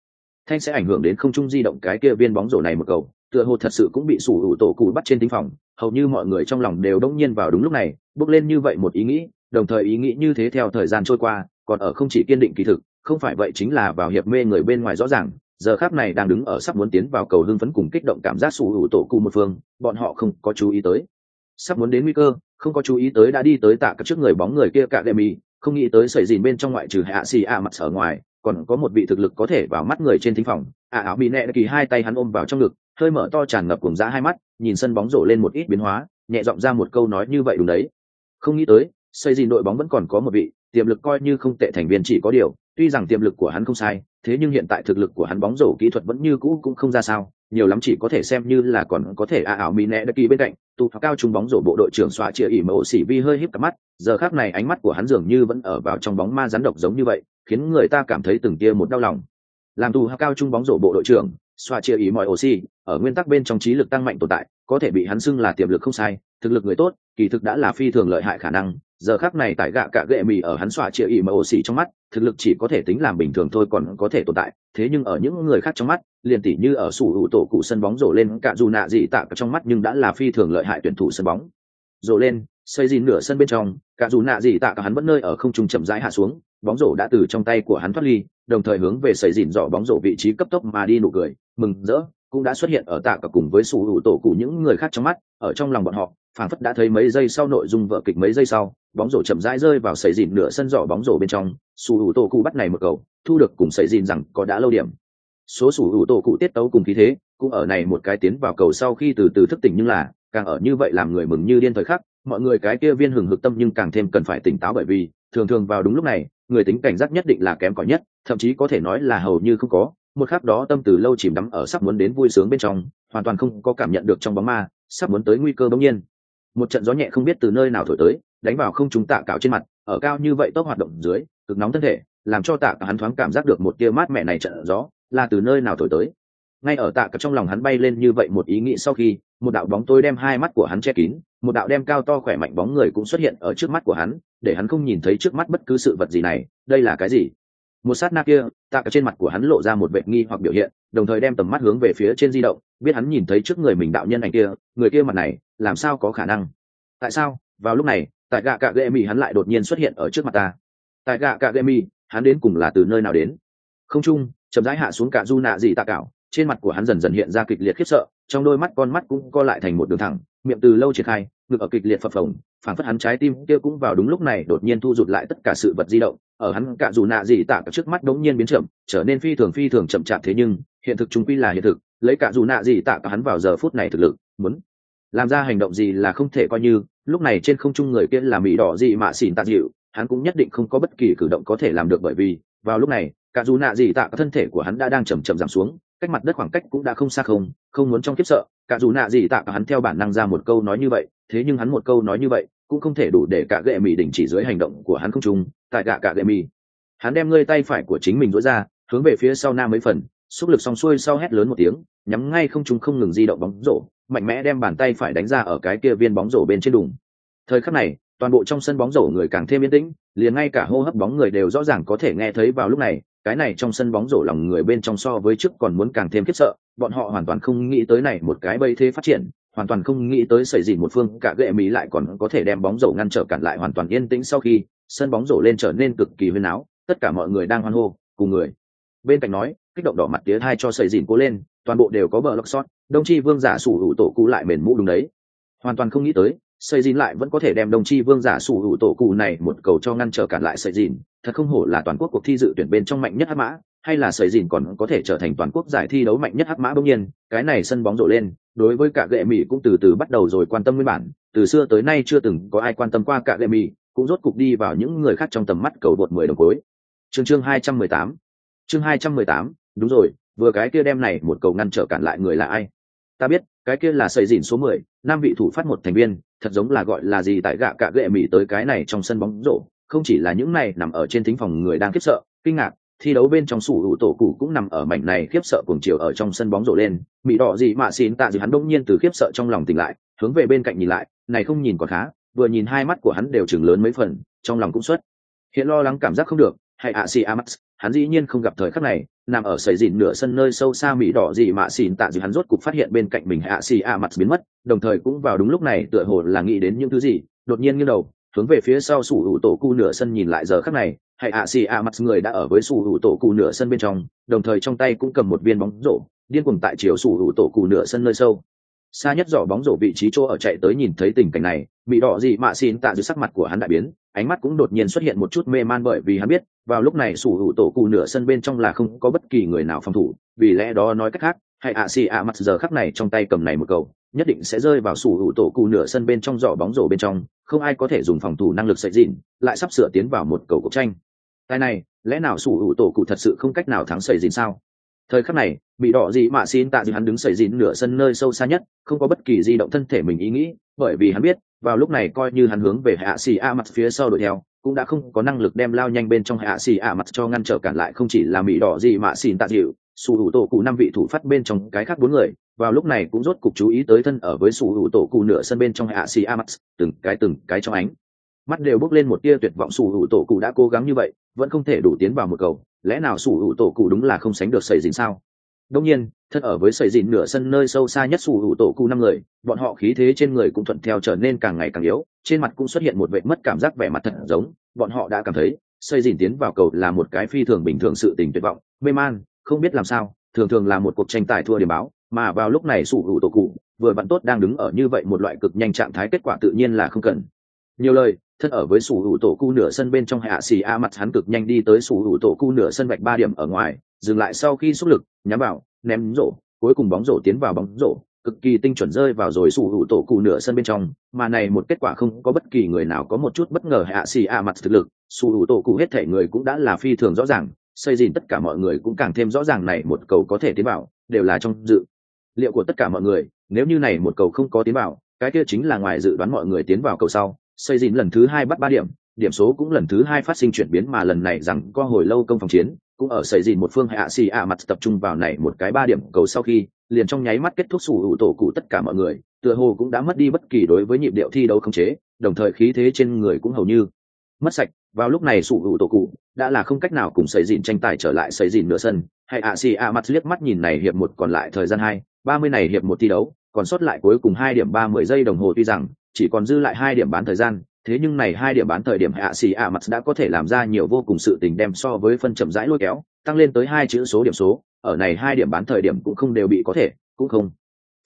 Thanh sẽ ảnh hưởng đến không trung di động cái kia viên bóng rổ này một cầu, tựa hồ thật sự cũng bị sủ hữu tổ cụ bắt trên tinh phòng, hầu như mọi người trong lòng đều đông nhiên vào đúng lúc này, bước lên như vậy một ý nghĩ, đồng thời ý nghĩ như thế theo thời gian trôi qua còn ở không chỉ kiên định kỳ thực không phải vậy chính là vào hiệp mê người bên ngoài rõ ràng giờ khác này đang đứng ở sắp muốn tiến vào cầu hưng phấn cùng kích động cảm giác sủ hữu tổ cụ một phương bọn họ không có chú ý tới sắp muốn đến nguy cơ không có chú ý tới đã đi tới tạ các trước người bóng người kia cả đệm mì không nghĩ tới sẩy dìn bên trong ngoại trừ hạ xì ạ mặt ở ngoài, còn có một vị thực lực có thể vào mắt người trên thính phòng. Ạ áo bị nẹ kỳ hai tay hắn ôm vào trong ngực, hơi mở to tràn ngập cùng dã hai mắt, nhìn sân bóng rổ lên một ít biến hóa, nhẹ giọng ra một câu nói như vậy đúng đấy. Không nghĩ tới xây dìn đội bóng vẫn còn có một vị, tiềm lực coi như không tệ thành viên chỉ có điều, tuy rằng tiềm lực của hắn không sai thế nhưng hiện tại thực lực của hắn bóng rổ kỹ thuật vẫn như cũ cũng không ra sao, nhiều lắm chỉ có thể xem như là còn có thể a ảo mỹ nẹ đã kỳ bên cạnh tụ cao trung bóng rổ bộ đội trưởng xoa chia ỉ mà ổ xỉ vi hơi híp cặp mắt, giờ khác này ánh mắt của hắn dường như vẫn ở vào trong bóng ma rắn độc giống như vậy, khiến người ta cảm thấy từng tia một đau lòng. Làm tù cao trung bóng rổ bộ đội trưởng xoa chia ý mọi oxy ở nguyên tắc bên trong trí lực tăng mạnh tồn tại, có thể bị hắn xưng là tiềm lực không sai, thực lực người tốt, kỳ thực đã là phi thường lợi hại khả năng giờ khác này tại gạ cạ gệ mì ở hắn xoa chia ý mọi xỉ trong mắt, thực lực chỉ có thể tính làm bình thường thôi còn có thể tồn tại. Thế nhưng ở những người khác trong mắt, liền tỉ như ở sủ hữu tổ cụ sân bóng rổ lên cả dù nạ gì tạ trong mắt nhưng đã là phi thường lợi hại tuyển thủ sân bóng. Rổ lên, xây dìn nửa sân bên trong cả dù nạ gì tạ cả hắn vẫn nơi ở không trung chậm rãi hạ xuống, bóng rổ đã từ trong tay của hắn thoát ly, đồng thời hướng về xây dìn dò bóng rổ vị trí cấp tốc mà đi nụ cười, mừng rỡ cũng đã xuất hiện ở tạ cả cùng với sủ hữu tổ cụ những người khác trong mắt, ở trong lòng bọn họ, phảng phất đã thấy mấy giây sau nội dung vợ kịch mấy giây sau, bóng rổ chậm rãi rơi vào sấy dìn nửa sân giỏ bóng rổ bên trong, sủ hữu tổ cụ bắt này một cầu, thu được cùng sấy dìn rằng có đã lâu điểm. Số sủ hữu tổ cụ tiết tấu cùng khí thế, cũng ở này một cái tiến vào cầu sau khi từ từ thức tỉnh nhưng là, càng ở như vậy làm người mừng như điên thời khắc, mọi người cái kia viên hừng hực tâm nhưng càng thêm cần phải tỉnh táo bởi vì, thường thường vào đúng lúc này, người tính cảnh giác nhất định là kém cỏi nhất, thậm chí có thể nói là hầu như không có một khắc đó tâm từ lâu chìm đắm ở sắp muốn đến vui sướng bên trong, hoàn toàn không có cảm nhận được trong bóng ma, sắp muốn tới nguy cơ bỗng nhiên. Một trận gió nhẹ không biết từ nơi nào thổi tới, đánh vào không chúng tạ cạo trên mặt, ở cao như vậy tốc hoạt động dưới, cực nóng thân thể, làm cho tạ cả hắn thoáng cảm giác được một tia mát mẻ này trận gió, là từ nơi nào thổi tới. Ngay ở tạ cả trong lòng hắn bay lên như vậy một ý nghĩ sau khi, một đạo bóng tối đem hai mắt của hắn che kín, một đạo đem cao to khỏe mạnh bóng người cũng xuất hiện ở trước mắt của hắn, để hắn không nhìn thấy trước mắt bất cứ sự vật gì này, đây là cái gì? Một sát na kia tạ cả trên mặt của hắn lộ ra một vệ nghi hoặc biểu hiện, đồng thời đem tầm mắt hướng về phía trên di động, biết hắn nhìn thấy trước người mình đạo nhân ảnh kia, người kia mặt này, làm sao có khả năng? Tại sao? Vào lúc này, tại gạ cạ gệ mì hắn lại đột nhiên xuất hiện ở trước mặt ta. Tại gạ cạ gệ mì, hắn đến cùng là từ nơi nào đến? Không chung, chậm rãi hạ xuống cả du nạ gì tạ cảo trên mặt của hắn dần dần hiện ra kịch liệt khiếp sợ, trong đôi mắt con mắt cũng co lại thành một đường thẳng, miệng từ lâu triển khai, ngực ở kịch liệt phập phồng phản phất hắn trái tim kia cũng vào đúng lúc này đột nhiên thu rụt lại tất cả sự vật di động ở hắn cả dù nạ gì tạ trước mắt đống nhiên biến chậm, trở nên phi thường phi thường chậm chạp thế nhưng, hiện thực chúng quy là hiện thực, lấy cả dù nạ gì tạ cả hắn vào giờ phút này thực lực, muốn làm ra hành động gì là không thể coi như, lúc này trên không trung người kia là mỹ đỏ gì mà xỉn tạ dịu, hắn cũng nhất định không có bất kỳ cử động có thể làm được bởi vì, vào lúc này cả dù nạ gì tạ thân thể của hắn đã đang chầm chậm giảm xuống, cách mặt đất khoảng cách cũng đã không xa không không muốn trong kiếp sợ cả dù nạ gì tạ cả hắn theo bản năng ra một câu nói như vậy, thế nhưng hắn một câu nói như vậy cũng không thể đủ để cả gệ mì đình chỉ dưới hành động của hắn không trung tại gạ cả gệ mì. Hắn đem ngươi tay phải của chính mình dối ra, hướng về phía sau nam mấy phần, xúc lực xong xuôi sau hét lớn một tiếng, nhắm ngay không trung không ngừng di động bóng rổ, mạnh mẽ đem bàn tay phải đánh ra ở cái kia viên bóng rổ bên trên đùng thời khắc này, toàn bộ trong sân bóng rổ người càng thêm yên tĩnh, liền ngay cả hô hấp bóng người đều rõ ràng có thể nghe thấy vào lúc này, cái này trong sân bóng rổ lòng người bên trong so với trước còn muốn càng thêm khiếp sợ, bọn họ hoàn toàn không nghĩ tới này một cái bây thế phát triển hoàn toàn không nghĩ tới xảy gì một phương cả ghệ mỹ lại còn có thể đem bóng rổ ngăn trở cản lại hoàn toàn yên tĩnh sau khi sân bóng rổ lên trở nên cực kỳ huyên áo tất cả mọi người đang hoan hô, cùng người. Bên cạnh nói, kích động đỏ mặt tía hai cho xảy dìn cố lên, toàn bộ đều có bờ lóc sót đông chi vương giả sủ hữu tổ cụ lại mền mũ đúng đấy. Hoàn toàn không nghĩ tới sầy dìn lại vẫn có thể đem đông chi vương giả sủ hữu tổ cụ này một cầu cho ngăn trở cản lại sầy dìn, thật không hổ là toàn quốc cuộc thi dự tuyển bên trong mạnh nhất hát mã hay là sợi dìn còn có thể trở thành toàn quốc giải thi đấu mạnh nhất hắc mã bỗng nhiên, cái này sân bóng rổ lên, đối với cả gệ mỹ cũng từ từ bắt đầu rồi quan tâm nguyên bản, từ xưa tới nay chưa từng có ai quan tâm qua cả gệ mỹ cũng rốt cục đi vào những người khác trong tầm mắt cầu bột mười đồng cuối. Chương chương hai trăm mười tám. Chương hai trăm mười tám, đúng rồi, vừa cái kia đem này một cầu ngăn trở cản lại người là ai? Ta biết, cái kia là sợi dìn số mười nam vị thủ phát một thành viên, thật giống là gọi là gì tại gạ cả gệ mỹ tới cái này trong sân bóng rổ không chỉ là những này nằm ở trên thính phòng người đang khiếp sợ, kinh ngạc thi đấu bên trong sủ hữu tổ cụ cũng nằm ở mảnh này khiếp sợ cuồng chiều ở trong sân bóng rổ lên. Mỹ đỏ gì mà xin tạ gì hắn đông nhiên từ khiếp sợ trong lòng tỉnh lại, hướng về bên cạnh nhìn lại, này không nhìn còn khá, vừa nhìn hai mắt của hắn đều chừng lớn mấy phần, trong lòng cũng xuất. Hiện lo lắng cảm giác không được, hay ạ xì amax hắn dĩ nhiên không gặp thời khắc này, nằm ở sầy dìn nửa sân nơi sâu xa mỹ đỏ gì mà xỉn tạ gì hắn rốt cục phát hiện bên cạnh mình hạ xì a mặt biến mất, đồng thời cũng vào đúng lúc này tựa hồ là nghĩ đến những thứ gì, đột nhiên nghiêng đầu hướng về phía sau sủ hữu tổ cu nửa sân nhìn lại giờ khắc này, hay ạ xì a mặt người đã ở với sủ hữu tổ cụ nửa sân bên trong, đồng thời trong tay cũng cầm một viên bóng rổ, điên cuồng tại chiều sủ hữu tổ cụ nửa sân nơi sâu. Xa nhất giỏ bóng rổ vị trí chỗ ở chạy tới nhìn thấy tình cảnh này, bị đỏ gì mạ xin tạ dưới sắc mặt của hắn đại biến, ánh mắt cũng đột nhiên xuất hiện một chút mê man bởi vì hắn biết, vào lúc này sủ hữu tổ cụ nửa sân bên trong là không có bất kỳ người nào phòng thủ, vì lẽ đó nói cách khác, hay ạ xì ạ mặt giờ khắc này trong tay cầm này một cầu, nhất định sẽ rơi vào sủ hữu tổ cụ nửa sân bên trong giỏ bóng rổ bên trong không ai có thể dùng phòng thủ năng lực sạch dịn, lại sắp sửa tiến vào một cầu cuộc tranh. Tài này, lẽ nào sủ hữu tổ cụ thật sự không cách nào thắng sầy dịn sao? Thời khắc này, bị đỏ gì mà xin tạ gì hắn đứng sẩy dịn nửa sân nơi sâu xa nhất, không có bất kỳ di động thân thể mình ý nghĩ, bởi vì hắn biết, vào lúc này coi như hắn hướng về hạ xì a mặt phía sau đuổi theo, cũng đã không có năng lực đem lao nhanh bên trong hạ xì a mặt cho ngăn trở cản lại, không chỉ là mỹ đỏ gì mà xin tạ dịu Sủ hữu tổ cụ năm vị thủ phát bên trong cái khác bốn người, vào lúc này cũng rốt cục chú ý tới thân ở với sủ hữu tổ cụ nửa sân bên trong hạ xì a từng cái từng cái trong ánh. Mắt đều bước lên một tia tuyệt vọng sủ hữu tổ cụ đã cố gắng như vậy, vẫn không thể đủ tiến vào một cầu, lẽ nào sủ hữu tổ cụ đúng là không sánh được sầy dính sao? Đông nhiên, thân ở với sầy dìn nửa sân nơi sâu xa nhất sủ hữu tổ cụ năm người, bọn họ khí thế trên người cũng thuận theo trở nên càng ngày càng yếu, trên mặt cũng xuất hiện một vệ mất cảm giác vẻ mặt thật giống, bọn họ đã cảm thấy xây dìn tiến vào cầu là một cái phi thường bình thường sự tình tuyệt vọng, mê man không biết làm sao, thường thường là một cuộc tranh tài thua điểm báo, mà vào lúc này sủ hữu tổ cụ, vừa bạn tốt đang đứng ở như vậy một loại cực nhanh trạng thái kết quả tự nhiên là không cần. Nhiều lời, thân ở với sủ hữu tổ cu nửa sân bên trong hạ xì a mặt hắn cực nhanh đi tới sủ hữu tổ cu nửa sân vạch ba điểm ở ngoài, dừng lại sau khi xúc lực, nhắm vào, ném rổ, cuối cùng bóng rổ tiến vào bóng rổ, cực kỳ tinh chuẩn rơi vào rồi sủ hữu tổ cụ nửa sân bên trong, mà này một kết quả không có bất kỳ người nào có một chút bất ngờ hạ xì a mặt thực lực, sủ hữu tổ cụ hết thể người cũng đã là phi thường rõ ràng xây dìn tất cả mọi người cũng càng thêm rõ ràng này một cầu có thể tiến vào, đều là trong dự liệu của tất cả mọi người. Nếu như này một cầu không có tiến vào, cái kia chính là ngoài dự đoán mọi người tiến vào cầu sau. Xây dìn lần thứ hai bắt ba điểm điểm số cũng lần thứ hai phát sinh chuyển biến mà lần này rằng có hồi lâu công phòng chiến, cũng ở xây dìn một phương hạ xì ạ mặt tập trung vào này một cái ba điểm cầu sau khi, liền trong nháy mắt kết thúc sủ hữu tổ cụ tất cả mọi người, tựa hồ cũng đã mất đi bất kỳ đối với nhịp điệu thi đấu không chế, đồng thời khí thế trên người cũng hầu như mất sạch vào lúc này sủ hữu tổ cụ đã là không cách nào cùng xây dìn tranh tài trở lại xây dìn nửa sân. Hay ạ, xì ạ mặt liếc mắt nhìn này hiệp một còn lại thời gian hai, ba mươi này hiệp một thi đấu, còn sót lại cuối cùng hai điểm ba mươi giây đồng hồ tuy rằng chỉ còn dư lại hai điểm bán thời gian, thế nhưng này hai điểm bán thời điểm hạ xì ạ mặt đã có thể làm ra nhiều vô cùng sự tình đem so với phân chậm rãi lôi kéo, tăng lên tới hai chữ số điểm số, ở này hai điểm bán thời điểm cũng không đều bị có thể, cũng không.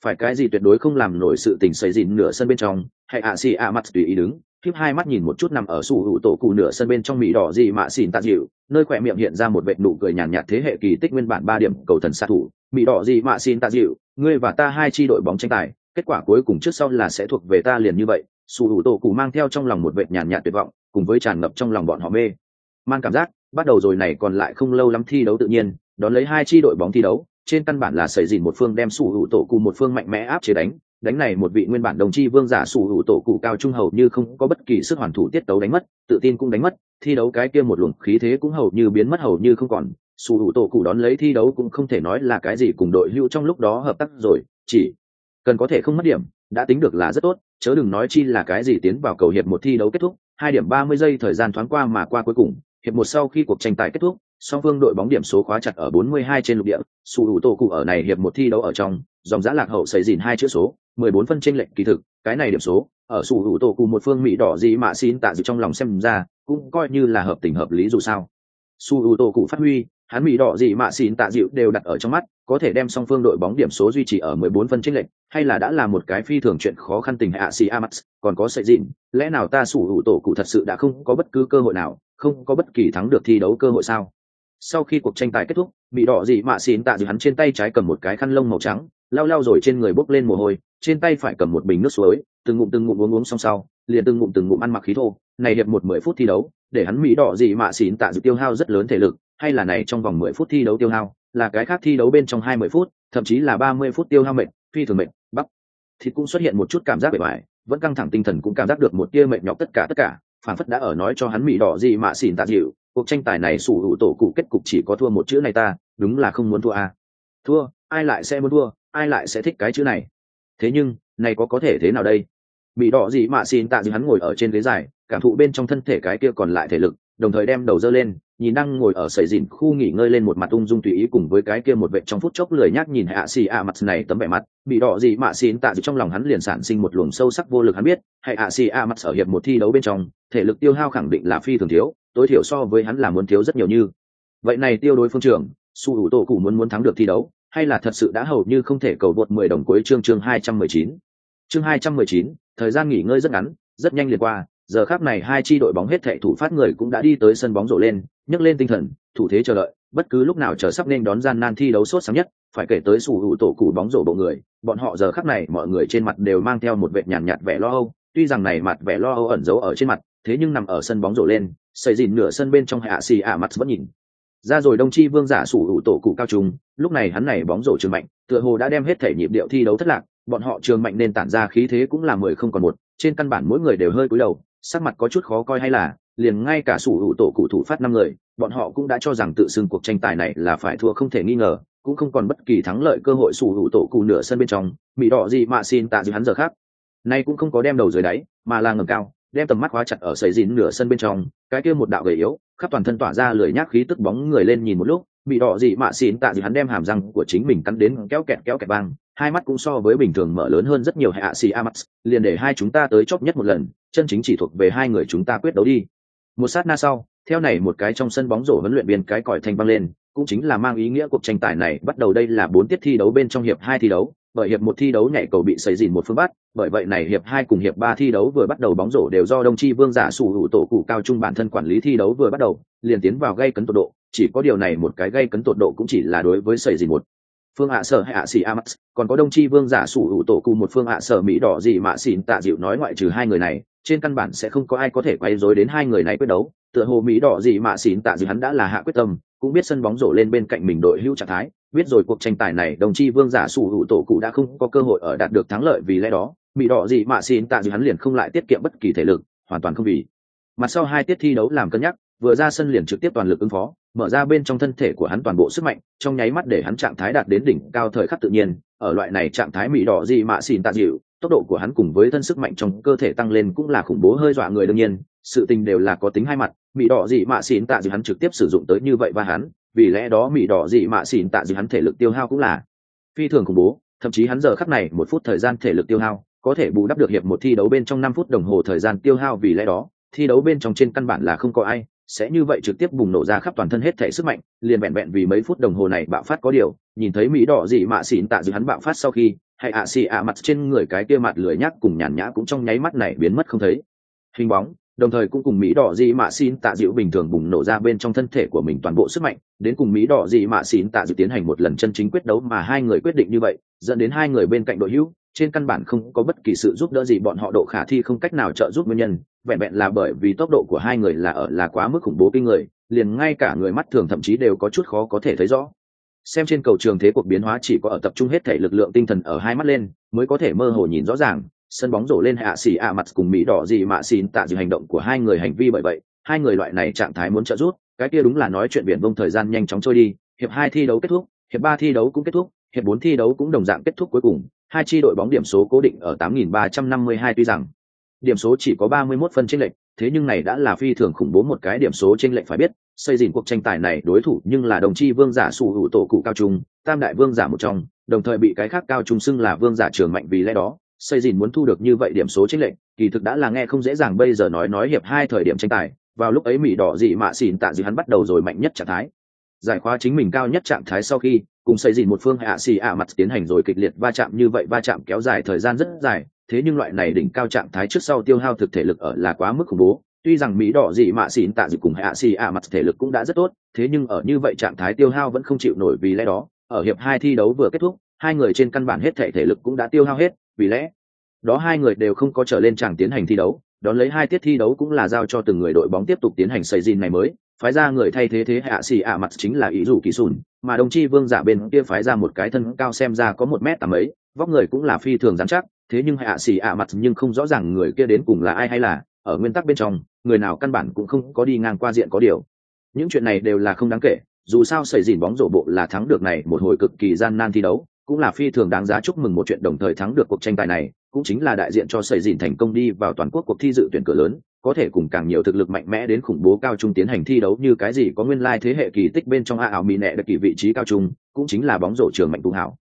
Phải cái gì tuyệt đối không làm nổi sự tình xây dìn nửa sân bên trong, hay ạ, xì ạ mặt tùy ý đứng khiếp hai mắt nhìn một chút nằm ở sủ hữu tổ cụ nửa sân bên trong mỹ đỏ gì mà xỉn tạ dịu nơi khỏe miệng hiện ra một vệt nụ cười nhàn nhạt, thế hệ kỳ tích nguyên bản ba điểm cầu thần xạ thủ. Mỹ đỏ gì mà xỉn tạ dịu ngươi và ta hai chi đội bóng tranh tài kết quả cuối cùng trước sau là sẽ thuộc về ta liền như vậy. Sủ hữu tổ cụ mang theo trong lòng một vệt nhàn nhạt tuyệt vọng cùng với tràn ngập trong lòng bọn họ mê. Man cảm giác bắt đầu rồi này còn lại không lâu lắm thi đấu tự nhiên đón lấy hai chi đội bóng thi đấu trên căn bản là xảy dìn một phương đem sủ hữu tổ cụ một phương mạnh mẽ áp chế đánh đánh này một vị nguyên bản đồng chi vương giả sủ hữu tổ cụ cao trung hầu như không có bất kỳ sức hoàn thủ tiết tấu đánh mất, tự tin cũng đánh mất, thi đấu cái kia một luồng khí thế cũng hầu như biến mất hầu như không còn. Sủ hữu tổ cụ đón lấy thi đấu cũng không thể nói là cái gì cùng đội hữu trong lúc đó hợp tác rồi, chỉ cần có thể không mất điểm, đã tính được là rất tốt, chớ đừng nói chi là cái gì tiến vào cầu hiệp một thi đấu kết thúc, hai điểm ba mươi giây thời gian thoáng qua mà qua cuối cùng, hiệp một sau khi cuộc tranh tài kết thúc, song phương đội bóng điểm số khóa chặt ở 42 trên lục địa, sủ hữu tổ cụ ở này hiệp một thi đấu ở trong dòng giã lạc hậu xảy dìn hai chữ số 14 phân tranh lệnh kỳ thực cái này điểm số ở sủ hữu tổ cùng một phương mỹ đỏ gì mà xin tạ dự trong lòng xem ra cũng coi như là hợp tình hợp lý dù sao su hữu tổ cụ phát huy hắn mỹ đỏ gì mà xin tạ dịu đều đặt ở trong mắt có thể đem song phương đội bóng điểm số duy trì ở 14 phân chênh lệch, hay là đã là một cái phi thường chuyện khó khăn tình hạ sĩ Amax, còn có sợi dịn, lẽ nào ta sủ hữu tổ cụ thật sự đã không có bất cứ cơ hội nào, không có bất kỳ thắng được thi đấu cơ hội sao? Sau khi cuộc tranh tài kết thúc, bị đỏ gì mà xin tạ dịu hắn trên tay trái cầm một cái khăn lông màu trắng, lau lau rồi trên người bốc lên mồ hôi, trên tay phải cầm một bình nước suối, từng ngụm từng ngụm uống uống xong sau, liền từng ngụm từng ngụm ăn mặc khí thô, này hiệp một mười phút thi đấu, để hắn mỹ đỏ gì mà xỉn tạ dự tiêu hao rất lớn thể lực, hay là này trong vòng mười phút thi đấu tiêu hao, là cái khác thi đấu bên trong hai mươi phút, thậm chí là ba mươi phút tiêu hao mệt, phi thường mệt, bắp. Thịt cũng xuất hiện một chút cảm giác bề ngoài, vẫn căng thẳng tinh thần cũng cảm giác được một tia mệt nhọc tất cả tất cả, phản phất đã ở nói cho hắn mỹ đỏ gì mà xỉn tạ dịu, cuộc tranh tài này sủ hữu tổ cụ kết cục chỉ có thua một chữ này ta, đúng là không muốn thua à. Thua, ai lại sẽ muốn thua, ai lại sẽ thích cái chữ này. Thế nhưng, này có có thể thế nào đây? Bị đỏ gì mà xin tạ dịu hắn ngồi ở trên ghế dài, cảm thụ bên trong thân thể cái kia còn lại thể lực, đồng thời đem đầu dơ lên, nhìn đang ngồi ở sợi dìn khu nghỉ ngơi lên một mặt ung dung tùy ý cùng với cái kia một vệ trong phút chốc lười nhác nhìn hạ xì a mặt này tấm vẻ mặt bị đỏ gì mà xin tạ trong lòng hắn liền sản sinh một luồng sâu sắc vô lực hắn biết hay hạ xì a mặt sở hiệp một thi đấu bên trong thể lực tiêu hao khẳng định là phi thường thiếu tối thiểu so với hắn là muốn thiếu rất nhiều như vậy này tiêu đối phương trưởng su hữu tổ cụ muốn muốn thắng được thi đấu hay là thật sự đã hầu như không thể cầu vượt mười đồng cuối chương chương hai trăm mười chín. Chương hai trăm mười chín thời gian nghỉ ngơi rất ngắn rất nhanh liền qua giờ khắc này hai chi đội bóng hết thảy thủ phát người cũng đã đi tới sân bóng rổ lên nhấc lên tinh thần thủ thế chờ đợi bất cứ lúc nào chờ sắp nên đón gian nan thi đấu sốt sáng nhất phải kể tới sủ hữu tổ cụ bóng rổ bộ người bọn họ giờ khắc này mọi người trên mặt đều mang theo một vẻ nhàn nhạt, nhạt vẻ lo âu tuy rằng này mặt vẻ lo âu ẩn giấu ở trên mặt thế nhưng nằm ở sân bóng rổ lên xây dìn nửa sân bên trong hạ xì ạ mặt vẫn nhìn ra rồi đông chi vương giả sủ hữu tổ cụ cao trung lúc này hắn này bóng rổ trường mạnh, tựa hồ đã đem hết thể nhịp điệu thi đấu thất lạc, bọn họ trường mạnh nên tản ra khí thế cũng là mười không còn một, trên căn bản mỗi người đều hơi cúi đầu, sắc mặt có chút khó coi hay là, liền ngay cả sủ hữu tổ cụ thủ phát năm người, bọn họ cũng đã cho rằng tự xưng cuộc tranh tài này là phải thua không thể nghi ngờ, cũng không còn bất kỳ thắng lợi cơ hội sủ hữu tổ cụ nửa sân bên trong mỹ đỏ gì mà xin tạ gì hắn giờ khác. Nay cũng không có đem đầu dưới đáy, mà là ngầm cao đem tầm mắt khóa chặt ở sầy dìn nửa sân bên trong, cái kia một đạo gầy yếu, khắp toàn thân tỏa ra lười nhác khí tức bóng người lên nhìn một lúc, bị đỏ gì mạ xin tạ dịu hắn đem hàm răng của chính mình cắn đến kéo kẹt kéo kẹt băng hai mắt cũng so với bình thường mở lớn hơn rất nhiều hạ xì a mắt liền để hai chúng ta tới chóp nhất một lần, chân chính chỉ thuộc về hai người chúng ta quyết đấu đi. Một sát na sau, theo này một cái trong sân bóng rổ huấn luyện viên cái còi thanh vang lên, cũng chính là mang ý nghĩa cuộc tranh tài này, bắt đầu đây là bốn tiết thi đấu bên trong hiệp hai thi đấu bởi hiệp một thi đấu nhảy cầu bị xây dìn một phương bắt, bởi vậy này hiệp hai cùng hiệp ba thi đấu vừa bắt đầu bóng rổ đều do đồng chi vương giả sủ hữu tổ cụ cao trung bản thân quản lý thi đấu vừa bắt đầu, liền tiến vào gây cấn tột độ, chỉ có điều này một cái gây cấn tột độ cũng chỉ là đối với xây dìn một. Phương hạ sở hay hạ xì amax, còn có đồng chi vương giả sủ hữu tổ cụ một phương hạ sở mỹ đỏ gì mà xỉn tạ dịu nói ngoại trừ hai người này, trên căn bản sẽ không có ai có thể quay rối đến hai người này quyết đấu, tựa hồ mỹ đỏ gì mà xỉn tạ dịu hắn đã là hạ quyết tâm, cũng biết sân bóng rổ lên bên cạnh mình đội hữu trạng thái biết rồi cuộc tranh tài này, đồng chi vương giả sủ hữu tổ cụ đã không có cơ hội ở đạt được thắng lợi vì lẽ đó mỹ đỏ gì mà xin tạ dịu hắn liền không lại tiết kiệm bất kỳ thể lực, hoàn toàn không vì. Mặt sau hai tiết thi đấu làm cân nhắc, vừa ra sân liền trực tiếp toàn lực ứng phó, mở ra bên trong thân thể của hắn toàn bộ sức mạnh, trong nháy mắt để hắn trạng thái đạt đến đỉnh cao thời khắc tự nhiên, ở loại này trạng thái mỹ đỏ gì mà xin tạ dịu tốc độ của hắn cùng với thân sức mạnh trong cơ thể tăng lên cũng là khủng bố hơi dọa người đương nhiên, sự tình đều là có tính hai mặt mỹ đỏ gì mà xin tạ dịu hắn trực tiếp sử dụng tới như vậy và hắn vì lẽ đó mỹ đỏ gì mà xỉn tạ dị hắn thể lực tiêu hao cũng là phi thường khủng bố, thậm chí hắn giờ khắc này một phút thời gian thể lực tiêu hao, có thể bù đắp được hiệp một thi đấu bên trong năm phút đồng hồ thời gian tiêu hao vì lẽ đó, thi đấu bên trong trên căn bản là không có ai sẽ như vậy trực tiếp bùng nổ ra khắp toàn thân hết thể sức mạnh, liền vẹn vẹn vì mấy phút đồng hồ này bạo phát có điều, nhìn thấy mỹ đỏ dị mạ xỉn tạ dự hắn bạo phát sau khi, hay ạ xì ạ mặt trên người cái kia mặt lười nhác cùng nhàn nhã cũng trong nháy mắt này biến mất không thấy. Hình bóng đồng thời cũng cùng mỹ đỏ dị mạ xin tạ dịu bình thường bùng nổ ra bên trong thân thể của mình toàn bộ sức mạnh, đến cùng mỹ đỏ dị mạ xin tạ dịu tiến hành một lần chân chính quyết đấu mà hai người quyết định như vậy, dẫn đến hai người bên cạnh đội hữu, trên căn bản không có bất kỳ sự giúp đỡ gì bọn họ độ khả thi không cách nào trợ giúp nguyên nhân, vẹn vẹn là bởi vì tốc độ của hai người là ở là quá mức khủng bố kinh người, liền ngay cả người mắt thường thậm chí đều có chút khó có thể thấy rõ. Xem trên cầu trường thế cuộc biến hóa chỉ có ở tập trung hết thể lực lượng tinh thần ở hai mắt lên, mới có thể mơ hồ nhìn rõ ràng sân bóng rổ lên hạ xỉ ạ mặt cùng mỹ đỏ gì mạ xin tạ dự hành động của hai người hành vi bởi vậy, hai người loại này trạng thái muốn trợ giúp, cái kia đúng là nói chuyện biển vông thời gian nhanh chóng trôi đi, hiệp hai thi đấu kết thúc, hiệp ba thi đấu cũng kết thúc, hiệp bốn thi đấu cũng đồng dạng kết thúc cuối cùng, hai chi đội bóng điểm số cố định ở 8.352 tuy rằng điểm số chỉ có 31 phân chênh lệch, thế nhưng này đã là phi thường khủng bố một cái điểm số chênh lệch phải biết, xây dựng cuộc tranh tài này đối thủ nhưng là đồng chi vương giả sủ hữu tổ cụ cao trung, tam đại vương giả một trong, đồng thời bị cái khác cao trung xưng là vương giả trường mạnh vì lẽ đó xây dìn muốn thu được như vậy điểm số chênh lệch, kỳ thực đã là nghe không dễ dàng bây giờ nói nói hiệp hai thời điểm tranh tài, vào lúc ấy mỹ đỏ dị mạ xỉn tạ dị hắn bắt đầu rồi mạnh nhất trạng thái. Giải khóa chính mình cao nhất trạng thái sau khi, cùng xây dìn một phương hạ xì ạ mặt tiến hành rồi kịch liệt va chạm, như vậy va chạm kéo dài thời gian rất dài, thế nhưng loại này đỉnh cao trạng thái trước sau tiêu hao thực thể lực ở là quá mức khủng bố. Tuy rằng mỹ đỏ dị mạ xỉn tạ dị cùng hạ xì ạ mặt thể lực cũng đã rất tốt, thế nhưng ở như vậy trạng thái tiêu hao vẫn không chịu nổi vì lẽ đó, ở hiệp hai thi đấu vừa kết thúc, hai người trên căn bản hết thể thể lực cũng đã tiêu hao hết vì lẽ đó hai người đều không có trở lên chẳng tiến hành thi đấu, đón lấy hai tiết thi đấu cũng là giao cho từng người đội bóng tiếp tục tiến hành xây dìn này mới. Phái ra người thay thế thế hạ xì ạ mặt chính là ý dù kỳ sùn, mà đồng chi vương giả bên kia phái ra một cái thân cao xem ra có một mét tầm ấy vóc người cũng là phi thường dám chắc. Thế nhưng hạ xì ạ mặt nhưng không rõ ràng người kia đến cùng là ai hay là ở nguyên tắc bên trong, người nào căn bản cũng không có đi ngang qua diện có điều. Những chuyện này đều là không đáng kể, dù sao xảy dìn bóng rổ bộ là thắng được này một hồi cực kỳ gian nan thi đấu cũng là phi thường đáng giá chúc mừng một chuyện đồng thời thắng được cuộc tranh tài này, cũng chính là đại diện cho sẩy dìn thành công đi vào toàn quốc cuộc thi dự tuyển cửa lớn, có thể cùng càng nhiều thực lực mạnh mẽ đến khủng bố cao trung tiến hành thi đấu như cái gì có nguyên lai thế hệ kỳ tích bên trong a ảo mỹ nẹ đặc kỳ vị trí cao trung, cũng chính là bóng rổ trường mạnh tu hảo.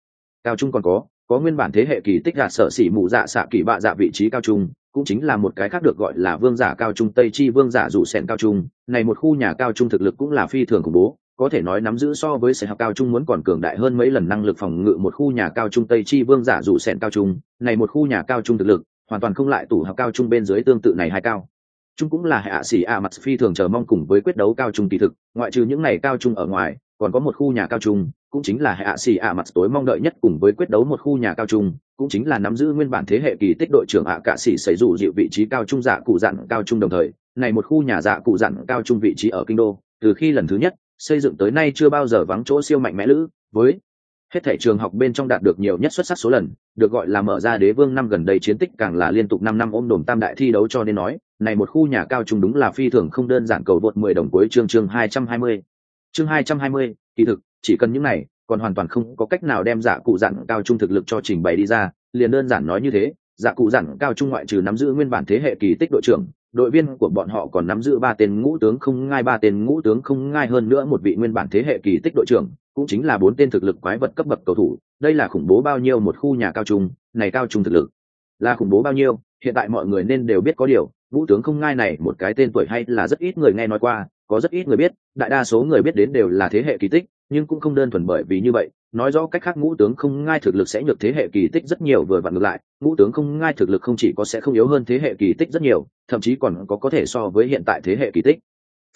Cao trung còn có có nguyên bản thế hệ kỳ tích gạt sở xỉ mù dạ xạ kỳ bạ dạ vị trí cao trung, cũng chính là một cái khác được gọi là vương giả cao trung tây chi vương giả dụ sẹn cao trung, này một khu nhà cao trung thực lực cũng là phi thường khủng bố có thể nói nắm giữ so với sẽ học cao trung muốn còn cường đại hơn mấy lần năng lực phòng ngự một khu nhà cao trung tây chi vương giả dụ sẹn cao trung. Này một khu nhà cao trung thực lực, hoàn toàn không lại tủ học cao trung bên dưới tương tự này hai cao. Trung cũng là hạ sĩ ạ mặt phi thường chờ mong cùng với quyết đấu cao trung kỳ thực, ngoại trừ những này cao trung ở ngoài, còn có một khu nhà cao trung, cũng chính là hạ sĩ ạ mặt tối mong đợi nhất cùng với quyết đấu một khu nhà cao trung, cũng chính là nắm giữ nguyên bản thế hệ kỳ tích đội trưởng ạ cạ sĩ xảy dụ dịu vị trí cao trung dạ cụ dặn cao trung đồng thời, này một khu nhà dạ cụ dặn cao trung vị trí ở kinh đô, từ khi lần thứ nhất xây dựng tới nay chưa bao giờ vắng chỗ siêu mạnh mẽ lữ, với hết thể trường học bên trong đạt được nhiều nhất xuất sắc số lần, được gọi là mở ra đế vương năm gần đây chiến tích càng là liên tục năm năm ôm đồm tam đại thi đấu cho nên nói, này một khu nhà cao trung đúng là phi thường không đơn giản cầu vượt mười đồng cuối chương chương hai trăm hai mươi. Chương hai trăm hai mươi, kỳ thực, chỉ cần những này, còn hoàn toàn không có cách nào đem giả cụ dặn cao trung thực lực cho trình bày đi ra, liền đơn giản nói như thế giả cụ dặn cao trung ngoại trừ nắm giữ nguyên bản thế hệ kỳ tích đội trưởng đội viên của bọn họ còn nắm giữ ba tên ngũ tướng không ngai, ba tên ngũ tướng không ngai hơn nữa một vị nguyên bản thế hệ kỳ tích đội trưởng, cũng chính là bốn tên thực lực quái vật cấp bậc cầu thủ. Đây là khủng bố bao nhiêu một khu nhà cao trung, này cao trung thực lực là khủng bố bao nhiêu? Hiện tại mọi người nên đều biết có điều, ngũ tướng không ngai này một cái tên tuổi hay là rất ít người nghe nói qua, có rất ít người biết, đại đa số người biết đến đều là thế hệ kỳ tích, nhưng cũng không đơn thuần bởi vì như vậy nói rõ cách khác ngũ tướng không ngai thực lực sẽ nhược thế hệ kỳ tích rất nhiều vừa vặn ngược lại, ngũ tướng không ngai thực lực không chỉ có sẽ không yếu hơn thế hệ kỳ tích rất nhiều, thậm chí còn có có thể so với hiện tại thế hệ kỳ tích.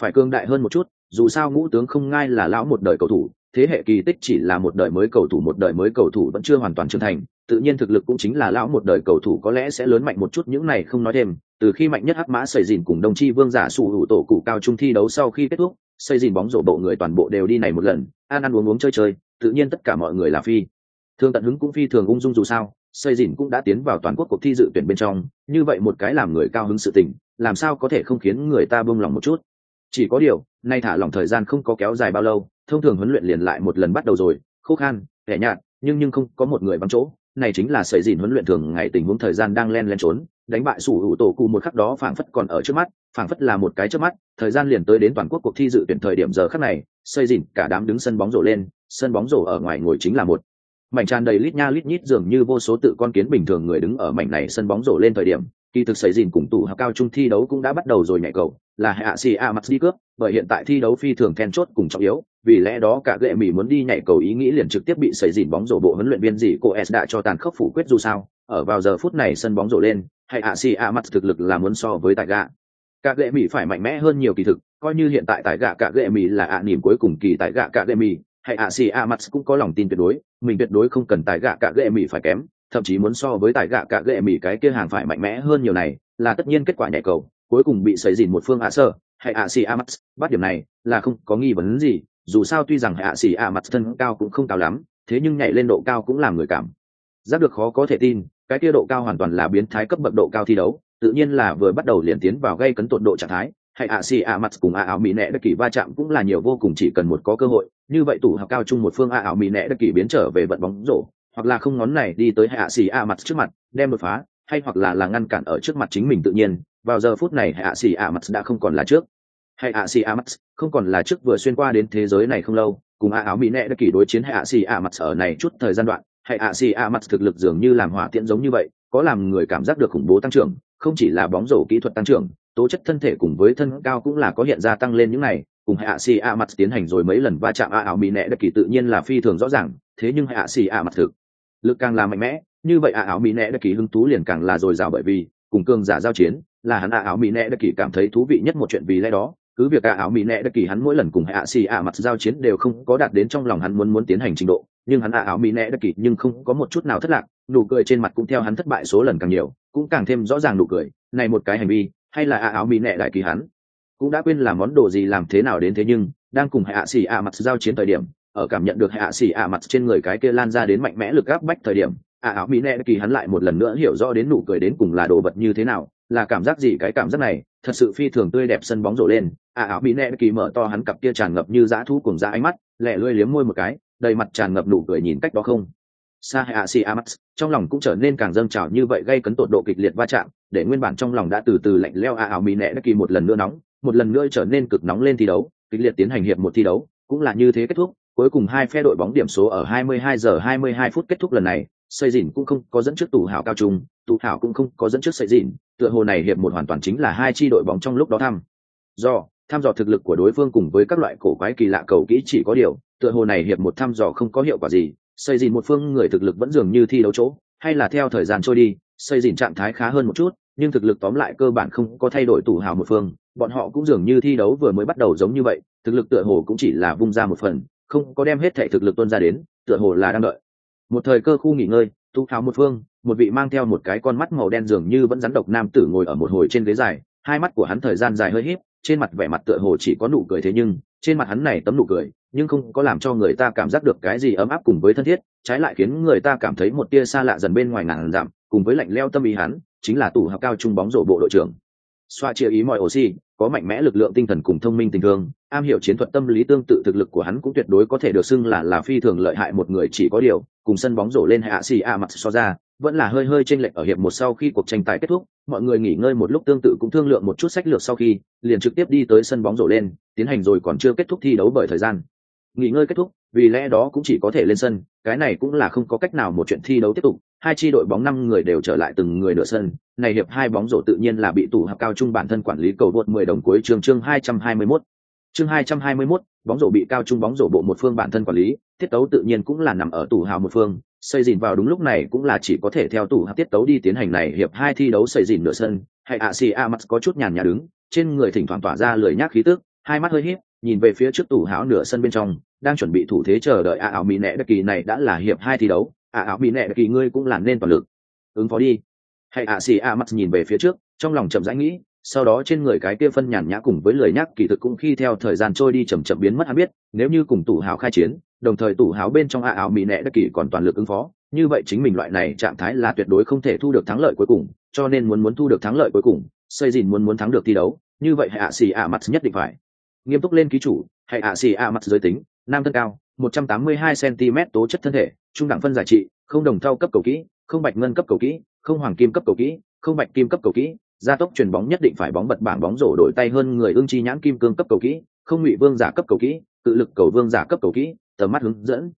Phải cương đại hơn một chút, dù sao ngũ tướng không ngai là lão một đời cầu thủ, thế hệ kỳ tích chỉ là một đời mới cầu thủ, một đời mới cầu thủ vẫn chưa hoàn toàn trưởng thành, tự nhiên thực lực cũng chính là lão một đời cầu thủ có lẽ sẽ lớn mạnh một chút, những này không nói thêm, từ khi mạnh nhất hắc mã xây dìn cùng đồng chi vương giả sụ hữu tổ cụ cao trung thi đấu sau khi kết thúc xây dìn bóng rổ bộ người toàn bộ đều đi này một lần, ăn ăn uống uống chơi chơi tự nhiên tất cả mọi người là phi. Thương tận hứng cũng phi thường ung dung dù sao xây dìn cũng đã tiến vào toàn quốc cuộc thi dự tuyển bên trong, như vậy một cái làm người cao hứng sự tình, làm sao có thể không khiến người ta buông lòng một chút? Chỉ có điều, nay thả lỏng thời gian không có kéo dài bao lâu, thông thường huấn luyện liền lại một lần bắt đầu rồi, khô khan kẻ nhạt, nhưng nhưng không có một người vắng chỗ. Này chính là sợi dìn huấn luyện thường ngày tình huống thời gian đang len len trốn, đánh bại sủ hữu tổ cụ một khắc đó phảng phất còn ở trước mắt, phảng phất là một cái trước mắt, thời gian liền tới đến toàn quốc cuộc thi dự tuyển thời điểm giờ khắc này xây dìn cả đám đứng sân bóng rổ lên sân bóng rổ ở ngoài ngồi chính là một. Mảnh tràn đầy lít nha lít nhít dường như vô số tự con kiến bình thường người đứng ở mảnh này sân bóng rổ lên thời điểm, kỳ thực xảy dìn cùng tủ hợp cao trung thi đấu cũng đã bắt đầu rồi nhảy cầu, là hạ xì a mặt đi cướp, bởi hiện tại thi đấu phi thường then chốt cùng trọng yếu, vì lẽ đó cả gệ mỹ muốn đi nhảy cầu ý nghĩ liền trực tiếp bị xảy dìn bóng rổ bộ huấn luyện viên gì cô s đã cho tàn khốc phủ quyết dù sao. Ở vào giờ phút này sân bóng rổ lên hay hạ xì a mặt thực lực là muốn so với tại gạ cả gệ mỹ phải mạnh mẽ hơn nhiều kỳ thực, coi như hiện tại tại gạ cả gệ mỹ là ạ à nỉm cuối cùng kỳ tại gạ cả gệ mỹ hay ạ, xì ạ mặt cũng có lòng tin tuyệt đối, mình tuyệt đối không cần tài gạ cả ghệ mỹ phải kém, thậm chí muốn so với tài gạ cả ghệ mỹ cái kia hàng phải mạnh mẽ hơn nhiều này, là tất nhiên kết quả nhảy cầu, cuối cùng bị xảy dìn một phương ạ sơ. Hay ạ, xì ạ mặt bắt điểm này là không có nghi vấn gì, dù sao tuy rằng hạ xì ạ mặt thân cao cũng không cao lắm, thế nhưng nhảy lên độ cao cũng làm người cảm. Giác được khó có thể tin, cái kia độ cao hoàn toàn là biến thái cấp bậc độ cao thi đấu, tự nhiên là vừa bắt đầu liền tiến vào gây cấn tột độ trạng thái hay ạ, xì ạ, mặt cùng ạ ảo mỹ nẹ đất kỳ va chạm cũng là nhiều, vô cùng chỉ cần một có cơ hội. Như vậy tủ học cao chung một phương ạ ảo mỹ nẹ đất kỳ biến trở về vận bóng rổ. Hoặc là không ngón này đi tới hạ xì ạ, mặt trước mặt, đem đột phá. Hay hoặc là là ngăn cản ở trước mặt chính mình tự nhiên. Vào giờ phút này hạ xì ạ, mặt đã không còn là trước. Hay ạ, xì ạ, mặt không còn là trước vừa xuyên qua đến thế giới này không lâu. Cùng ạ ảo mỹ nẹ đất kỳ đối chiến hạ xì ạ, mặt ở này chút thời gian đoạn. Hay ạ, xì ạ, mặt thực lực dường như làm hỏa tiễn giống như vậy, có làm người cảm giác được khủng bố tăng trưởng, không chỉ là bóng rổ kỹ thuật tăng trưởng tố chất thân thể cùng với thân cao cũng là có hiện ra tăng lên những này, cùng hạ xì a mặt tiến hành rồi mấy lần va chạm a ảo mỹ nẹ đặc kỳ tự nhiên là phi thường rõ ràng, thế nhưng hạ xì a mặt thực lực càng là mạnh mẽ, như vậy a ảo mỹ nẹ đặc kỳ hứng thú liền càng là dồi dào bởi vì, cùng cương giả giao chiến, là hắn a ảo mỹ nẹ đặc kỳ cảm thấy thú vị nhất một chuyện vì lẽ đó, cứ việc a ảo mỹ nẹ đặc kỳ hắn mỗi lần cùng hạ xì a mặt giao chiến đều không có đạt đến trong lòng hắn muốn muốn tiến hành trình độ, nhưng hắn a ảo mỹ nẹ đặc kỳ nhưng không có một chút nào thất lạc, nụ cười trên mặt cũng theo hắn thất bại số lần càng nhiều, cũng càng thêm rõ ràng nụ cười, này một cái hành vi hay là à áo mỹ nệ đại kỳ hắn. Cũng đã quên làm món đồ gì làm thế nào đến thế nhưng, đang cùng hạ xỉ ạ mặt giao chiến thời điểm, ở cảm nhận được hạ xỉ ạ mặt trên người cái kia lan ra đến mạnh mẽ lực áp bách thời điểm à áo mỹ nệ kỳ hắn lại một lần nữa hiểu rõ đến nụ cười đến cùng là đồ vật như thế nào, là cảm giác gì cái cảm giác này, thật sự phi thường tươi đẹp sân bóng rổ lên à áo mỹ nệ kỳ mở to hắn cặp kia tràn ngập như dã thú cùng dã ánh mắt lẹ lưỡi liếm môi một cái, đầy mặt tràn ngập nụ cười nhìn cách đó không sa hạ si amax trong lòng cũng trở nên càng dâng trào như vậy gây cấn tột độ kịch liệt va chạm, để nguyên bản trong lòng đã từ từ lạnh leo a ảo mỹ nẹ đất kỳ một lần nữa nóng, một lần nữa trở nên cực nóng lên thi đấu, kịch liệt tiến hành hiệp một thi đấu, cũng là như thế kết thúc, cuối cùng hai phe đội bóng điểm số ở 22 giờ 22 phút kết thúc lần này xây dìn cũng không có dẫn trước tủ hảo cao trung tủ hảo cũng không có dẫn trước xây dìn tựa hồ này hiệp một hoàn toàn chính là hai chi đội bóng trong lúc đó thăm. Do, thăm dò thực lực của đối phương cùng với các loại cổ quái kỳ lạ cầu kỹ chỉ có điều, tựa hồ này hiệp một thăm dò không có hiệu quả gì xây dìn một phương người thực lực vẫn dường như thi đấu chỗ, hay là theo thời gian trôi đi, xây dìn trạng thái khá hơn một chút, nhưng thực lực tóm lại cơ bản không có thay đổi tủ hào một phương, bọn họ cũng dường như thi đấu vừa mới bắt đầu giống như vậy, thực lực tựa hồ cũng chỉ là vung ra một phần, không có đem hết thể thực lực tuân ra đến, tựa hồ là đang đợi. Một thời cơ khu nghỉ ngơi tu hào một phương, một vị mang theo một cái con mắt màu đen dường như vẫn rắn độc nam tử ngồi ở một hồi trên ghế dài, hai mắt của hắn thời gian dài hơi híp, trên mặt vẻ mặt tựa hồ chỉ có nụ cười thế nhưng trên mặt hắn này tấm nụ cười, nhưng không có làm cho người ta cảm giác được cái gì ấm áp cùng với thân thiết, trái lại khiến người ta cảm thấy một tia xa lạ dần bên ngoài ngàn dặm, cùng với lạnh leo tâm ý hắn, chính là tủ học cao trung bóng rổ bộ đội trưởng. Xoa chia ý mọi oxy có mạnh mẽ lực lượng tinh thần cùng thông minh tình thương, am hiểu chiến thuật tâm lý tương tự thực lực của hắn cũng tuyệt đối có thể được xưng là là phi thường lợi hại một người chỉ có điều, cùng sân bóng rổ lên hạ xì a mặt so ra vẫn là hơi hơi chênh lệch ở hiệp một sau khi cuộc tranh tài kết thúc mọi người nghỉ ngơi một lúc tương tự cũng thương lượng một chút sách lược sau khi liền trực tiếp đi tới sân bóng rổ lên tiến hành rồi còn chưa kết thúc thi đấu bởi thời gian nghỉ ngơi kết thúc vì lẽ đó cũng chỉ có thể lên sân cái này cũng là không có cách nào một chuyện thi đấu tiếp tục hai chi đội bóng năm người đều trở lại từng người nửa sân này hiệp hai bóng rổ tự nhiên là bị tủ hợp cao trung bản thân quản lý cầu vượt 10 đồng cuối chương chương 221. chương 221, bóng rổ bị cao trung bóng rổ bộ một phương bản thân quản lý tiết tấu tự nhiên cũng là nằm ở tủ hào một phương xây dìn vào đúng lúc này cũng là chỉ có thể theo tủ hào tiết tấu đi tiến hành này hiệp hai thi đấu xây dìn nửa sân, hay ạ xì a mặt có chút nhàn nhã đứng, trên người thỉnh thoảng tỏa ra lười nhác khí tức, hai mắt hơi hít nhìn về phía trước tủ hảo nửa sân bên trong, đang chuẩn bị thủ thế chờ đợi a ảo mỹ nẹ đặc kỳ này đã là hiệp hai thi đấu a ảo mỹ nẹ đặc kỳ ngươi cũng làm nên toàn lực. Ứng phó đi. Hay ạ xì a mắt nhìn về phía trước, trong lòng chậm rãi nghĩ, sau đó trên người cái kia phân nhàn nhã cùng với lời nhắc kỳ thực cũng khi theo thời gian trôi đi chậm chậm biến mất hắn biết, nếu như cùng tủ hảo khai chiến đồng thời tủ háo bên trong a áo mỹ nẹ đặc kỳ còn toàn lực ứng phó. Như vậy chính mình loại này trạng thái là tuyệt đối không thể thu được thắng lợi cuối cùng, cho nên muốn muốn thu được thắng lợi cuối cùng xây dìn muốn muốn thắng được thi đấu, như vậy hạ xì ạ mặt nhất định phải. Nghiêm túc lên ký chủ hãy ạ xì ạ mặt giới tính, nam thân cao 182 cm tố chất thân thể, trung đẳng phân giải trị, không đồng thau cấp cầu kỹ, không bạch ngân cấp cầu kỹ, không hoàng kim cấp cầu kỹ, không bạch kim cấp cầu kỹ, gia tốc chuyển bóng nhất định phải bóng bật bảng bóng rổ đổi tay hơn người ương chi nhãn kim cương cấp cầu kỹ, không ngụy vương giả cấp cầu kỹ tự lực cầu vương giả cấp cầu kỹ tầm mắt hướng dẫn.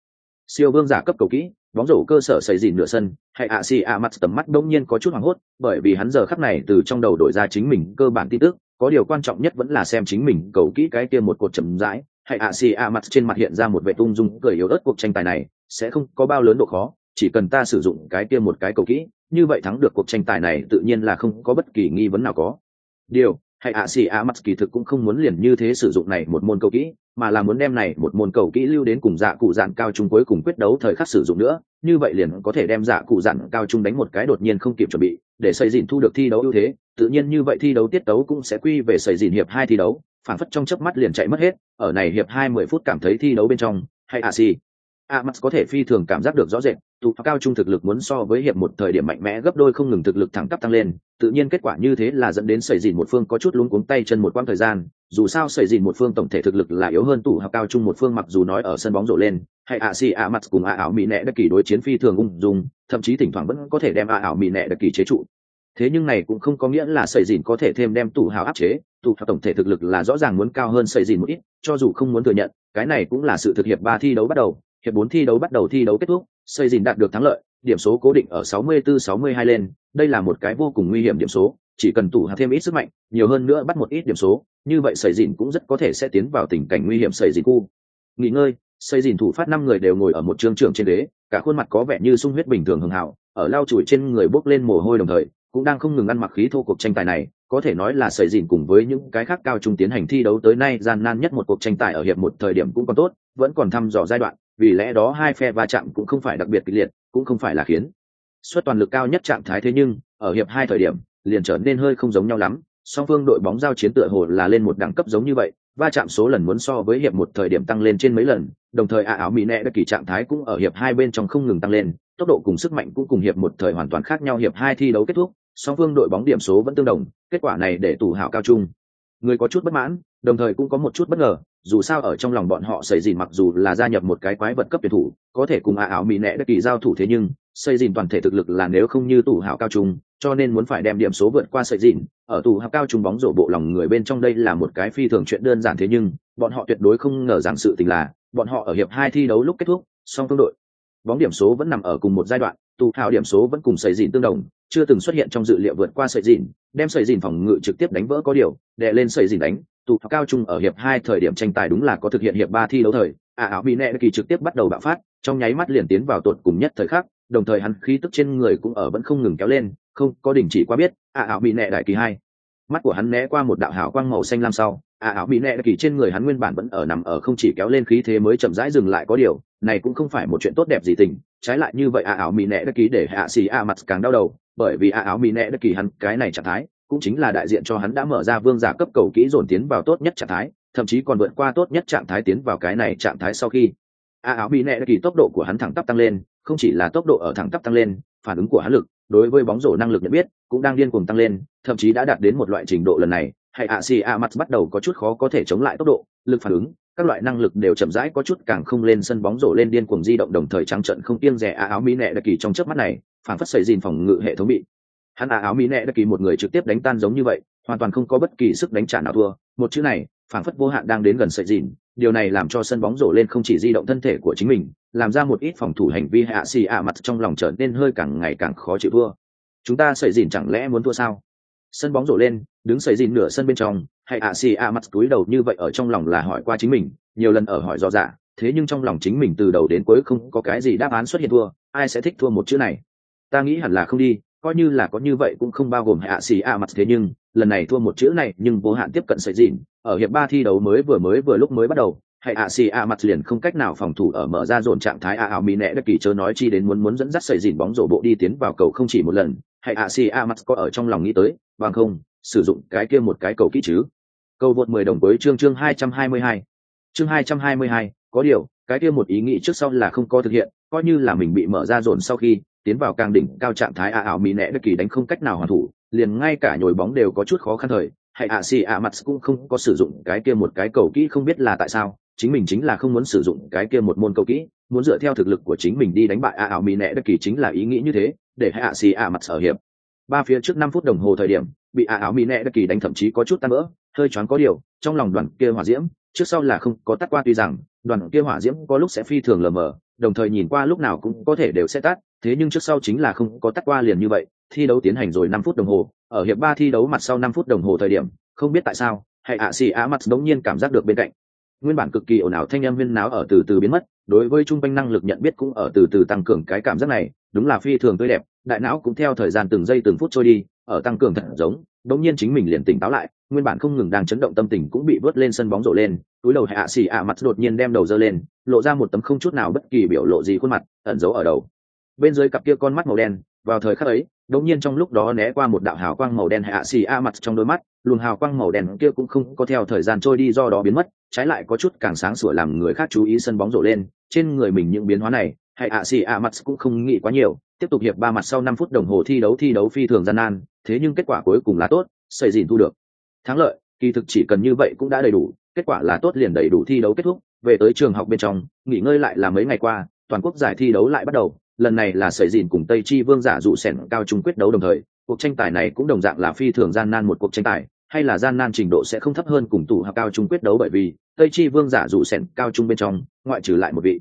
Siêu vương giả cấp cầu kỹ, bóng rổ cơ sở xây dìn nửa sân, hay ạ xì ạ mặt tầm mắt đông nhiên có chút hoảng hốt, bởi vì hắn giờ khắc này từ trong đầu đổi ra chính mình cơ bản tin tức, có điều quan trọng nhất vẫn là xem chính mình cầu kỹ cái kia một cột chậm rãi, hay ạ xì ạ mặt trên mặt hiện ra một vệ tung dung, cười yếu ớt cuộc tranh tài này, sẽ không có bao lớn độ khó, chỉ cần ta sử dụng cái kia một cái cầu kỹ, như vậy thắng được cuộc tranh tài này tự nhiên là không có bất kỳ nghi vấn nào có. Điều hay ạ xì ạ mặt kỳ thực cũng không muốn liền như thế sử dụng này một môn cầu kỹ, mà là muốn đem này một môn cầu kỹ lưu đến cùng dạ cụ dạn cao trung cuối cùng quyết đấu thời khắc sử dụng nữa. Như vậy liền có thể đem dạ cụ dạn cao trung đánh một cái đột nhiên không kịp chuẩn bị, để xây dìn thu được thi đấu ưu thế. Tự nhiên như vậy thi đấu tiết đấu cũng sẽ quy về xây dìn hiệp hai thi đấu, phản phất trong chớp mắt liền chạy mất hết. Ở này hiệp hai mười phút cảm thấy thi đấu bên trong, hay ạ xì a mắt có thể phi thường cảm giác được rõ rệt, tụ cao trung thực lực muốn so với hiệp một thời điểm mạnh mẽ gấp đôi không ngừng thực lực thẳng tắp tăng lên, tự nhiên kết quả như thế là dẫn đến sẩy dìn một phương có chút lúng cuống tay chân một quãng thời gian, dù sao sẩy dìn một phương tổng thể thực lực là yếu hơn tụ học cao trung một phương mặc dù nói ở sân bóng rổ lên, hay ạ xì a mặt cùng a ảo mỹ nẹ đất kỳ đối chiến phi thường ung dung, thậm chí thỉnh thoảng vẫn có thể đem a ảo mỹ nẹ đất kỳ chế trụ. Thế nhưng này cũng không có nghĩa là sẩy dìn có thể thêm đem tụ hào áp chế, tụ hào tổng thể thực lực là rõ ràng muốn cao hơn sẩy dìn một ít, cho dù không muốn thừa nhận, cái này cũng là sự thực hiệp ba thi đấu bắt đầu hiệp bốn thi đấu bắt đầu thi đấu kết thúc, xây dìn đạt được thắng lợi, điểm số cố định ở 64-62 lên. Đây là một cái vô cùng nguy hiểm điểm số, chỉ cần tủ hạt thêm ít sức mạnh, nhiều hơn nữa bắt một ít điểm số, như vậy xây dìn cũng rất có thể sẽ tiến vào tình cảnh nguy hiểm xây dìn khu. Nghỉ ngơi, xây dìn thủ phát năm người đều ngồi ở một trường trường trên đế cả khuôn mặt có vẻ như sung huyết bình thường hường hảo ở lao chùi trên người bốc lên mồ hôi đồng thời, cũng đang không ngừng ăn mặc khí thô cuộc tranh tài này. Có thể nói là sợi dìn cùng với những cái khác cao trung tiến hành thi đấu tới nay gian nan nhất một cuộc tranh tài ở hiệp một thời điểm cũng còn tốt, vẫn còn thăm dò giai đoạn vì lẽ đó hai phe va chạm cũng không phải đặc biệt kịch liệt, cũng không phải là khiến suất toàn lực cao nhất trạng thái thế nhưng, ở hiệp hai thời điểm, liền trở nên hơi không giống nhau lắm. Song phương đội bóng giao chiến tựa hồ là lên một đẳng cấp giống như vậy, va chạm số lần muốn so với hiệp một thời điểm tăng lên trên mấy lần, đồng thời ả áo mỹ nẹ đất kỳ trạng thái cũng ở hiệp hai bên trong không ngừng tăng lên, tốc độ cùng sức mạnh cũng cùng hiệp một thời hoàn toàn khác nhau. Hiệp hai thi đấu kết thúc, song phương đội bóng điểm số vẫn tương đồng, kết quả này để tù hảo cao trung. Người có chút bất mãn, đồng thời cũng có một chút bất ngờ dù sao ở trong lòng bọn họ xây dìn mặc dù là gia nhập một cái quái vật cấp tuyển thủ, có thể cùng ả ảo mỹ nẹ đất kỳ giao thủ thế nhưng, xây dìn toàn thể thực lực là nếu không như tủ hào cao trung, cho nên muốn phải đem điểm số vượt qua sợi dìn, ở tù hào cao trung bóng rổ bộ lòng người bên trong đây là một cái phi thường chuyện đơn giản thế nhưng, bọn họ tuyệt đối không ngờ rằng sự tình là, bọn họ ở hiệp hai thi đấu lúc kết thúc, song tương đội bóng điểm số vẫn nằm ở cùng một giai đoạn, tù hào điểm số vẫn cùng sợi dìn tương đồng, chưa từng xuất hiện trong dự liệu vượt qua sợi dìn, đem sợi dìn phòng ngự trực tiếp đánh vỡ có điều, đè lên sợi dìn đánh tụ cao trung ở hiệp hai thời điểm tranh tài đúng là có thực hiện hiệp ba thi đấu thời à áo bị nẹ kỳ trực tiếp bắt đầu bạo phát, trong nháy mắt liền tiến vào tuột cùng nhất thời khắc, đồng thời hắn khí tức trên người cũng ở vẫn không ngừng kéo lên, không có đình chỉ qua biết à áo bị nẹ đại kỳ hai. Mắt của hắn né qua một đạo hào quang màu xanh lam sau à áo bị nẹ kỳ trên người hắn nguyên bản vẫn ở nằm ở không chỉ kéo lên khí thế mới chậm rãi dừng lại có điều, này cũng không phải một chuyện tốt đẹp gì tình, trái lại như vậy à áo bị nẹ kỳ để hạ xì a à, mặt càng đau đầu, bởi vì à áo bị nẹ kỳ hắn cái này trạng thái cũng chính là đại diện cho hắn đã mở ra vương giả cấp cầu kỹ dồn tiến vào tốt nhất trạng thái, thậm chí còn vượt qua tốt nhất trạng thái tiến vào cái này trạng thái sau khi. A áo bị nẹ kỳ tốc độ của hắn thẳng tắp tăng lên, không chỉ là tốc độ ở thẳng tắp tăng lên, phản ứng của hắn lực, đối với bóng rổ năng lực nhận biết, cũng đang điên cuồng tăng lên, thậm chí đã đạt đến một loại trình độ lần này, hay a si a mặt bắt đầu có chút khó có thể chống lại tốc độ, lực phản ứng, các loại năng lực đều chậm rãi có chút càng không lên sân bóng rổ lên điên cuồng di động đồng thời trắng trận không tiêng rẻ a áo mỹ nẹ đặc kỳ trong chớp mắt này, phản phất xây dìn phòng ngự hệ thống bị hắn à áo mỹ nẹ đã kỳ một người trực tiếp đánh tan giống như vậy, hoàn toàn không có bất kỳ sức đánh trả nào thua. Một chữ này phản phất vô hạn đang đến gần sợi dìn điều này làm cho sân bóng rổ lên không chỉ di động thân thể của chính mình, làm ra một ít phòng thủ hành vi hạ xì ạ mặt trong lòng trở nên hơi càng ngày càng khó chịu thua. Chúng ta sợi dìn chẳng lẽ muốn thua sao? Sân bóng rổ lên, đứng sợi dìn nửa sân bên trong, hay ạ xì ạ mặt túi đầu như vậy ở trong lòng là hỏi qua chính mình, nhiều lần ở hỏi do dạ thế nhưng trong lòng chính mình từ đầu đến cuối không có cái gì đáp án xuất hiện thua, ai sẽ thích thua một chữ này? Ta nghĩ hẳn là không đi coi như là có như vậy cũng không bao gồm hạ xì a mặt thế nhưng, lần này thua một chữ này nhưng vô hạn tiếp cận sợi dịn ở hiệp ba thi đấu mới vừa mới vừa lúc mới bắt đầu hệ ạ xì a mặt liền không cách nào phòng thủ ở mở ra dồn trạng thái a ảo mỹ nẹ đất kỳ chớ nói chi đến muốn muốn dẫn dắt sợi dìn bóng rổ bộ đi tiến vào cầu không chỉ một lần hệ ạ xì a mặt có ở trong lòng nghĩ tới, bằng không, sử dụng cái kia một cái cầu kỹ chứ. Cầu vượt mười đồng với chương chương hai trăm hai mươi hai. Chương hai trăm hai mươi hai, có điều, cái kia một ý nghĩ trước sau là không có thực hiện, coi như là mình bị mở ra dồn sau khi tiến vào càng đỉnh cao trạng thái a ảo mỹ nẹ đất kỳ đánh không cách nào hoàn thủ, liền ngay cả nhồi bóng đều có chút khó khăn thời, hay ạ xì ạ mặt cũng không có sử dụng cái kia một cái cầu kỹ không biết là tại sao, chính mình chính là không muốn sử dụng cái kia một môn cầu kỹ, muốn dựa theo thực lực của chính mình đi đánh bại a ảo mỹ nẹ đất kỳ chính là ý nghĩ như thế, để hay ạ xì ạ mặt sở hiệp. Ba phía trước năm phút đồng hồ thời điểm, bị a ảo mỹ nẹ đất kỳ đánh thậm chí có chút tan vỡ, hơi choáng có điều, trong lòng đoàn kia hỏa diễm, trước sau là không có tắt qua tuy rằng, đoàn kia hỏa diễm có lúc sẽ phi thường lờ mờ, đồng thời nhìn qua lúc nào cũng có thể đều sẽ tắt thế nhưng trước sau chính là không có tắt qua liền như vậy, thi đấu tiến hành rồi năm phút đồng hồ, ở hiệp ba thi đấu mặt sau năm phút đồng hồ thời điểm, không biết tại sao hay ạ xì ạ mặt đống nhiên cảm giác được bên cạnh. Nguyên bản cực kỳ ồn ào thanh âm viên náo ở từ từ biến mất, đối với trung quanh năng lực nhận biết cũng ở từ từ tăng cường cái cảm giác này, đúng là phi thường tươi đẹp, đại não cũng theo thời gian từng giây từng phút trôi đi, ở tăng cường thật giống, đống nhiên chính mình liền tỉnh táo lại, nguyên bản không ngừng đang chấn động tâm tình cũng bị vớt lên sân bóng rổ lên, túi đầu hạ xì ạ mặt đột nhiên đem đầu dơ lên, lộ ra một tấm không chút nào bất kỳ biểu lộ gì khuôn mặt, ẩn giấu ở đầu bên dưới cặp kia con mắt màu đen, vào thời khắc ấy, đột nhiên trong lúc đó né qua một đạo hào quang màu đen hạ xì a mặt trong đôi mắt, luồng hào quang màu đen kia cũng không có theo thời gian trôi đi do đó biến mất, trái lại có chút càng sáng sủa làm người khác chú ý sân bóng rổ lên, trên người mình những biến hóa này hay ạ xì a mặt cũng không nghĩ quá nhiều, tiếp tục hiệp ba mặt sau năm phút đồng hồ thi đấu thi đấu phi thường gian nan, thế nhưng kết quả cuối cùng là tốt xây dìn thu được. Thắng lợi, kỳ thực chỉ cần như vậy cũng đã đầy đủ, kết quả là tốt liền đầy đủ thi đấu kết thúc, về tới trường học bên trong, nghỉ ngơi lại là mấy ngày qua, toàn quốc giải thi đấu lại bắt đầu lần này là sợi dìn cùng tây chi vương giả dụ sẻn cao trung quyết đấu đồng thời, cuộc tranh tài này cũng đồng dạng là phi thường gian nan một cuộc tranh tài, hay là gian nan trình độ sẽ không thấp hơn cùng tủ hợp cao trung quyết đấu bởi vì, tây chi vương giả dụ sẻn cao trung bên trong, ngoại trừ lại một vị.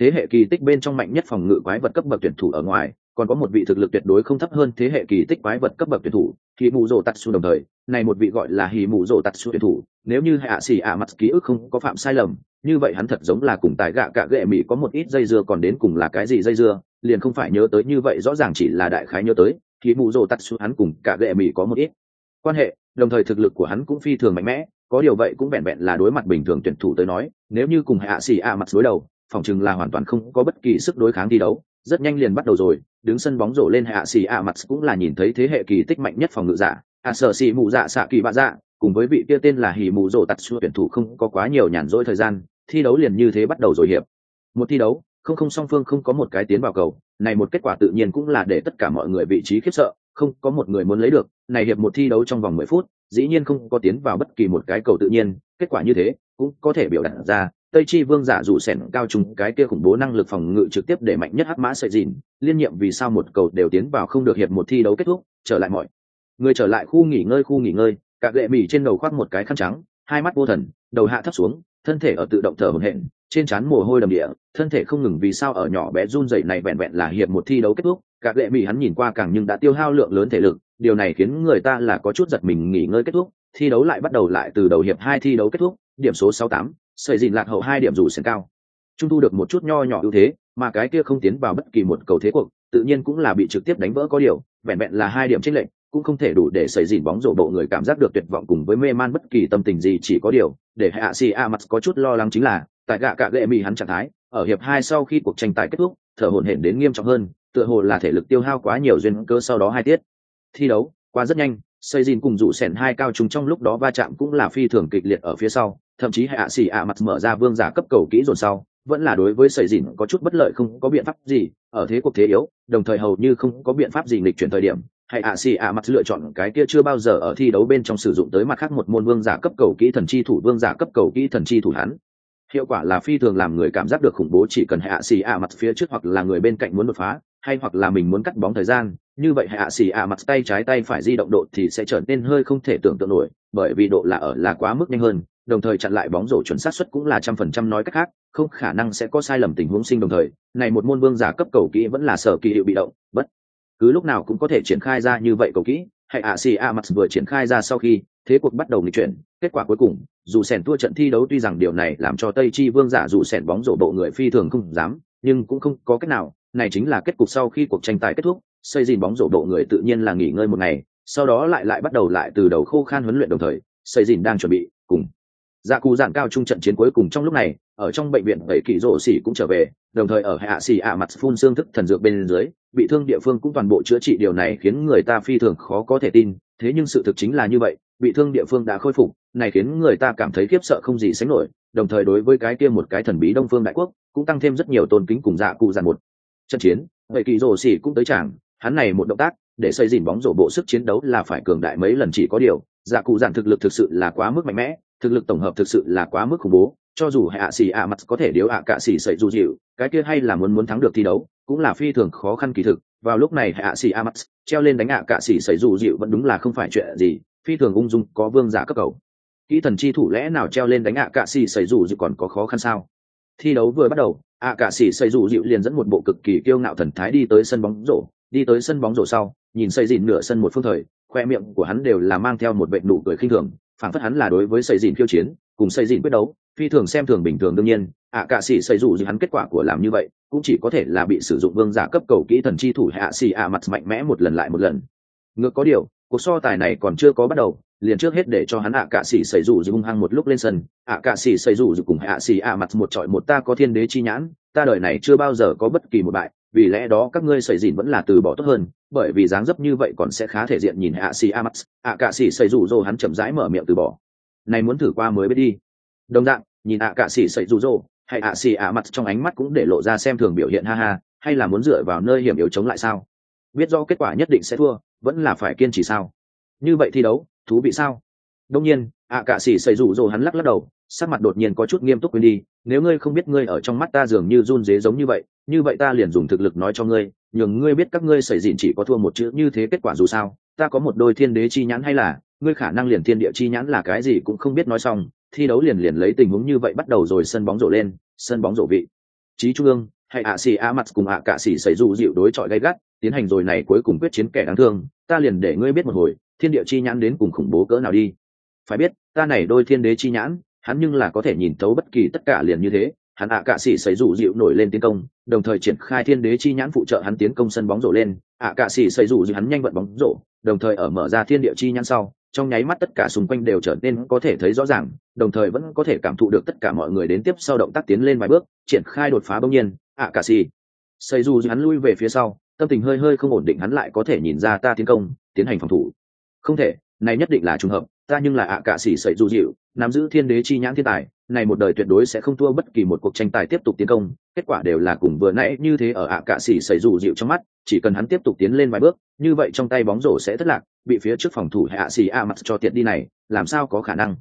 Thế hệ kỳ tích bên trong mạnh nhất phòng ngự quái vật cấp bậc tuyển thủ ở ngoài, còn có một vị thực lực tuyệt đối không thấp hơn thế hệ kỳ tích quái vật cấp bậc tuyển thủ hì mù rồ xu đồng thời, này một vị gọi là hì mù rồ xu tuyển thủ, nếu như hạ xì ạ mặt ký ức không có phạm sai lầm, như vậy hắn thật giống là cùng tài gạ cả ghệ mỹ có một ít dây dưa còn đến cùng là cái gì dây dưa liền không phải nhớ tới như vậy rõ ràng chỉ là đại khái nhớ tới hì mụ rồ tatsu hắn cùng cả gệ mỹ có một ít quan hệ, đồng thời thực lực của hắn cũng phi thường mạnh mẽ, có điều vậy cũng vẹn vẹn là đối mặt bình thường tuyển thủ tới nói, nếu như cùng hạ xì a mặt đối đầu, phòng chừng là hoàn toàn không có bất kỳ sức đối kháng thi đấu, rất nhanh liền bắt đầu rồi, đứng sân bóng rổ lên hạ xì a mặt cũng là nhìn thấy thế hệ kỳ tích mạnh nhất phòng ngự giả a sợ xì mụ dạ xạ kỳ bạ dạ cùng với vị kia tên là hì mụ rổ tặt xua tuyển thủ không có quá nhiều nhàn rỗi thời gian, thi đấu liền như thế bắt đầu rồi hiệp. Một thi đấu không không song phương không có một cái tiến vào cầu, này một kết quả tự nhiên cũng là để tất cả mọi người vị trí khiếp sợ, không có một người muốn lấy được, này hiệp một thi đấu trong vòng mười phút, dĩ nhiên không có tiến vào bất kỳ một cái cầu tự nhiên, kết quả như thế cũng có thể biểu đạt ra, tây chi vương giả dụ sẻn cao trùng cái kia khủng bố năng lực phòng ngự trực tiếp để mạnh nhất hắc mã sợi dìn, liên nhiệm vì sao một cầu đều tiến vào không được hiệp một thi đấu kết thúc, trở lại mọi người trở lại khu nghỉ ngơi, khu nghỉ ngơi, cả gệ mỉ trên đầu khoác một cái khăn trắng, hai mắt vô thần, đầu hạ thấp xuống, thân thể ở tự động thở hổn hển trên trán mồ hôi đầm địa, thân thể không ngừng vì sao ở nhỏ bé run rẩy này vẹn vẹn là hiệp một thi đấu kết thúc các lệ mỹ hắn nhìn qua càng nhưng đã tiêu hao lượng lớn thể lực, điều này khiến người ta là có chút giật mình nghỉ ngơi kết thúc, thi đấu lại bắt đầu lại từ đầu hiệp hai thi đấu kết thúc, điểm số sáu tám, sợi dìn lạc hậu hai điểm dù sân cao. Trung thu được một chút nho nhỏ ưu thế, mà cái kia không tiến vào bất kỳ một cầu thế cuộc, tự nhiên cũng là bị trực tiếp đánh vỡ có điều vẹn vẹn là hai điểm trích lệch, cũng không thể đủ để sợi dìn bóng rổ bộ người cảm giác được tuyệt vọng cùng với mê man bất kỳ tâm tình gì chỉ có điều, để hạ si a mặt có chút lo lắng chính là tại gạ cạ gệ mì hắn trạng thái, ở hiệp hai sau khi cuộc tranh tài kết thúc, thở hổn hển đến nghiêm trọng hơn, tựa hồ là thể lực tiêu hao quá nhiều duyên cơ sau đó hai tiết. Thi đấu, qua rất nhanh xây dìn cùng rủ sẻn hai cao trùng trong lúc đó va chạm cũng là phi thường kịch liệt ở phía sau, thậm chí hạ xì ạ mặt mở ra vương giả cấp cầu kỹ dồn sau, vẫn là đối với xây dìn có chút bất lợi không có biện pháp gì, ở thế cuộc thế yếu, đồng thời hầu như không có biện pháp gì nghịch chuyển thời điểm, hay ạ xì ạ mặt lựa chọn cái kia chưa bao giờ ở thi đấu bên trong sử dụng tới mặt khác một môn vương giả cấp cầu kỹ thần chi thủ, vương giả cấp cầu kỹ thần chi thủ hắn hiệu quả là phi thường làm người cảm giác được khủng bố chỉ cần hạ xì ạ mặt phía trước hoặc là người bên cạnh muốn đột phá, hay hoặc là mình muốn cắt bóng thời gian, như vậy hạ xì ạ mặt tay trái tay phải di động độ thì sẽ trở nên hơi không thể tưởng tượng nổi, bởi vì độ là ở là quá mức nhanh hơn, đồng thời chặn lại bóng rổ chuẩn xác suất cũng là trăm phần trăm nói cách khác, không khả năng sẽ có sai lầm tình huống sinh đồng thời, này một môn vương giả cấp cầu kỹ vẫn là sở kỳ hiệu bị động, bất cứ lúc nào cũng có thể triển khai ra như vậy cầu kỹ hay ạ, xì ạ mặt vừa triển khai ra sau khi, thế cuộc bắt đầu nghịch chuyển, kết quả cuối cùng, dù sèn thua trận thi đấu tuy rằng điều này làm cho tây chi vương giả dù sèn bóng rổ bộ người phi thường không dám, nhưng cũng không có cách nào, này chính là kết cục sau khi cuộc tranh tài kết thúc, xây dìn bóng rổ bộ người tự nhiên là nghỉ ngơi một ngày, sau đó lại lại bắt đầu lại từ đầu khô khan huấn luyện đồng thời, xây dìn đang chuẩn bị, cùng dạ cụ dạng cao trung trận chiến cuối cùng trong lúc này, ở trong bệnh viện bảy kỳ rổ xỉ cũng trở về, đồng thời ở hạ xỉ ạ mặt phun xương thức thần dược bên dưới, bị thương địa phương cũng toàn bộ chữa trị. Điều này khiến người ta phi thường khó có thể tin, thế nhưng sự thực chính là như vậy, bị thương địa phương đã khôi phục, này khiến người ta cảm thấy khiếp sợ không gì sánh nổi, đồng thời đối với cái kia một cái thần bí đông phương đại quốc, cũng tăng thêm rất nhiều tôn kính cùng dạ cụ giàn một trận chiến. Vậy kỳ rổ xỉ cũng tới chàng hắn này một động tác, để xây dìn bóng rổ bộ sức chiến đấu là phải cường đại mấy lần chỉ có điều. Dạ cụ giản thực lực thực sự là quá mức mạnh mẽ thực lực tổng hợp thực sự là quá mức khủng bố, cho dù hạ xì ạ mặt có thể điếu ạ cạ xì sậy dù dịu, cái kia hay là muốn muốn thắng được thi đấu, cũng là phi thường khó khăn kỳ thực. Vào lúc này hạ xì ạ mặt treo lên đánh ạ cạ xì sậy dù dịu vẫn đúng là không phải chuyện gì, phi thường ung dung có vương giả cấp cầu. Kỹ thần chi thủ lẽ nào treo lên đánh ạ cạ xì sậy dù dịu còn có khó khăn sao? Thi đấu vừa bắt đầu, ạ cả xỉ sậy dù dịu liền dẫn một bộ cực kỳ kiêu ngạo thần thái đi tới sân bóng rổ. Đi tới sân bóng rổ sau, nhìn xây dìn nửa sân một phương thời, khoe miệng của hắn đều là mang theo một vệ nụ cười khinh thường phản phất hắn là đối với xây dìn khiêu chiến, cùng xây dìn quyết đấu, phi thường xem thường bình thường đương nhiên, ạ cả sĩ xây dù gì hắn kết quả của làm như vậy, cũng chỉ có thể là bị sử dụng vương giả cấp cầu kỹ thần chi thủ hạ xì ạ mặt mạnh mẽ một lần lại một lần. Ngược có điều, cuộc so tài này còn chưa có bắt đầu liền trước hết để cho hắn ạ cạ sĩ xảy rủ dù hung hăng một lúc lên sân. ạ cạ sĩ xảy rủ dù cùng ạ sĩ ạ mặt một trọi một ta có thiên đế chi nhãn, ta đời này chưa bao giờ có bất kỳ một bại, vì lẽ đó các ngươi xảy dịn vẫn là từ bỏ tốt hơn, bởi vì dáng dấp như vậy còn sẽ khá thể diện nhìn ạ sĩ ạ mặt. ạ cạ sĩ xảy rủ dù hắn chậm rãi mở miệng từ bỏ. Này muốn thử qua mới biết đi. Đồng dạng, nhìn ạ cạ sĩ xảy rủ dù, hay ạ xỉ ạ mặt trong ánh mắt cũng để lộ ra xem thường biểu hiện ha ha, hay là muốn dựa vào nơi hiểm yếu chống lại sao? Biết do kết quả nhất định sẽ thua, vẫn là phải kiên trì sao? Như vậy thi đấu thú vị sao? Đông nhiên, ạ cạ xỉ xảy rủ rồ hắn lắc lắc đầu, sắc mặt đột nhiên có chút nghiêm túc quên đi, nếu ngươi không biết ngươi ở trong mắt ta dường như run dế giống như vậy như vậy ta liền dùng thực lực nói cho ngươi, nhường ngươi biết các ngươi xảy dịn chỉ có thua một chữ như thế kết quả dù sao, ta có một đôi thiên đế chi nhãn hay là, ngươi khả năng liền thiên địa chi nhãn là cái gì cũng không biết nói xong, thi đấu liền liền lấy tình huống như vậy bắt đầu rồi sân bóng rổ lên, sân bóng rổ vị. Trí trung ương, hay ạ xì a mặt cùng ạ cạ xỉ xảy rủ dịu đối chọi gay gắt tiến hành rồi này cuối cùng quyết chiến kẻ đáng thương, ta liền để ngươi biết một hồi, thiên địa chi nhãn đến cùng khủng bố cỡ nào đi. Phải biết, ta này đôi thiên đế chi nhãn, hắn nhưng là có thể nhìn thấu bất kỳ tất cả liền như thế, hắn ạ à cạ sĩ sấy dụ dịu nổi lên tiến công, đồng thời triển khai thiên đế chi nhãn phụ trợ hắn tiến công sân bóng rổ lên, ạ à cạ sĩ sấy dụ dịu hắn nhanh vận bóng rổ, đồng thời ở mở ra thiên địa chi nhãn sau, trong nháy mắt tất cả xung quanh đều trở nên có thể thấy rõ ràng, đồng thời vẫn có thể cảm thụ được tất cả mọi người đến tiếp sau động tác tiến lên vài bước, triển khai đột phá bỗng nhiên, ạ cạ sĩ sấy dụ dịu hắn lui về phía sau tâm tình hơi hơi không ổn định hắn lại có thể nhìn ra ta tiến công, tiến hành phòng thủ. Không thể, này nhất định là trùng hợp, ta nhưng là ạ cả xỉ sậy dù dịu, nắm giữ thiên đế chi nhãn thiên tài, này một đời tuyệt đối sẽ không thua bất kỳ một cuộc tranh tài tiếp tục tiến công, kết quả đều là cùng vừa nãy như thế ở ạ cả xỉ sậy dù dịu trong mắt, chỉ cần hắn tiếp tục tiến lên vài bước, như vậy trong tay bóng rổ sẽ thất lạc, bị phía trước phòng thủ hạ xỉ a mặt cho tiện đi này, làm sao có khả năng?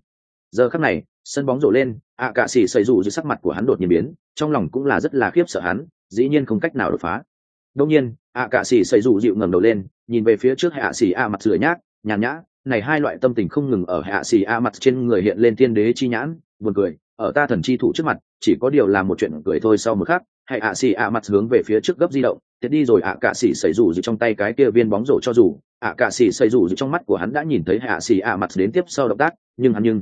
Giờ khắc này, sân bóng rổ lên, ạ cả xỉ sậy dù dịu sắc mặt của hắn đột nhiên biến, trong lòng cũng là rất là khiếp sợ hắn, dĩ nhiên không cách nào đột phá. Đông nhiên ạ cả xỉ xây dù dịu ngẩng đầu lên, nhìn về phía trước hạ xỉ a mặt sửa nhác, nhàn nhã, này hai loại tâm tình không ngừng ở hạ xì a mặt trên người hiện lên thiên đế chi nhãn, buồn cười, ở ta thần chi thủ trước mặt, chỉ có điều là một chuyện cười thôi sau một khắc, hay ạ xì a mặt hướng về phía trước gấp di động tiết đi rồi ạ cạ xì xảy rủ gì trong tay cái kia viên bóng rổ cho dù ạ cạ xì xảy rủ gì trong mắt của hắn đã nhìn thấy hạ xì a mặt đến tiếp sau động tác, nhưng hắn nhưng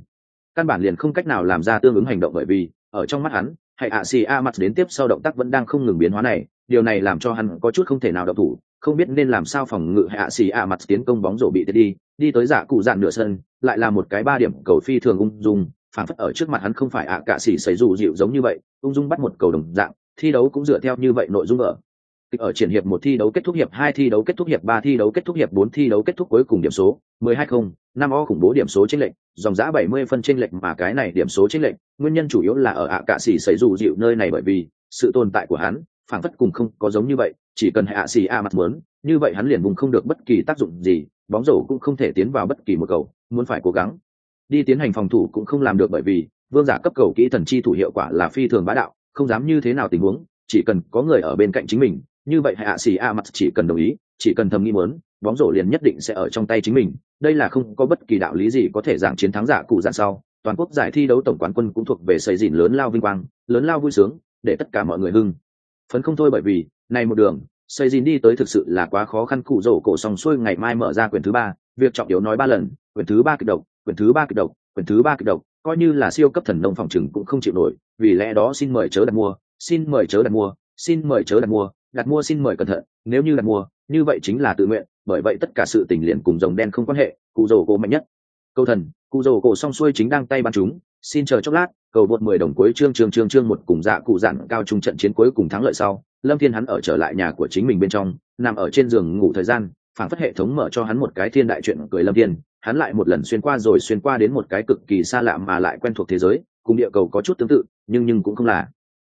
căn bản liền không cách nào làm ra tương ứng hành động bởi vì, ở trong mắt hắn, hay ạ xì a mặt đến tiếp sau động tác vẫn đang không ngừng biến hóa này điều này làm cho hắn có chút không thể nào đọc thủ, không biết nên làm sao phòng ngự hạ xì ạ mặt tiến công bóng rổ bị tiết đi đi tới giả cụ dạn nửa sân, lại là một cái ba điểm cầu phi thường ung dung, phản phất ở trước mặt hắn không phải ạ à cả xỉ xảy dù dịu giống như vậy, ung dung bắt một cầu đồng dạng, thi đấu cũng dựa theo như vậy nội dung ở. Ở triển hiệp một thi đấu kết thúc hiệp hai, thi đấu kết thúc hiệp ba, thi đấu kết thúc hiệp bốn, thi đấu kết thúc cuối cùng điểm số, mười hai không, năm o khủng bố điểm số chênh lệch, dòng giã bảy mươi phân chênh lệch mà cái này điểm số chênh lệch, nguyên nhân chủ yếu là ở ạ à cạ xỉ xảy dù dịu nơi này bởi vì sự tồn tại của hắn phản phất cùng không có giống như vậy, chỉ cần hạ xì a mặt muốn, như vậy hắn liền vùng không được bất kỳ tác dụng gì, bóng rổ cũng không thể tiến vào bất kỳ một cầu, muốn phải cố gắng. Đi tiến hành phòng thủ cũng không làm được bởi vì, vương giả cấp cầu kỹ thần chi thủ hiệu quả là phi thường bá đạo, không dám như thế nào tình huống, chỉ cần có người ở bên cạnh chính mình, như vậy hạ xì a mặt chỉ cần đồng ý, chỉ cần thầm nghĩ muốn, bóng rổ liền nhất định sẽ ở trong tay chính mình. Đây là không có bất kỳ đạo lý gì có thể giảng chiến thắng giả cụ dạng sau. Toàn quốc giải thi đấu tổng quán quân cũng thuộc về xây dìn lớn lao vinh quang, lớn lao vui sướng, để tất cả mọi người hưng phấn không thôi bởi vì, này một đường, xây dìn đi tới thực sự là quá khó khăn, cụ rổ cổ sòng xuôi ngày mai mở ra quyển thứ ba, việc trọng yếu nói ba lần, quyển thứ ba kịch độc, quyển thứ ba kịch độc, quyển thứ ba kịch độc, coi như là siêu cấp thần nông phòng chừng cũng không chịu nổi, vì lẽ đó xin mời chớ đặt mua, xin mời chớ đặt mua, xin mời chớ đặt mua đặt mua xin mời cẩn thận, nếu như đặt mua, như vậy chính là tự nguyện, bởi vậy tất cả sự tình liền cùng rồng đen không quan hệ, cụ rổ cổ mạnh nhất. Câu thần, cụ rổ cổ xong xuôi chính đang tay bắn chúng, xin chờ chốc lát cầu vượt mười đồng cuối chương chương chương chương một cùng dạ cụ dặn cao trung trận chiến cuối cùng thắng lợi sau, lâm thiên hắn ở trở lại nhà của chính mình bên trong, nằm ở trên giường ngủ thời gian phản phất hệ thống mở cho hắn một cái thiên đại chuyện cười lâm thiên. Hắn lại một lần xuyên qua rồi xuyên qua đến một cái cực kỳ xa lạ mà lại quen thuộc thế giới, cùng địa cầu có chút tương tự, nhưng nhưng cũng không là.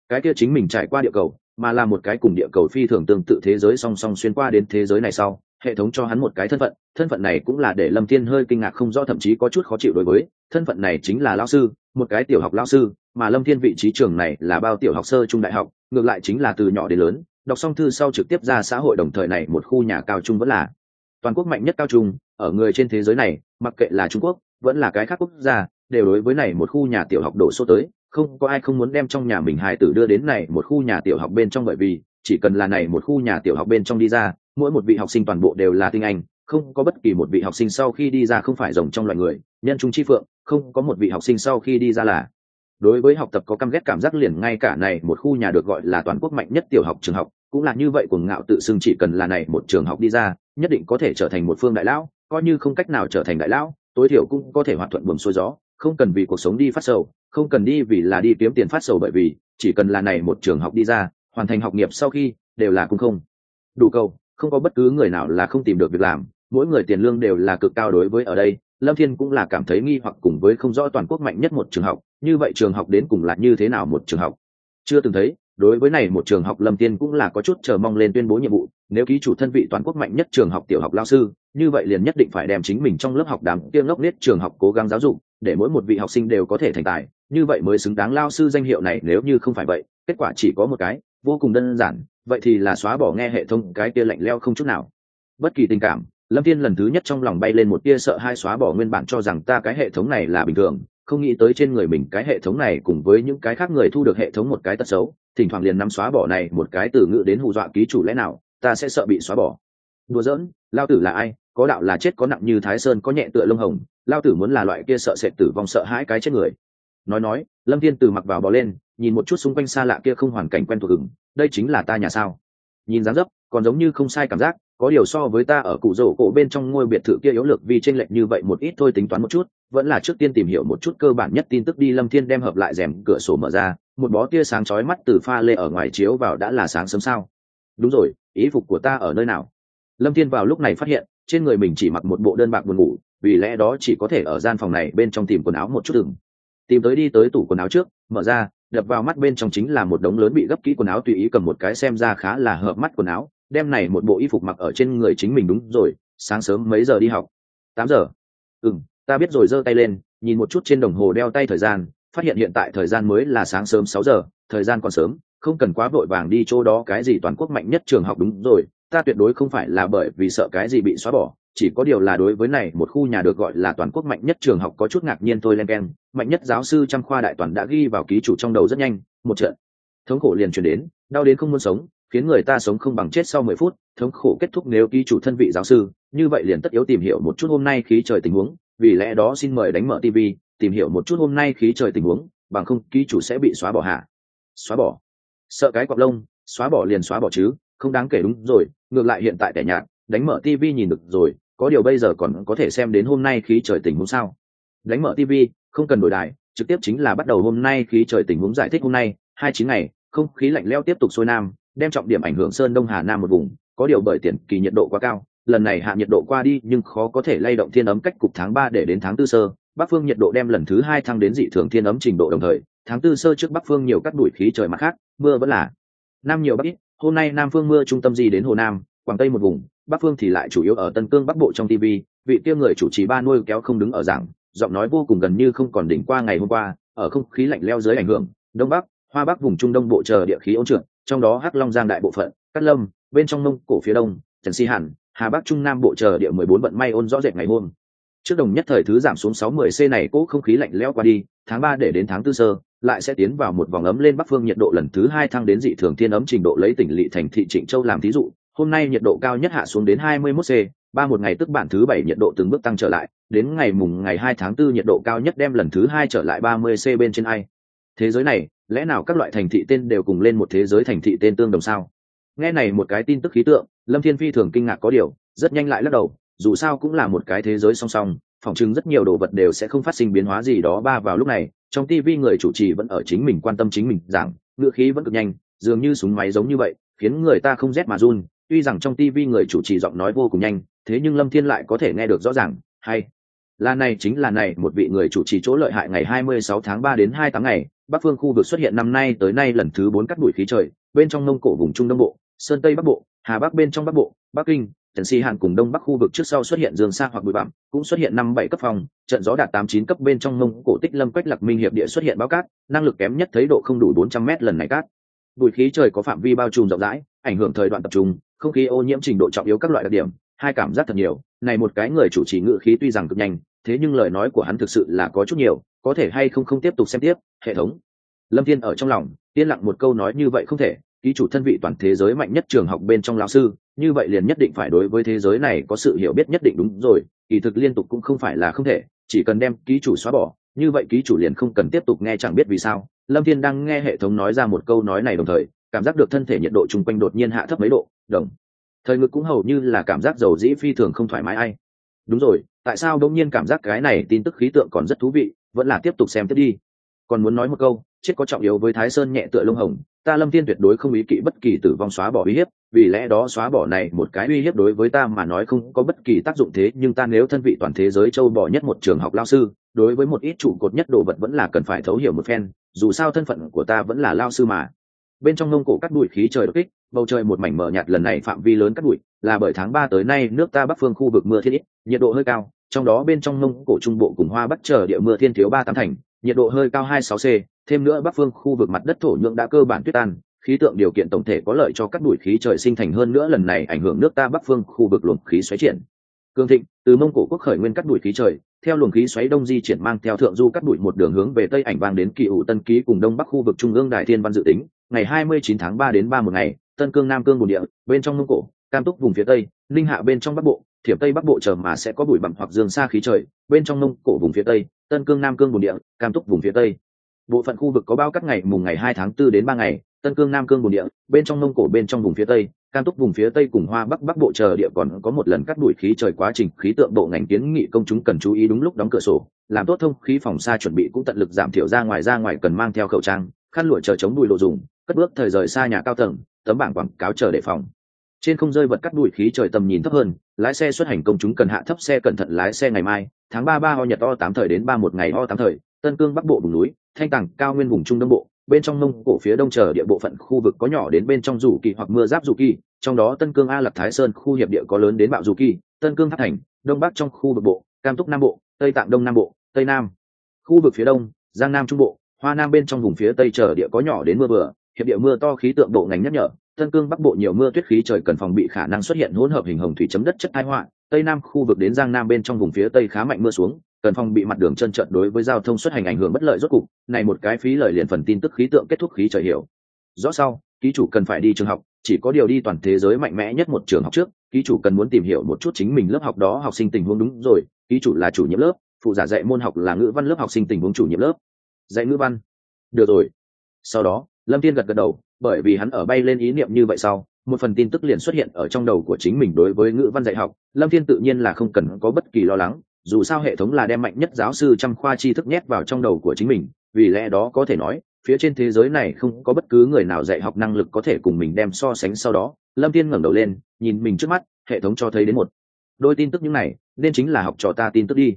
Cái kia chính mình trải qua địa cầu, mà là một cái cùng địa cầu phi thường tương tự thế giới song song xuyên qua đến thế giới này sau hệ thống cho hắn một cái thân phận thân phận này cũng là để lâm thiên hơi kinh ngạc không rõ, thậm chí có chút khó chịu đối với, thân phận này chính là lao sư, một cái tiểu học lao sư, mà lâm thiên vị trí trường này là bao tiểu học sơ trung đại học, ngược lại chính là từ nhỏ đến lớn, đọc xong thư sau trực tiếp ra xã hội đồng thời này một khu nhà cao trung vẫn là toàn quốc mạnh nhất cao trung, ở người trên thế giới này, mặc kệ là trung quốc, vẫn là cái khác quốc gia, đều đối với này một khu nhà tiểu học đổ số tới, không có ai không muốn đem trong nhà mình hài tử đưa đến này một khu nhà tiểu học bên trong bởi vì chỉ cần là này một khu nhà tiểu học bên trong đi ra mỗi một vị học sinh toàn bộ đều là tinh anh, không có bất kỳ một vị học sinh sau khi đi ra không phải rồng trong loài người, nhân chúng chi phượng, không có một vị học sinh sau khi đi ra là. Đối với học tập có căm ghét cảm giác liền ngay cả này một khu nhà được gọi là toàn quốc mạnh nhất tiểu học trường học, cũng là như vậy cuồng ngạo tự xưng chỉ cần là này một trường học đi ra, nhất định có thể trở thành một phương đại lão, coi như không cách nào trở thành đại lão, tối thiểu cũng có thể hoạt thuận buồm xuôi gió, không cần vì cuộc sống đi phát sầu, không cần đi vì là đi kiếm tiền phát sầu bởi vì, chỉ cần là này một trường học đi ra, hoàn thành học nghiệp sau khi, đều là cũng không. Đủ câu không có bất cứ người nào là không tìm được việc làm, mỗi người tiền lương đều là cực cao đối với ở đây. Lâm thiên cũng là cảm thấy nghi hoặc cùng với không rõ toàn quốc mạnh nhất một trường học, như vậy trường học đến cùng là như thế nào một trường học? Chưa từng thấy, đối với này một trường học lâm tiên cũng là có chút chờ mong lên tuyên bố nhiệm vụ, nếu ký chủ thân vị toàn quốc mạnh nhất trường học tiểu học lao sư, như vậy liền nhất định phải đem chính mình trong lớp học đám kia ngốc nết trường học cố gắng giáo dục, để mỗi một vị học sinh đều có thể thành tài, như vậy mới xứng đáng lao sư danh hiệu này nếu như không phải vậy, kết quả chỉ có một cái, vô cùng đơn giản vậy thì là xóa bỏ nghe hệ thống cái kia lạnh leo không chút nào. Bất kỳ tình cảm, lâm thiên lần thứ nhất trong lòng bay lên một tia sợ hai xóa bỏ nguyên bản cho rằng ta cái hệ thống này là bình thường, không nghĩ tới trên người mình cái hệ thống này cùng với những cái khác người thu được hệ thống một cái tật xấu, thỉnh thoảng liền nắm xóa bỏ này một cái từ ngữ đến hù dọa ký chủ lẽ nào, ta sẽ sợ bị xóa bỏ. Đùa giỡn, lao tử là ai, có đạo là chết có nặng như thái sơn có nhẹ tựa lông hồng, lao tử muốn là loại kia sợ sệt tử vong sợ hãi cái chết người nói nói, lâm thiên từ mặc vào bò lên, nhìn một chút xung quanh xa lạ kia không hoàn cảnh quen thuộc ừng đây chính là ta nhà sao? Nhìn dáng dấp, còn giống như không sai cảm giác, có điều so với ta ở cụ rổ cổ bên trong ngôi biệt thự kia yếu lược vì tranh lệch như vậy một ít thôi tính toán một chút, vẫn là trước tiên tìm hiểu một chút cơ bản nhất tin tức đi, lâm thiên đem hợp lại rèm cửa sổ mở ra, một bó tia sáng chói mắt từ pha lê ở ngoài chiếu vào đã là sáng sớm sao? Đúng rồi, ý phục của ta ở nơi nào? Lâm thiên vào lúc này phát hiện, trên người mình chỉ mặc một bộ đơn bạc buồn ngủ, vì lẽ đó chỉ có thể ở gian phòng này bên trong tìm quần áo một chút đừng tìm tới đi tới tủ quần áo trước, mở ra, đập vào mắt bên trong chính là một đống lớn bị gấp kỹ quần áo tùy ý cầm một cái xem ra khá là hợp mắt quần áo. Đem này một bộ y phục mặc ở trên người chính mình đúng rồi, sáng sớm mấy giờ đi học? Tám giờ. Ừ ta biết rồi, giơ tay lên, nhìn một chút trên đồng hồ đeo tay thời gian, phát hiện hiện tại thời gian mới là sáng sớm sáu giờ, thời gian còn sớm, không cần quá vội vàng đi chỗ đó, cái gì toàn quốc mạnh nhất trường học đúng rồi, ta tuyệt đối không phải là bởi vì sợ cái gì bị xóa bỏ chỉ có điều là đối với này, một khu nhà được gọi là toàn quốc mạnh nhất trường học có chút ngạc nhiên thôi, len keng mạnh nhất giáo sư trăm khoa đại toàn đã ghi vào ký chủ trong đầu rất nhanh, một trận. Thống khổ liền chuyển đến, đau đến không muốn sống, khiến người ta sống không bằng chết sau mười phút, thống khổ kết thúc nếu ký chủ thân vị giáo sư. Như vậy liền tất yếu tìm hiểu một chút hôm nay khí trời tình huống, vì lẽ đó xin mời đánh mở tv tìm hiểu một chút hôm nay khí trời tình huống, bằng không ký chủ sẽ bị xóa bỏ hạ xóa bỏ. Sợ cái quạt lông, xóa bỏ liền xóa bỏ chứ, không đáng kể đúng rồi, ngược lại hiện tại tẻ nhạt, đánh mở tv nhìn được rồi có điều bây giờ còn có thể xem đến hôm nay khí trời tình huống sao? Đánh mở tv không cần đổi đài, trực tiếp chính là bắt đầu hôm nay khí trời tình huống giải thích hôm nay, hai chín ngày, không khí lạnh leo tiếp tục xuôi nam, đem trọng điểm ảnh hưởng sơn đông hà nam một vùng, có điều bởi tiền kỳ nhiệt độ quá cao, lần này hạ nhiệt độ qua đi nhưng khó có thể lay động thiên ấm cách cục tháng ba để đến tháng tư sơ, bắc phương nhiệt độ đem lần thứ hai thăng đến dị thường thiên ấm trình độ đồng thời, tháng tư sơ trước bắc phương nhiều cắt đuổi khí trời mặt khác, mưa vẫn là. Nam nhiều bắc ít, hôm nay nam phương mưa trung tâm gì đến hồ nam, quảng tây một vùng bắc phương thì lại chủ yếu ở tân cương bắc bộ trong tv vị kia người chủ trì ba nuôi kéo không đứng ở giảng, giọng nói vô cùng gần như không còn đỉnh qua ngày hôm qua, ở không khí lạnh leo dưới ảnh hưởng, đông bắc, hoa bắc vùng trung đông bộ chờ địa khí ôn trượt, trong đó hắc long giang đại bộ phận, cát lâm, bên trong nông cổ phía đông, trần si hàn, hà bắc trung nam bộ chờ địa mười bốn vận may ôn rõ rệt ngày hôm. Trước đồng nhất thời thứ giảm xuống sáu mươi c này cố không khí lạnh leo qua đi, tháng ba để đến tháng tư sơ, lại sẽ tiến vào một vòng ấm lên bắc phương nhiệt độ lần thứ hai thăng đến dị thường thiên ấm trình độ lấy tỉnh lỵ thành thị trịnh châu làm thí dụ hôm nay nhiệt độ cao nhất hạ xuống đến 21 c, ba một ngày tức bản thứ bảy nhiệt độ từng bước tăng trở lại, đến ngày mùng ngày 2 tháng 4 nhiệt độ cao nhất đem lần thứ hai trở lại ba mươi c bên trên ai. Thế giới này, lẽ nào các loại thành thị tên đều cùng lên một thế giới thành thị tên tương đồng sao? Nghe này một cái tin tức khí tượng, lâm thiên phi thường kinh ngạc có điều, rất nhanh lại lắc đầu, dù sao cũng là một cái thế giới song song phỏng chừng rất nhiều đồ vật đều sẽ không phát sinh biến hóa gì đó ba vào lúc này, trong tv người chủ trì vẫn ở chính mình quan tâm chính mình rằng ngựa khí vẫn cực nhanh, dường như súng máy giống như vậy, khiến người ta không rét mà run tuy rằng trong tv người chủ trì giọng nói vô cùng nhanh, thế nhưng lâm thiên lại có thể nghe được rõ ràng, hay. Là này chính là này, một vị người chủ trì chỗ lợi hại ngày 26 tháng 3 đến 2 tháng ngày, bắc phương khu vực xuất hiện năm nay tới nay lần thứ bốn cắt bụi khí trời, bên trong nông cổ vùng trung đông bộ, sơn tây bắc bộ, hà bắc bên trong bắc bộ, bắc kinh, trần si hàn cùng đông bắc khu vực trước sau xuất hiện dương xa hoặc bụi bặm, cũng xuất hiện năm bảy cấp phòng, trận gió đạt tám chín cấp bên trong nông cổ tích lâm quách lạc minh hiệp địa xuất hiện báo cát, năng lực kém nhất thấy độ không đủ bốn trăm mét lần này cát. Bụi khí trời có phạm vi bao trùm rộng rãi ảnh hưởng thời đoạn tập trung, không khí ô nhiễm trình độ trọng yếu các loại đặc điểm, hai cảm giác thật nhiều. Này một cái người chủ trì ngự khí tuy rằng cực nhanh, thế nhưng lời nói của hắn thực sự là có chút nhiều, có thể hay không không tiếp tục xem tiếp, hệ thống. Lâm thiên ở trong lòng, yên lặng một câu nói như vậy không thể, ký chủ thân vị toàn thế giới mạnh nhất trường học bên trong lão sư, như vậy liền nhất định phải đối với thế giới này có sự hiểu biết nhất định đúng rồi, kỳ thực liên tục cũng không phải là không thể, chỉ cần đem ký chủ xóa bỏ, như vậy ký chủ liền không cần tiếp tục nghe chẳng biết vì sao. Lâm thiên đang nghe hệ thống nói ra một câu nói này đồng thời cảm giác được thân thể nhiệt độ chung quanh đột nhiên hạ thấp mấy độ, đồng. Thời ngực cũng hầu như là cảm giác dầu dĩ phi thường không thoải mái ai. Đúng rồi, tại sao đông nhiên cảm giác cái này tin tức khí tượng còn rất thú vị, vẫn là tiếp tục xem tiếp đi. Còn muốn nói một câu, chết có trọng yếu với thái sơn nhẹ tựa lông hồng, ta lâm thiên tuyệt đối không ý kỵ bất kỳ tử vong xóa bỏ uy hiếp, vì lẽ đó xóa bỏ này một cái uy hiếp đối với ta mà nói không có bất kỳ tác dụng thế, nhưng ta nếu thân vị toàn thế giới châu bỏ nhất một trường học lao sư, đối với một ít trụ cột nhất đồ vật vẫn là cần phải thấu hiểu một phen, dù sao thân phận của ta vẫn là lao sư mà bên trong nông cổ cắt bụi khí trời đột kích, bầu trời một mảnh mờ nhạt lần này phạm vi lớn cắt bụi là bởi tháng ba tới nay nước ta bắc phương khu vực mưa thiên ít, nhiệt độ hơi cao, trong đó bên trong nông cổ trung bộ cùng hoa bắc chờ địa mưa thiên thiếu ba tám thành, nhiệt độ hơi cao hai sáu c, thêm nữa bắc phương khu vực mặt đất thổ nhưỡng đã cơ bản tuyết tan, khí tượng điều kiện tổng thể có lợi cho các bụi khí trời sinh thành hơn nữa lần này ảnh hưởng nước ta bắc phương khu vực luồng khí xoáy triển cương thịnh, từ mông cổ quốc khởi nguyên cắt bụi khí trời, theo luồng khí xoáy đông di triển mang theo thượng du cắt bụi một đường hướng về tây ảnh vang đến kỳ ủ tân ký cùng đông bắc khu vực trung ương đại thiên văn dự tính ngày 29 tháng 3 đến 3 một ngày, tân cương nam cương bồn địa, bên trong mông cổ, cam túc vùng phía tây linh hạ bên trong bắc bộ, thiểm tây bắc bộ chờ mà sẽ có bụi bặm hoặc dương xa khí trời, bên trong mông cổ vùng phía tây, tân cương nam cương bồn địa, cam túc vùng phía tây. Bộ phận khu vực có bao các ngày, mùng ngày 2 tháng 4 đến 3 ngày, tân cương nam cương bồn địa, bên trong mông cổ bên trong vùng phía tây, cam túc vùng phía tây cùng hoa bắc bắc bộ chờ địa còn có một lần cắt đuổi khí trời quá trình, khí tượng bộ ngành kiến nghị công chúng cần chú ý đúng lúc đóng cửa sổ, làm tốt thông khí phòng xa chuẩn bị cũng tận lực giảm thiểu ra ngoài ra ngoài cần mang theo khẩu trang, khăn lụa chờ chống bụi lộ dùng cất bước thời rời xa nhà cao tầng, tấm bảng quảng cáo chờ đề phòng. Trên không rơi vật cắt đuổi khí trời tầm nhìn thấp hơn, lái xe xuất hành công chúng cần hạ thấp xe cẩn thận lái xe ngày mai, tháng ba ba ho nhật o tám thời đến ba một ngày o tám thời, tân cương bắc bộ vùng núi, thanh tàng cao nguyên vùng trung đông bộ, bên trong nông cổ phía đông chờ địa bộ phận khu vực có nhỏ đến bên trong rủ kỳ hoặc mưa giáp rủ kỳ, trong đó tân cương a lập thái sơn khu hiệp địa có lớn đến bạo rủ kỳ, tân cương tháp thành, đông bắc trong khu vực bộ, cam túc nam bộ, tây tạng đông nam bộ, tây nam. Khu vực phía đông, giang nam trung bộ, hoa nam bên trong vùng phía tây chờ địa có nhỏ đến mưa vừa hiệp địa mưa to khí tượng bộ ngành nhắc nhở, tân cương bắc bộ nhiều mưa tuyết khí trời cần phòng bị khả năng xuất hiện hỗn hợp hình hồng thủy chấm đất chất thái họa, tây nam khu vực đến giang nam bên trong vùng phía tây khá mạnh mưa xuống, cần phòng bị mặt đường chân trận đối với giao thông xuất hành ảnh hưởng bất lợi rốt cục, này một cái phí lời liền phần tin tức khí tượng kết thúc khí trời hiểu. Rõ sau, ký chủ cần phải đi trường học, chỉ có điều đi toàn thế giới mạnh mẽ nhất một trường học trước, ký chủ cần muốn tìm hiểu một chút chính mình lớp học đó học sinh tình huống đúng rồi, ký chủ là chủ nhiệm lớp, phụ giả dạy môn học là ngữ văn lớp học sinh tình huống chủ nhiệm lớp. Dạy ngữ văn. Được rồi. Sau đó lâm Thiên gật gật đầu, bởi vì hắn ở bay lên ý niệm như vậy sau, một phần tin tức liền xuất hiện ở trong đầu của chính mình đối với ngữ văn dạy học. Lâm thiên tự nhiên là không cần có bất kỳ lo lắng, dù sao hệ thống là đem mạnh nhất giáo sư trăm khoa tri thức nhét vào trong đầu của chính mình, vì lẽ đó có thể nói, phía trên thế giới này không có bất cứ người nào dạy học năng lực có thể cùng mình đem so sánh sau đó. Lâm thiên ngẩng đầu lên, nhìn mình trước mắt, hệ thống cho thấy đến một đôi tin tức những này, nên chính là học trò ta tin tức đi.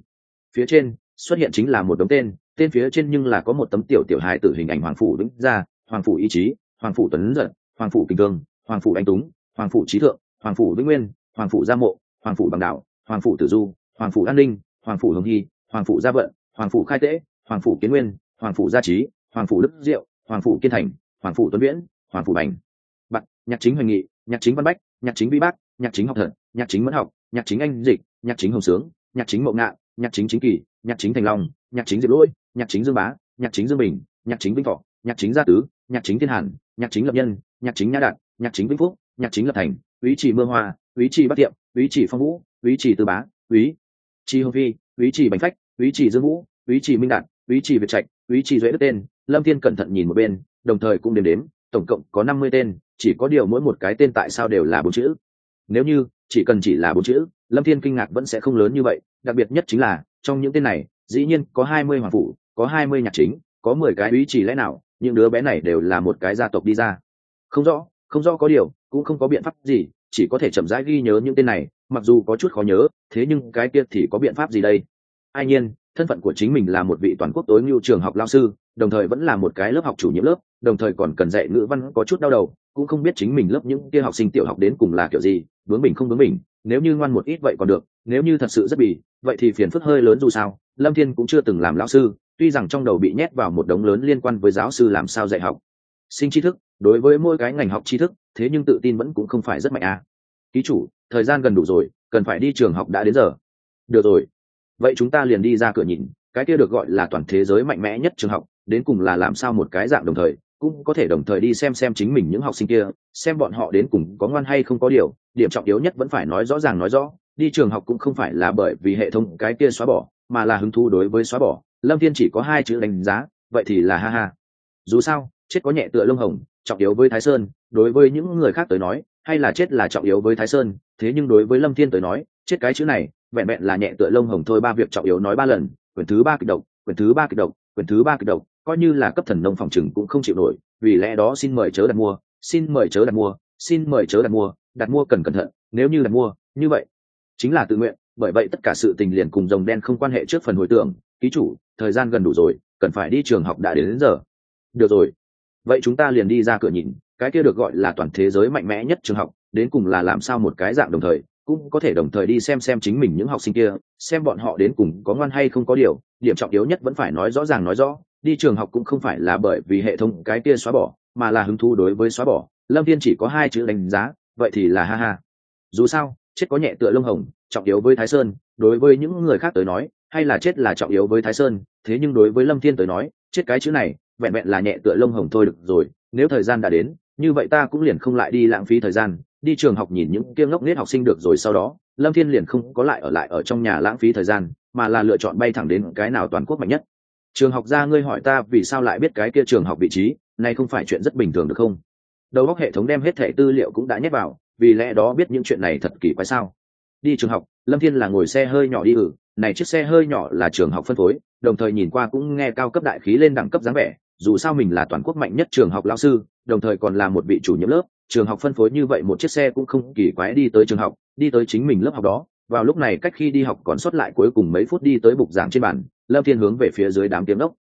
Phía trên, xuất hiện chính là một đống tên tên phía trên nhưng là có một tấm tiểu tiểu hài tử hình ảnh hoàng phủ đứng ra hoàng phủ ý chí hoàng phủ tuấn giận hoàng phủ kinh thương hoàng phủ anh túng hoàng phủ trí thượng hoàng phủ vĩnh nguyên hoàng phủ gia mộ hoàng phủ bằng đạo hoàng phủ tử du hoàng phủ an ninh hoàng phủ hồng hy hoàng phủ gia vận hoàng phủ khai tễ hoàng phủ kiến nguyên hoàng phủ gia trí hoàng phủ đức diệu hoàng phủ kiên thành hoàng phủ tuấn viễn hoàng phủ bành Bạc, nhạc chính hoành nghị nhạc chính văn bách nhạc chính vi bác nhạc chính học thật nhạc chính mẫn học nhạc chính anh dịch nhạc chính hồng sướng nhạc chính mậu ngạn nhạc chính chính kỳ nhạc chính thành long nhạc chính diệp lỗi nhạc chính dương bá nhạc chính dương bình nhạc chính vinh thọ nhạc chính gia tứ nhạc chính thiên hàn nhạc chính lập nhân nhạc chính nhã đạt nhạc chính vĩnh phúc nhạc chính lập thành ý chỉ mưa hoa ý chỉ bắc tiệm ý chỉ phong vũ ý chỉ tư bá ý chỉ hồng phi ý chỉ bánh phách ý chỉ dương vũ ý chỉ minh đạt ý chỉ việt trạch ý chỉ duệ đức tên lâm thiên cẩn thận nhìn một bên đồng thời cũng đếm đếm tổng cộng có năm mươi tên chỉ có điều mỗi một cái tên tại sao đều là bốn chữ nếu như chỉ cần chỉ là bốn chữ lâm thiên kinh ngạc vẫn sẽ không lớn như vậy đặc biệt nhất chính là trong những tên này dĩ nhiên có hai mươi hoàng phủ có hai mươi nhạc chính có mười cái ý chỉ lẽ nào những đứa bé này đều là một cái gia tộc đi ra. Không rõ không rõ có điều, cũng không có biện pháp gì, chỉ có thể chậm rãi ghi nhớ những tên này, mặc dù có chút khó nhớ, thế nhưng cái kia thì có biện pháp gì đây? Ai nhiên, thân phận của chính mình là một vị toàn quốc tối ngưu trường học lao sư, đồng thời vẫn là một cái lớp học chủ nhiệm lớp, đồng thời còn cần dạy ngữ văn có chút đau đầu, cũng không biết chính mình lớp những kia học sinh tiểu học đến cùng là kiểu gì, bướng mình không bướng mình nếu như ngoan một ít vậy còn được, nếu như thật sự rất bì vậy thì phiền phức hơi lớn dù sao, lâm thiên cũng chưa từng làm lao sư tuy rằng trong đầu bị nhét vào một đống lớn liên quan với giáo sư làm sao dạy học, sinh tri thức, đối với mỗi cái ngành học tri thức, thế nhưng tự tin vẫn cũng không phải rất mạnh à. ký chủ, thời gian gần đủ rồi, cần phải đi trường học đã đến giờ. Được rồi. Vậy chúng ta liền đi ra cửa nhìn, cái kia được gọi là toàn thế giới mạnh mẽ nhất trường học, đến cùng là làm sao một cái dạng đồng thời, cũng có thể đồng thời đi xem xem chính mình những học sinh kia, xem bọn họ đến cùng có ngoan hay không có điều, điểm trọng yếu nhất vẫn phải nói rõ ràng nói rõ, đi trường học cũng không phải là bởi vì hệ thống cái kia xóa bỏ, mà là hứng thú đối với xóa bỏ lâm thiên chỉ có hai chữ đánh giá, vậy thì là ha ha. Dù sao, chết có nhẹ tựa lông hồng, trọng yếu với thái sơn, đối với những người khác tới nói, hay là chết là trọng yếu với thái sơn, thế nhưng đối với lâm thiên tới nói, chết cái chữ này, vẹn vẹn là nhẹ tựa lông hồng thôi ba việc trọng yếu nói ba lần, quyển thứ ba kịch độc, quyển thứ ba kịch độc, quyển thứ ba kịch độc, coi như là cấp thần nông phòng chừng cũng không chịu nổi, vì lẽ đó xin mời chớ đặt mua, xin mời chớ đặt mua, xin mời chớ đặt mua đặt mua cần cẩn thận, nếu như đặt mua, như vậy, chính là tự nguyện, bởi vậy tất cả sự tình liền cùng rồng đen không quan hệ trước phần hồi tưởng ký chủ thời gian gần đủ rồi cần phải đi trường học đã đến, đến giờ. Được rồi. Vậy chúng ta liền đi ra cửa nhìn cái kia được gọi là toàn thế giới mạnh mẽ nhất trường học đến cùng là làm sao một cái dạng đồng thời cũng có thể đồng thời đi xem xem chính mình những học sinh kia xem bọn họ đến cùng có ngoan hay không có điều điểm trọng yếu nhất vẫn phải nói rõ ràng nói rõ đi trường học cũng không phải là bởi vì hệ thống cái kia xóa bỏ mà là hứng thú đối với xóa bỏ lâm viên chỉ có hai chữ đánh giá vậy thì là ha ha. Dù sao chết có nhẹ tựa lông hồng trọng yếu với thái sơn đối với những người khác tới nói hay là chết là trọng yếu với thái sơn, thế nhưng đối với lâm thiên tới nói, chết cái chữ này, vẹn vẹn là nhẹ tựa lông hồng thôi được rồi, nếu thời gian đã đến, như vậy ta cũng liền không lại đi lãng phí thời gian, đi trường học nhìn những kiêng ngốc nghếch học sinh được rồi sau đó, lâm thiên liền không có lại ở lại ở trong nhà lãng phí thời gian, mà là lựa chọn bay thẳng đến cái nào toàn quốc mạnh nhất. Trường học ra ngươi hỏi ta vì sao lại biết cái kia trường học vị trí này không phải chuyện rất bình thường được không? Đầu óc hệ thống đem hết thẻ tư liệu cũng đã nhét vào, vì lẽ đó biết những chuyện này thật kỳ quái sao? Đi trường học, lâm thiên là ngồi xe hơi nhỏ đi ử này chiếc xe hơi nhỏ là trường học phân phối, đồng thời nhìn qua cũng nghe cao cấp đại khí lên đẳng cấp dáng vẻ, dù sao mình là toàn quốc mạnh nhất trường học lao sư, đồng thời còn là một vị chủ nhiệm lớp, trường học phân phối như vậy một chiếc xe cũng không kỳ quái đi tới trường học, đi tới chính mình lớp học đó. Vào lúc này cách khi đi học còn sót lại cuối cùng mấy phút đi tới bục giảng trên bàn, lâm thiên hướng về phía dưới đám tiếng đốc.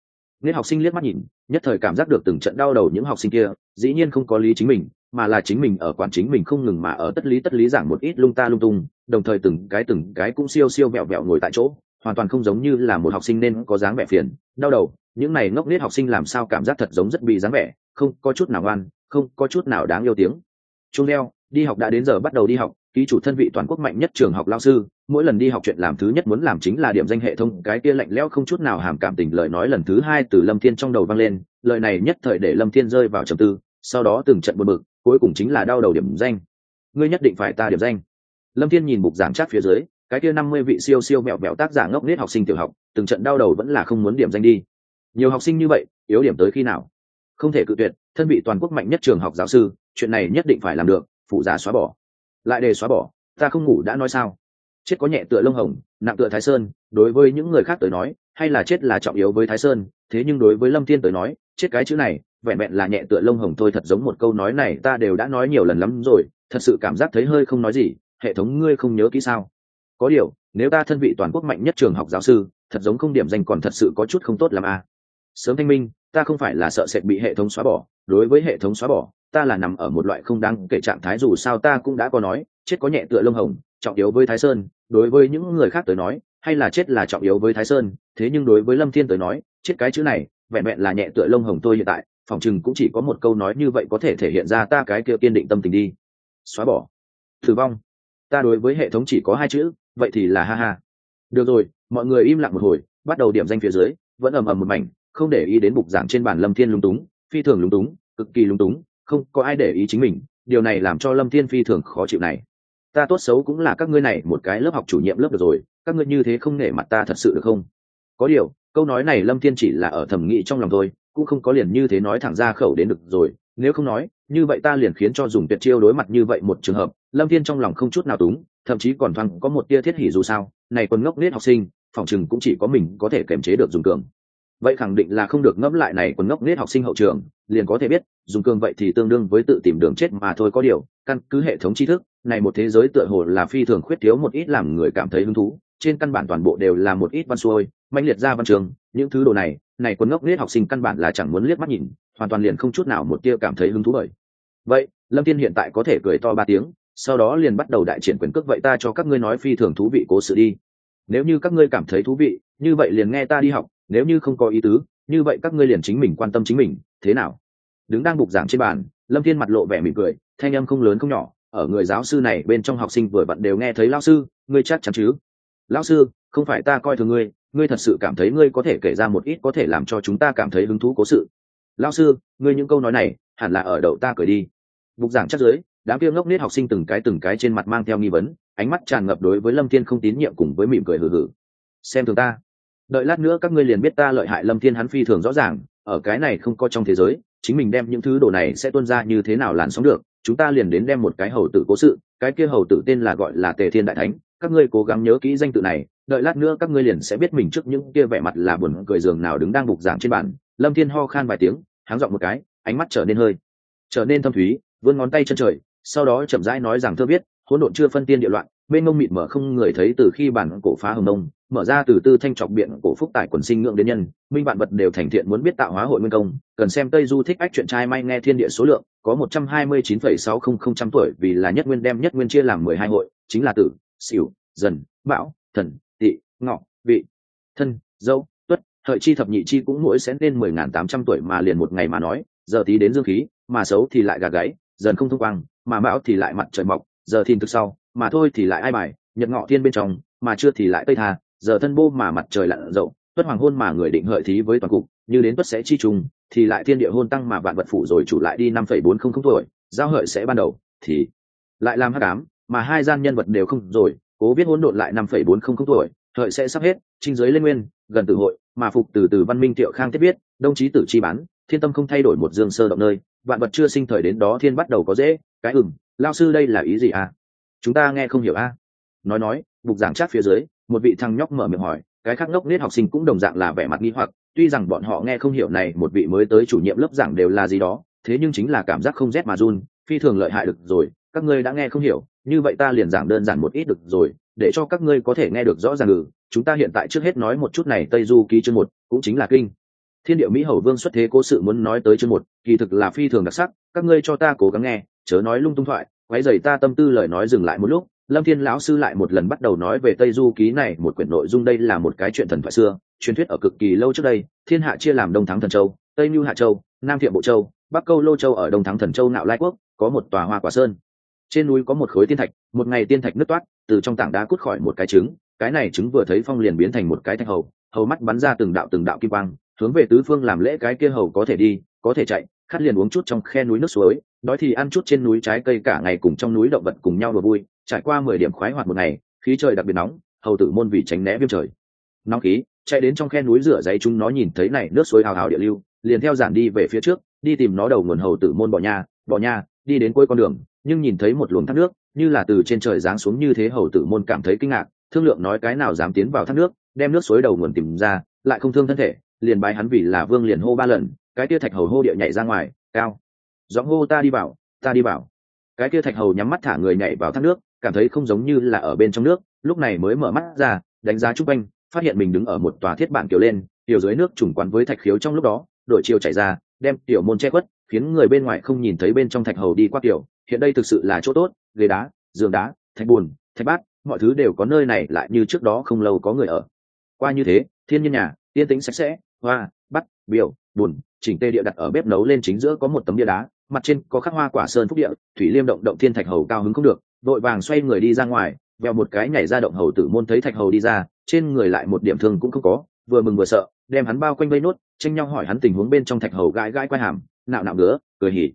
Nên học sinh liếc mắt nhìn, nhất thời cảm giác được từng trận đau đầu những học sinh kia, dĩ nhiên không có lý chính mình mà là chính mình ở quản chính mình không ngừng mà ở tất lý tất lý giảng một ít lung ta lung tung, đồng thời từng cái từng cái cũng siêu siêu vẹo vẹo ngồi tại chỗ, hoàn toàn không giống như là một học sinh nên có dáng vẻ phiền, đau đầu, những này ngốc nết học sinh làm sao cảm giác thật giống rất bị dáng vẻ, không có chút nào ngoan không có chút nào đáng yêu tiếng. Chung leo, đi học đã đến giờ bắt đầu đi học, ký chủ thân vị toàn quốc mạnh nhất trường học lao sư, mỗi lần đi học chuyện làm thứ nhất muốn làm chính là điểm danh hệ thống, cái kia lạnh lẽo không chút nào hàm cảm tình lời nói lần thứ hai từ lâm thiên trong đầu vang lên, lời này nhất thời để lâm thiên rơi vào trầm tư, sau đó từng trận buồn bực cuối cùng chính là đau đầu điểm danh. Ngươi nhất định phải ta điểm danh. Lâm thiên nhìn bục giảng chat phía dưới, cái kia năm mươi vị siêu siêu mẹo mẹo tác giả ngốc nết học sinh tiểu học, từng trận đau đầu vẫn là không muốn điểm danh đi. Nhiều học sinh như vậy, yếu điểm tới khi nào? Không thể cự tuyệt, thân vị toàn quốc mạnh nhất trường học giáo sư, chuyện này nhất định phải làm được, phụ giả xóa bỏ. Lại đề xóa bỏ, ta không ngủ đã nói sao? Chết có nhẹ tựa lông hồng, nặng tựa thái sơn, đối với những người khác tới nói, hay là chết là trọng yếu với thái sơn, thế nhưng đối với lâm thiên tới nói, chết cái chữ này vẹn vẹn là nhẹ tựa lông hồng thôi thật giống một câu nói này, ta đều đã nói nhiều lần lắm rồi, thật sự cảm giác thấy hơi không nói gì, hệ thống ngươi không nhớ kỹ sao có điều, nếu ta thân vị toàn quốc mạnh nhất trường học giáo sư, thật giống không điểm danh còn thật sự có chút không tốt làm a à. sớm thanh minh, ta không phải là sợ sệt bị hệ thống xóa bỏ, đối với hệ thống xóa bỏ, ta là nằm ở một loại không đáng kể trạng thái dù sao ta cũng đã có nói, chết có nhẹ tựa lông hồng, trọng yếu với thái sơn, đối với những người khác tới nói, hay là chết là trọng yếu với thái sơn, thế nhưng đối với lâm thiên tới nói, chết cái chữ này, vẹn vẹn là nhẹ tựa lông hồng tôi hiện tại phòng chừng cũng chỉ có một câu nói như vậy có thể thể hiện ra ta cái kia kiên định tâm tình đi. Xóa bỏ. Thử vong. Ta đối với hệ thống chỉ có hai chữ, vậy thì là ha ha. Được rồi, mọi người im lặng một hồi, bắt đầu điểm danh phía dưới, vẫn ầm ầm một mảnh, không để ý đến bục giảng trên bàn lâm thiên lúng túng, phi thường lúng túng, cực kỳ lúng túng, không có ai để ý chính mình, điều này làm cho lâm thiên phi thường khó chịu này. Ta tốt xấu cũng là các ngươi này một cái lớp học chủ nhiệm lớp được rồi, các ngươi như thế không nể mặt ta thật sự được không? Có điều, câu nói này lâm thiên chỉ là ở thẩm nghĩ trong lòng thôi cũng không có liền như thế nói thẳng ra khẩu đến được rồi, nếu không nói, như vậy ta liền khiến cho dùng tuyệt chiêu đối mặt như vậy một trường hợp, lâm thiên trong lòng không chút nào túng, thậm chí còn thoáng có một tia thiết hỉ dù sao, này còn ngốc nết học sinh, phòng chừng cũng chỉ có mình có thể kiềm chế được dùng cường. Vậy khẳng định là không được ngẫm lại này còn ngốc nết học sinh hậu trường, liền có thể biết, dùng cường vậy thì tương đương với tự tìm đường chết mà thôi có điều, căn cứ hệ thống tri thức, này một thế giới tựa hồ là phi thường khuyết thiếu một ít làm người cảm thấy hứng thú, trên căn bản toàn bộ đều là một ít văn xuôi mạnh liệt ra văn trường, những thứ đồ này này quân ngốc nết học sinh căn bản là chẳng muốn liếc mắt nhìn, hoàn toàn liền không chút nào một tia cảm thấy hứng thú bởi. Vậy, lâm thiên hiện tại có thể cười to ba tiếng, sau đó liền bắt đầu đại triển quyền cước vậy ta cho các ngươi nói phi thường thú vị cố sự đi. Nếu như các ngươi cảm thấy thú vị, như vậy liền nghe ta đi học, nếu như không có ý tứ, như vậy các ngươi liền chính mình quan tâm chính mình, thế nào? Đứng đang bục giảng trên bàn, lâm thiên mặt lộ vẻ mỉm cười, thanh âm không lớn không nhỏ, ở người giáo sư này bên trong học sinh vừa vặn đều nghe thấy lao sư, ngươi chắc chắn chứ? Lao sư, không phải ta coi thường ngươi ngươi thật sự cảm thấy ngươi có thể kể ra một ít có thể làm cho chúng ta cảm thấy hứng thú cố sự. Lao sư, ngươi những câu nói này hẳn là ở đậu ta cười đi. Bục giảng chắc dưới, đám kia ngốc nết học sinh từng cái từng cái trên mặt mang theo nghi vấn, ánh mắt tràn ngập đối với lâm thiên không tín nhiệm cùng với mỉm cười hừ hừ. Xem thường ta. Đợi lát nữa các ngươi liền biết ta lợi hại lâm thiên hắn phi thường rõ ràng, ở cái này không có trong thế giới, chính mình đem những thứ đồ này sẽ tuân ra như thế nào làn sóng được, chúng ta liền đến đem một cái hầu tử cố sự, cái kia hầu tử tên là gọi là tề thiên đại thánh, các ngươi cố gắng nhớ kỹ danh tự này đợi lát nữa các ngươi liền sẽ biết mình trước những kia vẻ mặt là buồn cười giường nào đứng đang bục giảng trên bàn. Lâm thiên ho khan vài tiếng, háng dọn một cái, ánh mắt trở nên hơi, trở nên thâm thúy, vươn ngón tay chân trời, sau đó chậm rãi nói rằng thơ biết, hỗn độn chưa phân tiên địa loạn bên ngông mịt mở không người thấy từ khi bản cổ phá hồng nông, mở ra từ tư thanh trọc biện cổ phúc tại quần sinh ngưỡng đến nhân, minh bạn vật đều thành thiện muốn biết tạo hóa hội nguyên công, cần xem tây du thích ách chuyện trai may nghe thiên địa số lượng, có một trăm hai mươi chín phẩy sáu không không trăm tuổi vì là nhất nguyên đem nhất nguyên chia làm mười hai hội, chính là tử xỉu dần, bão, thần tị ngọ vị thân dâu tuất hợi chi thập nhị chi cũng mỗi sẽ lên mười ngàn tám trăm tuổi mà liền một ngày mà nói giờ tí đến dương khí mà xấu thì lại gà gáy dần không thông quang mà mão thì lại mặt trời mọc giờ thìn thực sau mà thôi thì lại ai bài nhật ngọ thiên bên trong mà chưa thì lại tây thà giờ thân bô mà mặt trời lặn dậu, tuất hoàng hôn mà người định hợi thí với toàn cục như đến tuất sẽ chi trùng thì lại thiên địa hôn tăng mà vạn vật phủ rồi chủ lại đi năm phẩy bốn không không tuổi giao hợi sẽ ban đầu thì lại làm hắc ám mà hai gian nhân vật đều không rồi cố viết hỗn độn lại năm phẩy bốn không không tuổi hợi sẽ sắp hết trinh giới lên nguyên gần tự hội mà phục từ từ văn minh tiệu khang thiết biết, đồng chí tử chi bán thiên tâm không thay đổi một dương sơ động nơi vạn vật chưa sinh thời đến đó thiên bắt đầu có dễ cái ừng lao sư đây là ý gì à chúng ta nghe không hiểu a à? nói nói bục giảng chắc phía dưới một vị thằng nhóc mở miệng hỏi cái khác ngốc nết học sinh cũng đồng dạng là vẻ mặt nghi hoặc tuy rằng bọn họ nghe không hiểu này một vị mới tới chủ nhiệm lớp giảng đều là gì đó thế nhưng chính là cảm giác không rét mà run phi thường lợi hại được rồi các ngươi đã nghe không hiểu như vậy ta liền giảng đơn giản một ít được rồi, để cho các ngươi có thể nghe được rõ ràng ngừ chúng ta hiện tại trước hết nói một chút này, tây du ký chương một, cũng chính là kinh. Thiên điệu mỹ hầu vương xuất thế cố sự muốn nói tới chương một, kỳ thực là phi thường đặc sắc. Các ngươi cho ta cố gắng nghe, chớ nói lung tung thoại quái dày ta tâm tư lời nói dừng lại một lúc. Lâm thiên lão sư lại một lần bắt đầu nói về tây du ký này, một quyển nội dung đây là một cái chuyện thần thoại xưa, truyền thuyết ở cực kỳ lâu trước đây. Thiên hạ chia làm đông thắng thần châu, tây mưu hạ châu, nam thiện bộ châu, bắc câu lô châu ở đông thắng thần châu nạo lai quốc, có một tòa hoa quả sơn trên núi có một khối tiên thạch, một ngày tiên thạch nứt toát, từ trong tảng đá cút khỏi một cái trứng, cái này trứng vừa thấy phong liền biến thành một cái thạch hầu hầu mắt bắn ra từng đạo từng đạo kim quang, hướng về tứ phương làm lễ cái kia hầu có thể đi, có thể chạy, khát liền uống chút trong khe núi nước suối, đói thì ăn chút trên núi trái cây cả ngày cùng trong núi động vật cùng nhau đùa vui, trải qua mười điểm khoái hoạt một ngày, khí trời đặc biệt nóng, hầu tử môn vì tránh né viêm trời. Nóng khí, chạy đến trong khe núi rửa giấy chúng nó nhìn thấy này nước suối hào hào địa lưu, liền theo giản đi về phía trước, đi tìm nó đầu nguồn hầu tử môn bỏ nhà bỏ nhà, đi đến cuối con đường nhưng nhìn thấy một luồng thác nước, như là từ trên trời giáng xuống như thế hầu tử môn cảm thấy kinh ngạc, thương lượng nói cái nào dám tiến vào thác nước, đem nước suối đầu nguồn tìm ra, lại không thương thân thể, liền bái hắn vì là vương liền hô ba lần, cái tia thạch hầu hô địa nhảy ra ngoài, cao. Giọng hô ta đi vào, ta đi vào. Cái tia thạch hầu nhắm mắt thả người nhảy vào thác nước, cảm thấy không giống như là ở bên trong nước, lúc này mới mở mắt ra, đánh giá chung quanh, phát hiện mình đứng ở một tòa thiết bản kiểu lên tiểu dưới nước trùng quán với thạch khiếu trong lúc đó đội chiều chảy ra, đem tiểu môn che khuất, khiến người bên ngoài không nhìn thấy bên trong thạch hầu đi qua tiểu hiện đây thực sự là chỗ tốt, ghế đá, giường đá, thạch bùn, thạch bát, mọi thứ đều có nơi này lại như trước đó không lâu có người ở. Qua như thế, thiên nhiên nhà, yên tĩnh sạch sẽ, hoa bắt biểu, bùn, chỉnh tê địa đặt ở bếp nấu lên chính giữa có một tấm bia đá, mặt trên có khắc hoa quả sơn phúc địa, thủy liêm động động thiên thạch hầu cao hứng không được vội vàng xoay người đi ra ngoài vèo một cái nhảy ra động hầu tử môn thấy thạch hầu đi ra, trên người lại một điểm thương cũng không có, vừa mừng vừa sợ, đem hắn bao quanh vây nốt, tranh nhau hỏi hắn tình huống bên trong thạch hầu gãi gãi quay hàm, nạo nạo ngứa, cười hỉ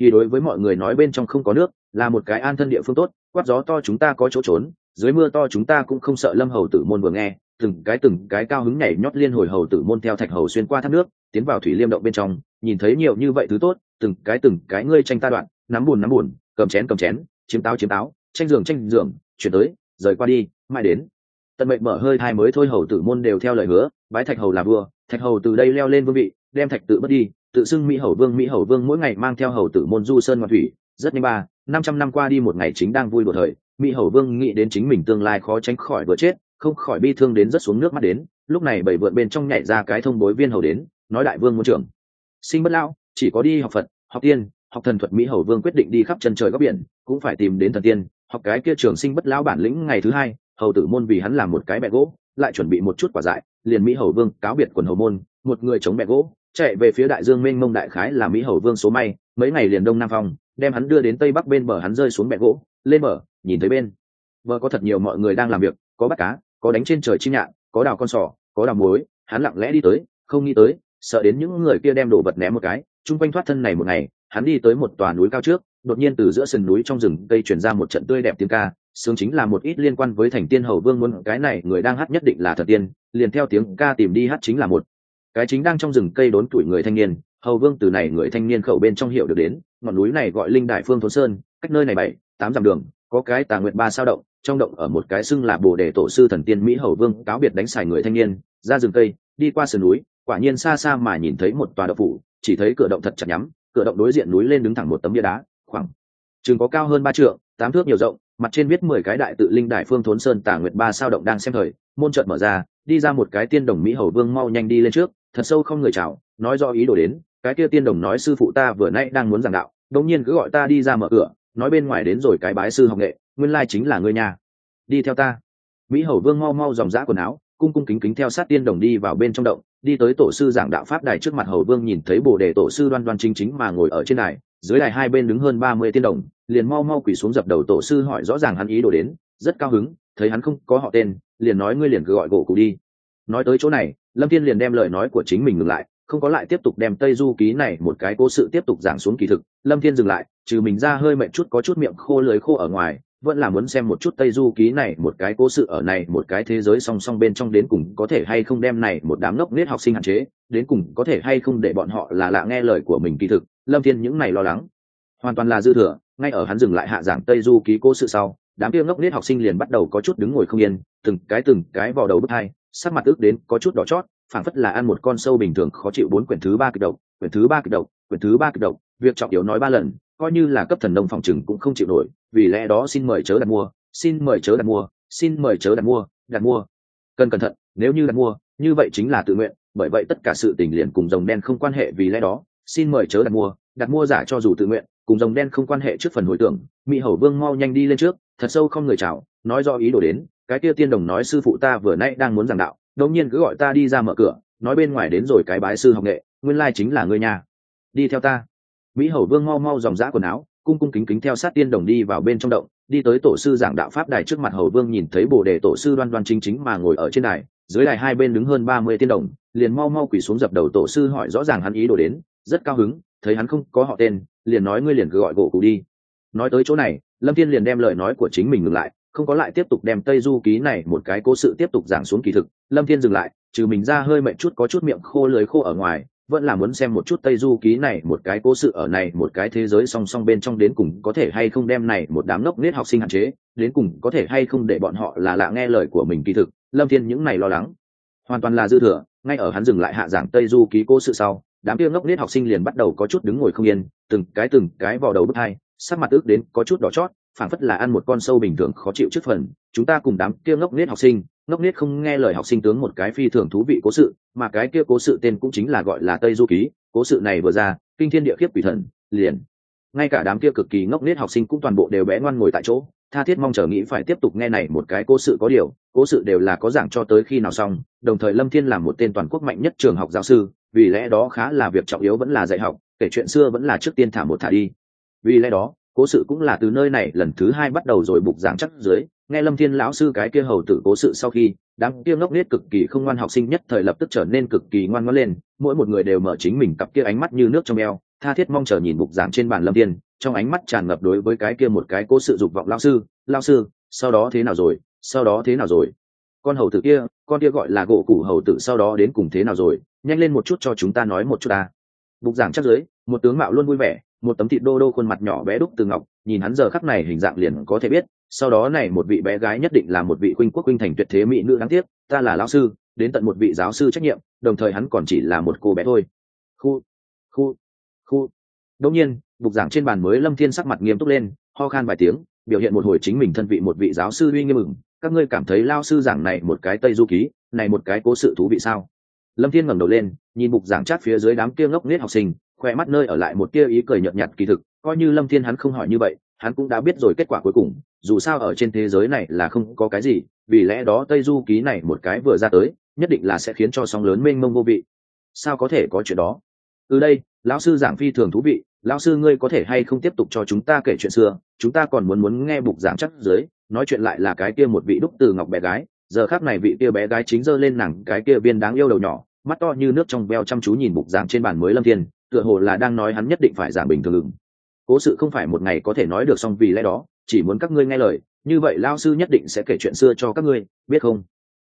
thì đối với mọi người nói bên trong không có nước, là một cái an thân địa phương tốt, quát gió to chúng ta có chỗ trốn, dưới mưa to chúng ta cũng không sợ lâm hầu tử môn vừa nghe, từng cái từng cái cao hứng nhảy nhót liên hồi hầu tử môn theo thạch hầu xuyên qua thác nước, tiến vào thủy liêm động bên trong, nhìn thấy nhiều như vậy thứ tốt, từng cái từng cái ngươi tranh ta đoạn, nắm buồn nắm buồn, cầm chén cầm chén, chiếm táo chiếm táo, tranh giường tranh giường, chuyển tới, rời qua đi mai đến. Tận mệnh mở hơi thai mới thôi hầu tử môn đều theo lời hứa, bái thạch hầu là vua, thạch hầu từ đây leo lên vương vị, đem thạch tự mất đi tự xưng mỹ hầu vương. Mỹ hầu vương mỗi ngày mang theo hầu tử môn du sơn ngọc thủy, rất nhanh ba, năm trăm năm qua đi một ngày chính đang vui đùa thời, mỹ hầu vương nghĩ đến chính mình tương lai khó tránh khỏi vừa chết, không khỏi bi thương đến rất xuống nước mắt đến, lúc này bảy vượn bên trong nhảy ra cái thông bối viên hầu đến, nói đại vương muốn trưởng. Sinh bất lão, chỉ có đi học phật, học tiên, học thần thuật mỹ hầu vương quyết định đi khắp chân trời góc biển, cũng phải tìm đến thần tiên, học cái kia trường sinh bất lão bản lĩnh ngày thứ hai, hầu tử môn vì hắn làm một cái bẹ gỗ, lại chuẩn bị một chút quả dại, liền mỹ hầu vương cáo biệt quần hầu môn, một người chống bẹ gỗ chạy về phía đại dương mênh mông đại khái là mỹ hầu vương số may, mấy ngày liền đông nam phong, đem hắn đưa đến tây bắc bên bờ hắn rơi xuống bẹ gỗ, lên bờ, nhìn thấy bên. Bờ có thật nhiều mọi người đang làm việc, có bắt cá, có đánh trên trời chim nhạn, có đào con sò, có đào muối, hắn lặng lẽ đi tới, không nghĩ tới, sợ đến những người kia đem đồ vật ném một cái, chung quanh thoát thân này một ngày, hắn đi tới một tòa núi cao trước, đột nhiên từ giữa sườn núi trong rừng cây chuyển ra một trận tươi đẹp tiếng ca sướng chính là một ít liên quan với thành tiên hầu vương muốn, cái này người đang hát nhất định là thật tiên, liền theo tiếng ca tìm đi hát chính là một cái chính đang trong rừng cây đốn tuổi người thanh niên, hầu vương từ này người thanh niên khẩu bên trong hiệu được đến, ngọn núi này gọi linh đại phương thôn sơn, cách nơi này bảy, tám dặm đường, có cái tà nguyện ba sao động, trong động ở một cái xưng là bồ đề tổ sư thần tiên mỹ hầu vương cáo biệt đánh xài người thanh niên, ra rừng cây, đi qua sườn núi, quả nhiên xa xa mà nhìn thấy một tòa đậu phủ, chỉ thấy cửa động thật chặt nhắm, cửa động đối diện núi lên đứng thẳng một tấm bia đá, khoảng chừng có cao hơn ba trượng, tám thước nhiều rộng, mặt trên viết mười cái đại tự linh đại phương thốn sơn tà nguyệt ba sao động đang xem thời, môn trận mở ra, đi ra một cái tiên đồng mỹ hầu vương mau nhanh đi lên trước thật sâu không người chào, nói do ý đồ đến, cái kia tiên đồng nói sư phụ ta vừa nãy đang muốn giảng đạo đống nhiên cứ gọi ta đi ra mở cửa, nói bên ngoài đến rồi cái bái sư học nghệ, nguyên lai chính là ngươi nhà đi theo ta. Mỹ hầu vương mau mau dòng dã quần áo, cung cung kính kính theo sát tiên đồng đi vào bên trong động, đi tới tổ sư giảng đạo pháp đài trước mặt hầu vương nhìn thấy bồ đề tổ sư đoan đoan chính chính mà ngồi ở trên đài, dưới đài hai bên đứng hơn ba mươi tiên đồng, liền mau mau quỳ xuống dập đầu tổ sư hỏi rõ ràng hắn ý đồ đến, rất cao hứng, thấy hắn không có họ tên, liền nói ngươi liền cứ gọi gỗ cụ đi. Nói tới chỗ này lâm thiên liền đem lời nói của chính mình ngừng lại, không có lại tiếp tục đem tây du ký này một cái cố sự tiếp tục giảng xuống kỳ thực. Lâm thiên dừng lại, trừ mình ra hơi mệt chút, có chút miệng khô lưới khô ở ngoài, vẫn là muốn xem một chút tây du ký này một cái cố sự ở này một cái thế giới song song bên trong đến cùng có thể hay không đem này một đám ngốc nết học sinh hạn chế, đến cùng có thể hay không để bọn họ là lạ nghe lời của mình kỳ thực. Lâm thiên những này lo lắng. Hoàn toàn là dư thừa, ngay ở hắn dừng lại hạ giảng tây du ký cố sự sau, đám kia ngốc nết học sinh liền bắt đầu có chút đứng ngồi không yên, từng cái từng cái vào đầu bứt hai sắc mặt ước đến có chút đỏ chót, phảng phất là ăn một con sâu bình thường khó chịu bốn quyển thứ ba kịch độc, quyển thứ ba kịch độc, quyển thứ ba kịch độc, việc trọng yếu nói ba lần, coi như là cấp thần nông phòng chừng cũng không chịu nổi, vì lẽ đó xin mời chớ đặt mua, xin mời chớ đặt mua, xin mời chớ đặt mua đặt mua. Cần cẩn thận, nếu như đặt mua, như vậy chính là tự nguyện, bởi vậy tất cả sự tình liền cùng rồng đen không quan hệ vì lẽ đó, xin mời chớ đặt mua đặt mua giả cho dù tự nguyện, cùng rồng đen không quan hệ trước phần hồi tưởng, mỹ hầu vương mau nhanh đi lên trước, thật sâu không người chào, nói do ý đồ đến cái kia tiên đồng nói sư phụ ta vừa nãy đang muốn giảng đạo, đột nhiên cứ gọi ta đi ra mở cửa, nói bên ngoài đến rồi cái bái sư học nghệ, nguyên lai chính là ngươi nhà đi theo ta. Mỹ hầu vương mau mau dòng dã quần áo, cung cung kính kính theo sát tiên đồng đi vào bên trong động, đi tới tổ sư giảng đạo pháp đài trước mặt hầu vương nhìn thấy bồ đề tổ sư đoan đoan chính chính mà ngồi ở trên đài, dưới đài hai bên đứng hơn ba mươi tiên đồng, liền mau mau quỳ xuống dập đầu tổ sư hỏi rõ ràng hắn ý đồ đến, rất cao hứng, thấy hắn không có họ tên, liền nói ngươi liền cứ gọi gỗ cụ đi. Nói tới chỗ này, lâm thiên liền đem lời nói của chính mình ngừng lại không có lại tiếp tục đem tây du ký này một cái cố sự tiếp tục giảng xuống kỳ thực, lâm thiên dừng lại, trừ mình ra hơi mệnh chút, có chút miệng khô lưới khô ở ngoài, vẫn là muốn xem một chút tây du ký này một cái cố sự ở này một cái thế giới song song bên trong đến cùng có thể hay không đem này một đám ngốc nết học sinh hạn chế, đến cùng có thể hay không để bọn họ là lạ nghe lời của mình kỳ thực, lâm thiên những này lo lắng. Hoàn toàn là dư thừa, ngay ở hắn dừng lại hạ giảng tây du ký cố sự sau, đám kia ngốc nết học sinh liền bắt đầu có chút đứng ngồi không yên, từng cái từng cái vào đầu bức hai, sắc mặt ước đến có chút đỏ chót phảng phất là ăn một con sâu bình thường khó chịu trước phần, chúng ta cùng đám kia ngốc nết học sinh, ngốc nết không nghe lời học sinh tướng một cái phi thường thú vị cố sự, mà cái kia cố sự tên cũng chính là gọi là tây du ký, cố sự này vừa ra, kinh thiên địa khiếp quỷ thần, liền. Ngay cả đám kia cực kỳ ngốc nết học sinh cũng toàn bộ đều bé ngoan ngồi tại chỗ, tha thiết mong chờ nghĩ phải tiếp tục nghe này một cái cố sự có điều, cố sự đều là có giảng cho tới khi nào xong, đồng thời lâm thiên là một tên toàn quốc mạnh nhất trường học giáo sư, vì lẽ đó khá là việc trọng yếu vẫn là dạy học, kể chuyện xưa vẫn là trước tiên thả một thả đi. Vì lẽ đó cố sự cũng là từ nơi này lần thứ hai bắt đầu rồi bục giảng chắc dưới. Nghe lâm thiên lão sư cái kia hầu tử cố sự sau khi, đám kia ngốc nết cực kỳ không ngoan học sinh nhất thời lập tức trở nên cực kỳ ngoan ngoãn lên, mỗi một người đều mở chính mình cặp kia ánh mắt như nước trong eo, tha thiết mong chờ nhìn bục giảng trên bàn lâm thiên, trong ánh mắt tràn ngập đối với cái kia một cái cố sự dục vọng lão sư lão sư, sau đó thế nào rồi? Sau đó thế nào rồi? Con hầu tử kia, con kia gọi là gỗ củ hầu tử sau đó đến cùng thế nào rồi? Nhanh lên một chút cho chúng ta nói một chút ta. Bục giảng chắc dưới, một tướng mạo luôn vui vẻ một tấm thịt đô đô khuôn mặt nhỏ bé đúc từ ngọc, nhìn hắn giờ khắc này hình dạng liền có thể biết, sau đó này một vị bé gái nhất định là một vị khuynh quốc khuynh thành tuyệt thế mỹ nữ đáng tiếc, ta là lão sư, đến tận một vị giáo sư trách nhiệm, đồng thời hắn còn chỉ là một cô bé thôi. Khu khu khu. Đột nhiên, bục giảng trên bàn mới lâm thiên sắc mặt nghiêm túc lên, ho khan vài tiếng, biểu hiện một hồi chính mình thân vị một vị giáo sư uy nghiêm mừng các ngươi cảm thấy lao sư giảng này một cái tây du ký, này một cái cố sự thú vị sao? Lâm thiên ngẩng đầu lên, nhìn bục giảng chát phía dưới đám kia ngốc nghếch học sinh khoe mắt nơi ở lại một tia ý cười nhợt nhạt kỳ thực, coi như lâm thiên hắn không hỏi như vậy, hắn cũng đã biết rồi kết quả cuối cùng, dù sao ở trên thế giới này là không có cái gì, vì lẽ đó tây du ký này một cái vừa ra tới, nhất định là sẽ khiến cho sóng lớn mênh mông vô vị. Sao có thể có chuyện đó? Từ đây, lão sư giảng phi thường thú vị, lão sư ngươi có thể hay không tiếp tục cho chúng ta kể chuyện xưa, chúng ta còn muốn muốn nghe bục giảng chắc dưới, nói chuyện lại là cái kia một vị đúc từ ngọc bé gái, giờ khác này vị kia bé gái chính giơ lên nàng cái kia viên đáng yêu đầu nhỏ mắt to như nước trong veo chăm chú nhìn bục giảng trên bàn mới lâm thiên tựa hồ là đang nói hắn nhất định phải giảng bình thường ứng cố sự không phải một ngày có thể nói được xong vì lẽ đó chỉ muốn các ngươi nghe lời như vậy lao sư nhất định sẽ kể chuyện xưa cho các ngươi biết không?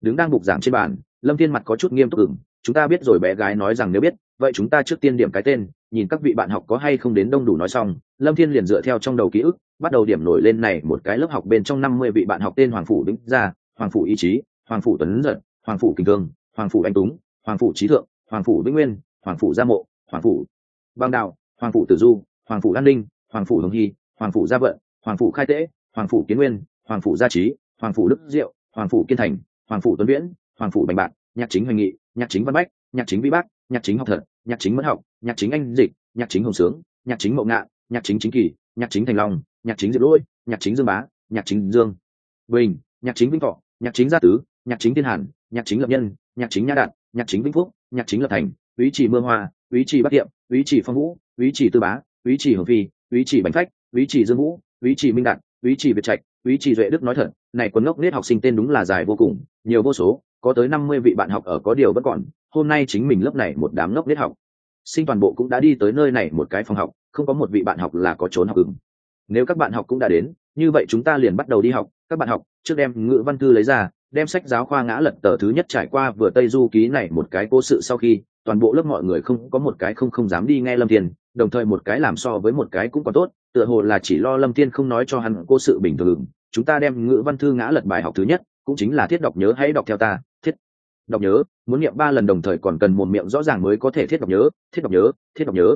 Đứng đang bục giảng trên bàn lâm thiên mặt có chút nghiêm túc ửng chúng ta biết rồi bé gái nói rằng nếu biết vậy chúng ta trước tiên điểm cái tên nhìn các vị bạn học có hay không đến đông đủ nói xong. Lâm thiên liền dựa theo trong đầu ký ức bắt đầu điểm nổi lên này một cái lớp học bên trong năm mươi vị bạn học tên hoàng phủ đứng ra, hoàng phủ ý chí hoàng phủ tuấn giật hoàng phủ kinh thương hoàng phủ anh túng hoàng phủ trí thượng hoàng phủ vĩnh nguyên hoàng phủ gia mộ hoàng phủ băng đạo hoàng phủ tử du hoàng phủ an ninh hoàng phủ hồng hy hoàng phủ gia vận hoàng phủ khai tễ hoàng phủ kiến nguyên hoàng phủ gia trí hoàng phủ đức diệu hoàng phủ kiên thành hoàng phủ tuấn viễn hoàng phủ bành bạc nhạc chính hoành nghị nhạc chính văn bách nhạc chính Vi bác nhạc chính học thật nhạc chính mẫn học nhạc chính anh dịch nhạc chính hồng sướng nhạc chính mậu ngạn nhạc chính chính kỳ nhạc chính thành long nhạc chính diệp lỗi nhạc chính dương bá nhạc chính dương bình nhạc chính vĩnh thọ nhạc chính gia tứ nhạc chính thiên hàn nhạc chính lập nhân nhạc chính nhã đạt nhạc chính vĩnh phúc nhạc chính lập thành ý chỉ mưa hoa ý chỉ bắc tiệm ý chỉ phong vũ ý chỉ tư bá ý chỉ hồng phi ý chỉ bánh phách ý chỉ dương vũ ý chỉ minh đạt ý chỉ việt trạch ý chỉ duệ đức nói thật này quần ngốc nết học sinh tên đúng là dài vô cùng nhiều vô số có tới năm mươi vị bạn học ở có điều vẫn còn hôm nay chính mình lớp này một đám ngốc nết học sinh toàn bộ cũng đã đi tới nơi này một cái phòng học không có một vị bạn học là có trốn học ứng nếu các bạn học cũng đã đến như vậy chúng ta liền bắt đầu đi học các bạn học trước đem ngữ văn thư lấy ra đem sách giáo khoa ngã lật tờ thứ nhất trải qua vừa tây du ký này một cái cố sự sau khi, toàn bộ lớp mọi người không có một cái không không dám đi nghe lâm thiên, đồng thời một cái làm so với một cái cũng còn tốt, tựa hồ là chỉ lo lâm thiên không nói cho hắn cố sự bình thường, chúng ta đem ngữ văn thư ngã lật bài học thứ nhất, cũng chính là thiết đọc nhớ hãy đọc theo ta, thiết đọc nhớ, muốn niệm ba lần đồng thời còn cần một miệng rõ ràng mới có thể thiết đọc nhớ, thiết đọc nhớ, thiết đọc nhớ.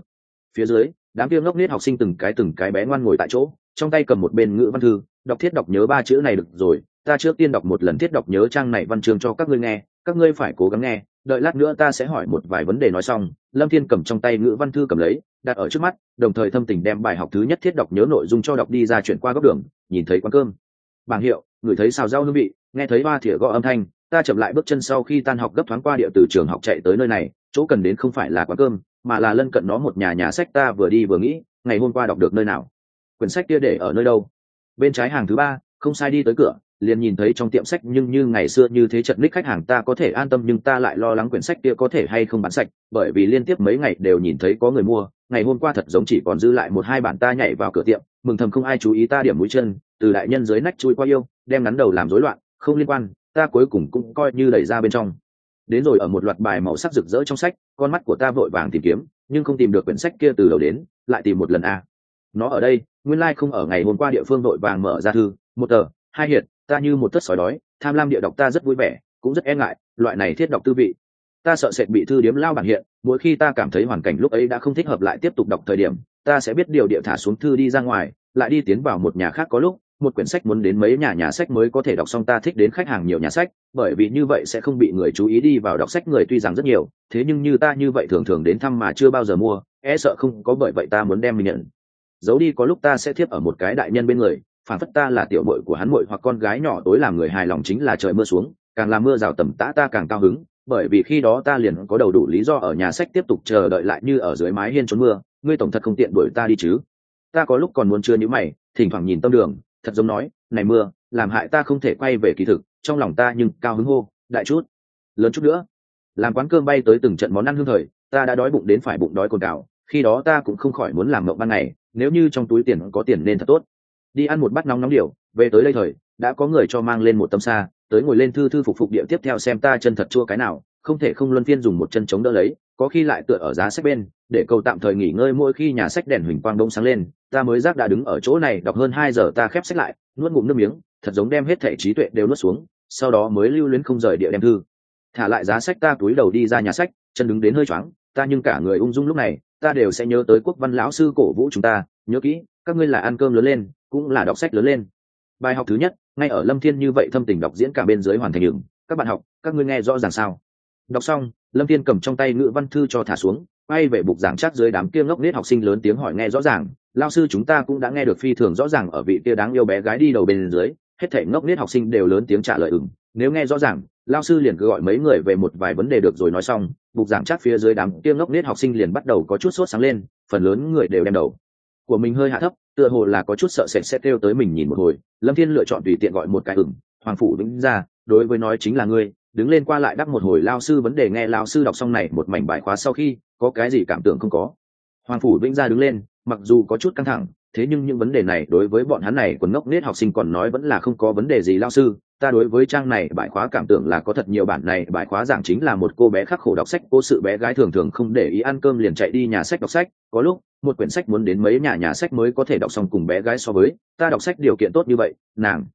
Phía dưới, đám kia ngốc nết học sinh từng cái từng cái bé ngoan ngồi tại chỗ, trong tay cầm một bên ngữ văn thư, đọc thiết đọc nhớ ba chữ này được rồi ta trước tiên đọc một lần thiết đọc nhớ trang này văn chương cho các ngươi nghe, các ngươi phải cố gắng nghe, đợi lát nữa ta sẽ hỏi một vài vấn đề nói xong. Lâm thiên cầm trong tay ngữ văn thư cầm lấy, đặt ở trước mắt, đồng thời thâm tình đem bài học thứ nhất thiết đọc nhớ nội dung cho đọc đi ra chuyển qua góc đường, nhìn thấy quán cơm. Bảng hiệu, ngửi thấy xào rau hương vị, nghe thấy ba thìa gõ âm thanh, ta chậm lại bước chân sau khi tan học gấp thoáng qua địa từ trường học chạy tới nơi này, chỗ cần đến không phải là quán cơm, mà là lân cận nó một nhà nhà sách ta vừa đi vừa nghĩ, ngày hôm qua đọc được nơi nào? Quyển sách kia để ở nơi đâu? Bên trái hàng thứ ba, không sai đi tới cửa liền nhìn thấy trong tiệm sách nhưng như ngày xưa như thế trận ních khách hàng ta có thể an tâm nhưng ta lại lo lắng quyển sách kia có thể hay không bán sạch, bởi vì liên tiếp mấy ngày đều nhìn thấy có người mua, ngày hôm qua thật giống chỉ còn dư lại một hai bản ta nhảy vào cửa tiệm, mừng thầm không ai chú ý ta điểm mũi chân, từ đại nhân dưới nách chui qua yêu, đem nắn đầu làm rối loạn, không liên quan, ta cuối cùng cũng coi như đẩy ra bên trong đến rồi ở một loạt bài màu sắc rực rỡ trong sách, con mắt của ta vội vàng tìm kiếm, nhưng không tìm được quyển sách kia từ đầu đến, lại tìm một lần a nó ở đây, nguyên lai không ở ngày hôm qua địa phương vội vàng mở ra thư, một tờ, hai hiện ta như một thất sói đói, tham lam địa đọc ta rất vui vẻ, cũng rất e ngại, loại này thiết đọc tư vị. Ta sợ sệt bị thư điếm lao bản hiện, mỗi khi ta cảm thấy hoàn cảnh lúc ấy đã không thích hợp lại tiếp tục đọc thời điểm, ta sẽ biết điều địa thả xuống thư đi ra ngoài, lại đi tiến vào một nhà khác có lúc, một quyển sách muốn đến mấy nhà nhà sách mới có thể đọc xong ta thích đến khách hàng nhiều nhà sách, bởi vì như vậy sẽ không bị người chú ý đi vào đọc sách người tuy rằng rất nhiều, thế nhưng như ta như vậy thường thường đến thăm mà chưa bao giờ mua e sợ không có bởi vậy ta muốn đem mình nhận. Giấu đi có lúc ta sẽ thiếp ở một cái đại nhân bên người phản phất ta là tiểu bội của hắn bội hoặc con gái nhỏ tối làm người hài lòng chính là trời mưa xuống, càng làm mưa rào tầm tã ta càng cao hứng, bởi vì khi đó ta liền có đầu đủ lý do ở nhà sách tiếp tục chờ đợi lại như ở dưới mái hiên trốn mưa, ngươi tổng thật không tiện đuổi ta đi chứ. Ta có lúc còn muốn chưa những mày, thỉnh thoảng nhìn tâm đường, thật giống nói, này mưa, làm hại ta không thể quay về kỳ thực, trong lòng ta nhưng cao hứng hô, đại chút, lớn chút nữa. Làm quán cơm bay tới từng trận món ăn hương thời, ta đã đói bụng đến phải bụng đói cồn cào, khi đó ta cũng không khỏi muốn làm mộng ban ngày, nếu như trong túi tiền có tiền nên thật tốt đi ăn một bát nóng nóng điều về tới đây thời, đã có người cho mang lên một tấm xa, tới ngồi lên thư thư phục phục địa tiếp theo xem ta chân thật chua cái nào, không thể không luân phiên dùng một chân chống đỡ lấy, có khi lại tựa ở giá sách bên, để cầu tạm thời nghỉ ngơi mỗi khi nhà sách đèn huỳnh quang đông sáng lên, ta mới giác đã đứng ở chỗ này, đọc hơn hai giờ ta khép sách lại, nuốt ngụm nước miếng, thật giống đem hết thể trí tuệ đều nuốt xuống, sau đó mới lưu luyến không rời địa đem thư. Thả lại giá sách ta túi đầu đi ra nhà sách, chân đứng đến hơi choáng, ta nhưng cả người ung dung lúc này, ta đều sẽ nhớ tới quốc văn lão sư cổ vũ chúng ta, nhớ kỹ, các ngươi là ăn cơm lớn lên cũng là đọc sách lớn lên. Bài học thứ nhất, ngay ở lâm thiên như vậy thâm tình đọc diễn cả bên dưới hoàn thành đường các bạn học, các ngươi nghe rõ ràng sao? Đọc xong, lâm thiên cầm trong tay ngữ văn thư cho thả xuống, quay về bục giảng chắc dưới đám kia ngốc nghếch học sinh lớn tiếng hỏi nghe rõ ràng. Lao sư chúng ta cũng đã nghe được phi thường rõ ràng ở vị kia đáng yêu bé gái đi đầu bên dưới, hết thể ngốc nghếch học sinh đều lớn tiếng trả lời ừng nếu nghe rõ ràng, lao sư liền cứ gọi mấy người về một vài vấn đề được rồi nói xong, bục giảng chắc phía dưới đám kia ngốc nghếch học sinh liền bắt đầu có chút sốt sáng lên, phần lớn người đều đem đầu của mình hơi hạ thấp tựa hồ là có chút sợ sệt sẽ kêu tới mình nhìn một hồi. Lâm thiên lựa chọn tùy tiện gọi một cái ửng, hoàng phủ vĩnh ra, đối với nói chính là ngươi, đứng lên qua lại đắp một hồi lao sư vấn đề nghe lao sư đọc xong này một mảnh bài khóa sau khi, có cái gì cảm tưởng không có? Hoàng phủ vĩnh gia đứng lên, mặc dù có chút căng thẳng thế nhưng những vấn đề này đối với bọn hắn này còn ngốc nết học sinh còn nói vẫn là không có vấn đề gì lao sư. Ta đối với trang này bài khóa cảm tưởng là có thật nhiều bản này bài khóa giảng chính là một cô bé khắc khổ đọc sách, cô sự bé gái thường thường không để ý ăn cơm liền chạy đi nhà sách đọc sách. Có lúc, một quyển sách muốn đến mấy nhà nhà sách mới có thể đọc xong cùng bé gái so với. Ta đọc sách điều kiện tốt như vậy, nàng.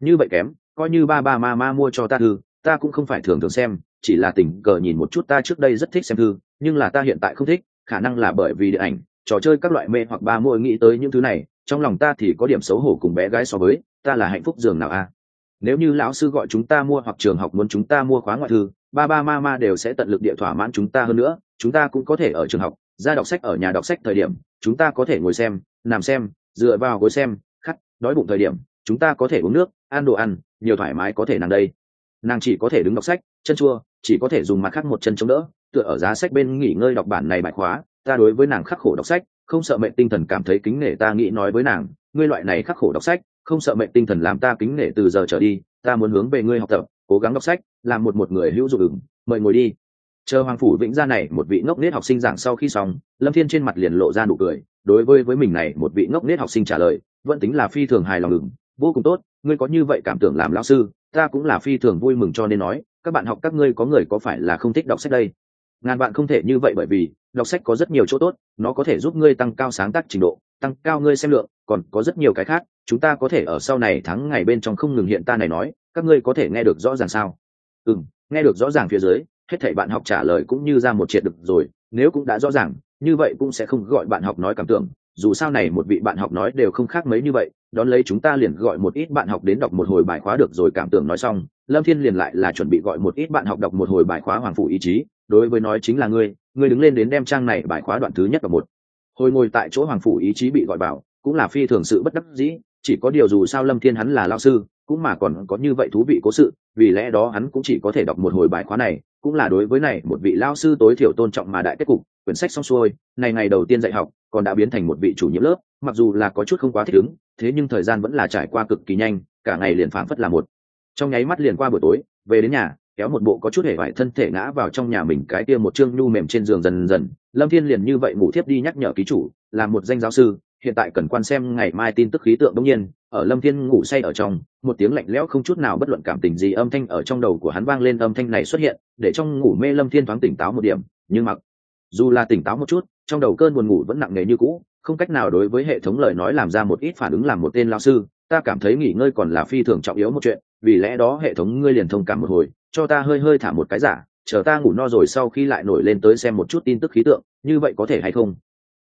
Như vậy kém, coi như ba ba ma ma mua cho ta thư, ta cũng không phải thường thường xem, chỉ là tình cờ nhìn một chút ta trước đây rất thích xem thư, nhưng là ta hiện tại không thích, khả năng là bởi vì điện ảnh trò chơi các loại mê hoặc ba mỗi nghĩ tới những thứ này, trong lòng ta thì có điểm xấu hổ cùng bé gái so với, ta là hạnh phúc giường nào a nếu như lão sư gọi chúng ta mua hoặc trường học muốn chúng ta mua khóa ngoại thư, ba ba ma ma đều sẽ tận lực địa thỏa mãn chúng ta hơn nữa, chúng ta cũng có thể ở trường học, ra đọc sách ở nhà đọc sách thời điểm, chúng ta có thể ngồi xem, nằm xem, dựa vào gối xem, khắt, đói bụng thời điểm, chúng ta có thể uống nước, ăn đồ ăn, nhiều thoải mái có thể nàng đây. Nàng chỉ có thể đứng đọc sách, chân chua, chỉ có thể dùng mặt khác một chân chống đỡ, tựa ở giá sách bên nghỉ ngơi đọc bản này bài khóa ta đối với nàng khắc khổ đọc sách, không sợ mệnh tinh thần cảm thấy kính nể ta nghĩ nói với nàng, ngươi loại này khắc khổ đọc sách, không sợ mệnh tinh thần làm ta kính nể từ giờ trở đi, ta muốn hướng về ngươi học tập, cố gắng đọc sách, làm một một người hữu dụng ứng, mời ngồi đi. Chờ hoàng phủ vĩnh gia này một vị ngốc nết học sinh giảng sau khi xong, lâm thiên trên mặt liền lộ ra nụ cười, đối với với mình này một vị ngốc nết học sinh trả lời, vẫn tính là phi thường hài lòng ứng, vô cùng tốt, ngươi có như vậy cảm tưởng làm lão sư, ta cũng là phi thường vui mừng cho nên nói, các bạn học các ngươi có người có phải là không thích đọc sách đây? Ngàn bạn không thể như vậy bởi vì đọc sách có rất nhiều chỗ tốt, nó có thể giúp ngươi tăng cao sáng tác trình độ, tăng cao ngươi xem lượng, còn có rất nhiều cái khác, chúng ta có thể ở sau này tháng ngày bên trong không ngừng hiện ta này nói, các ngươi có thể nghe được rõ ràng sao? Ừ nghe được rõ ràng phía dưới, hết thảy bạn học trả lời cũng như ra một triệt được rồi, nếu cũng đã rõ ràng, như vậy cũng sẽ không gọi bạn học nói cảm tưởng, dù sao này một vị bạn học nói đều không khác mấy như vậy, đón lấy chúng ta liền gọi một ít bạn học đến đọc một hồi bài khóa được rồi cảm tưởng nói xong, lâm thiên liền lại là chuẩn bị gọi một ít bạn học đọc một hồi bài khóa hoàng phủ ý chí, đối với nói chính là ngươi ngươi đứng lên đến đem trang này bài khóa đoạn thứ nhất và một. Hồi ngồi tại chỗ hoàng phủ ý chí bị gọi bảo cũng là phi thường sự bất đắc dĩ, chỉ có điều dù sao lâm thiên hắn là lao sư, cũng mà còn có như vậy thú vị cố sự, vì lẽ đó hắn cũng chỉ có thể đọc một hồi bài khóa này, cũng là đối với này một vị lao sư tối thiểu tôn trọng mà đại kết cục, quyển sách xong xuôi, này ngày đầu tiên dạy học, còn đã biến thành một vị chủ nhiệm lớp, mặc dù là có chút không quá thích ứng, thế nhưng thời gian vẫn là trải qua cực kỳ nhanh, cả ngày liền phảng phất là một. Trong nháy mắt liền qua buổi tối, về đến nhà kéo một bộ có chút hề vải thân thể ngã vào trong nhà mình cái kia một chương nhu mềm trên giường dần dần. Lâm thiên liền như vậy ngủ thiếp đi nhắc nhở ký chủ, là một danh giáo sư, hiện tại cần quan xem ngày mai tin tức khí tượng đông nhiên. Ở lâm thiên ngủ say ở trong, một tiếng lạnh lẽo không chút nào bất luận cảm tình gì âm thanh ở trong đầu của hắn vang lên âm thanh này xuất hiện, để trong ngủ mê lâm thiên thoáng tỉnh táo một điểm, nhưng mặc dù là tỉnh táo một chút, trong đầu cơn buồn ngủ vẫn nặng nề như cũ, không cách nào đối với hệ thống lời nói làm ra một ít phản ứng làm một tên lao sư, ta cảm thấy nghỉ ngơi còn là phi thường trọng yếu một chuyện, vì lẽ đó hệ thống ngươi liền thông cảm một hồi cho ta hơi hơi thả một cái giả, chờ ta ngủ no rồi sau khi lại nổi lên tới xem một chút tin tức khí tượng, như vậy có thể hay không?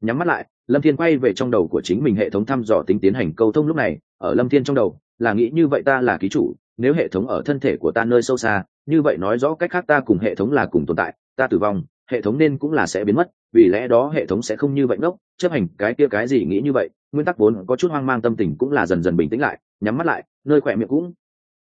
Nhắm mắt lại, lâm thiên quay về trong đầu của chính mình hệ thống thăm dò tính tiến hành câu thông lúc này, ở lâm thiên trong đầu, là nghĩ như vậy ta là ký chủ, nếu hệ thống ở thân thể của ta nơi sâu xa, như vậy nói rõ cách khác ta cùng hệ thống là cùng tồn tại, ta tử vong, hệ thống nên cũng là sẽ biến mất, vì lẽ đó hệ thống sẽ không như vậy ngốc, chấp hành cái kia cái gì nghĩ như vậy, nguyên tắc vốn có chút hoang mang tâm tình cũng là dần dần bình tĩnh lại, nhắm mắt lại, nơi khỏe miệng cũng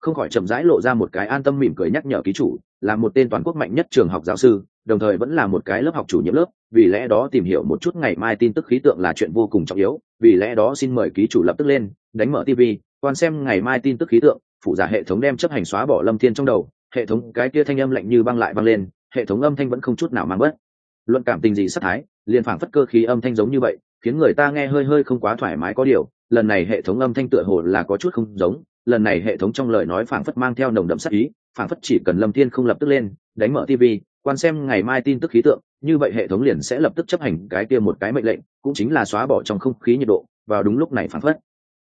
không khỏi chậm rãi lộ ra một cái an tâm mỉm cười nhắc nhở ký chủ, là một tên toàn quốc mạnh nhất trường học giáo sư, đồng thời vẫn là một cái lớp học chủ nhiệm lớp, vì lẽ đó tìm hiểu một chút ngày mai tin tức khí tượng là chuyện vô cùng trọng yếu, vì lẽ đó xin mời ký chủ lập tức lên, đánh mở tv quan xem ngày mai tin tức khí tượng phụ giả hệ thống đem chấp hành xóa bỏ lâm thiên trong đầu, hệ thống cái kia thanh âm lạnh như băng lại băng lên, hệ thống âm thanh vẫn không chút nào mang bớt. Luận cảm tình gì sát thái, liền phảng phất cơ khí âm thanh giống như vậy, khiến người ta nghe hơi hơi không quá thoải mái có điều, lần này hệ thống âm thanh tựa hồ là có chút không giống lần này hệ thống trong lời nói phảng phất mang theo nồng đậm sắc ý, phảng phất chỉ cần lâm thiên không lập tức lên, đánh mở tv quan xem ngày mai tin tức khí tượng, như vậy hệ thống liền sẽ lập tức chấp hành cái kia một cái mệnh lệnh, cũng chính là xóa bỏ trong không khí nhiệt độ, vào đúng lúc này phảng phất.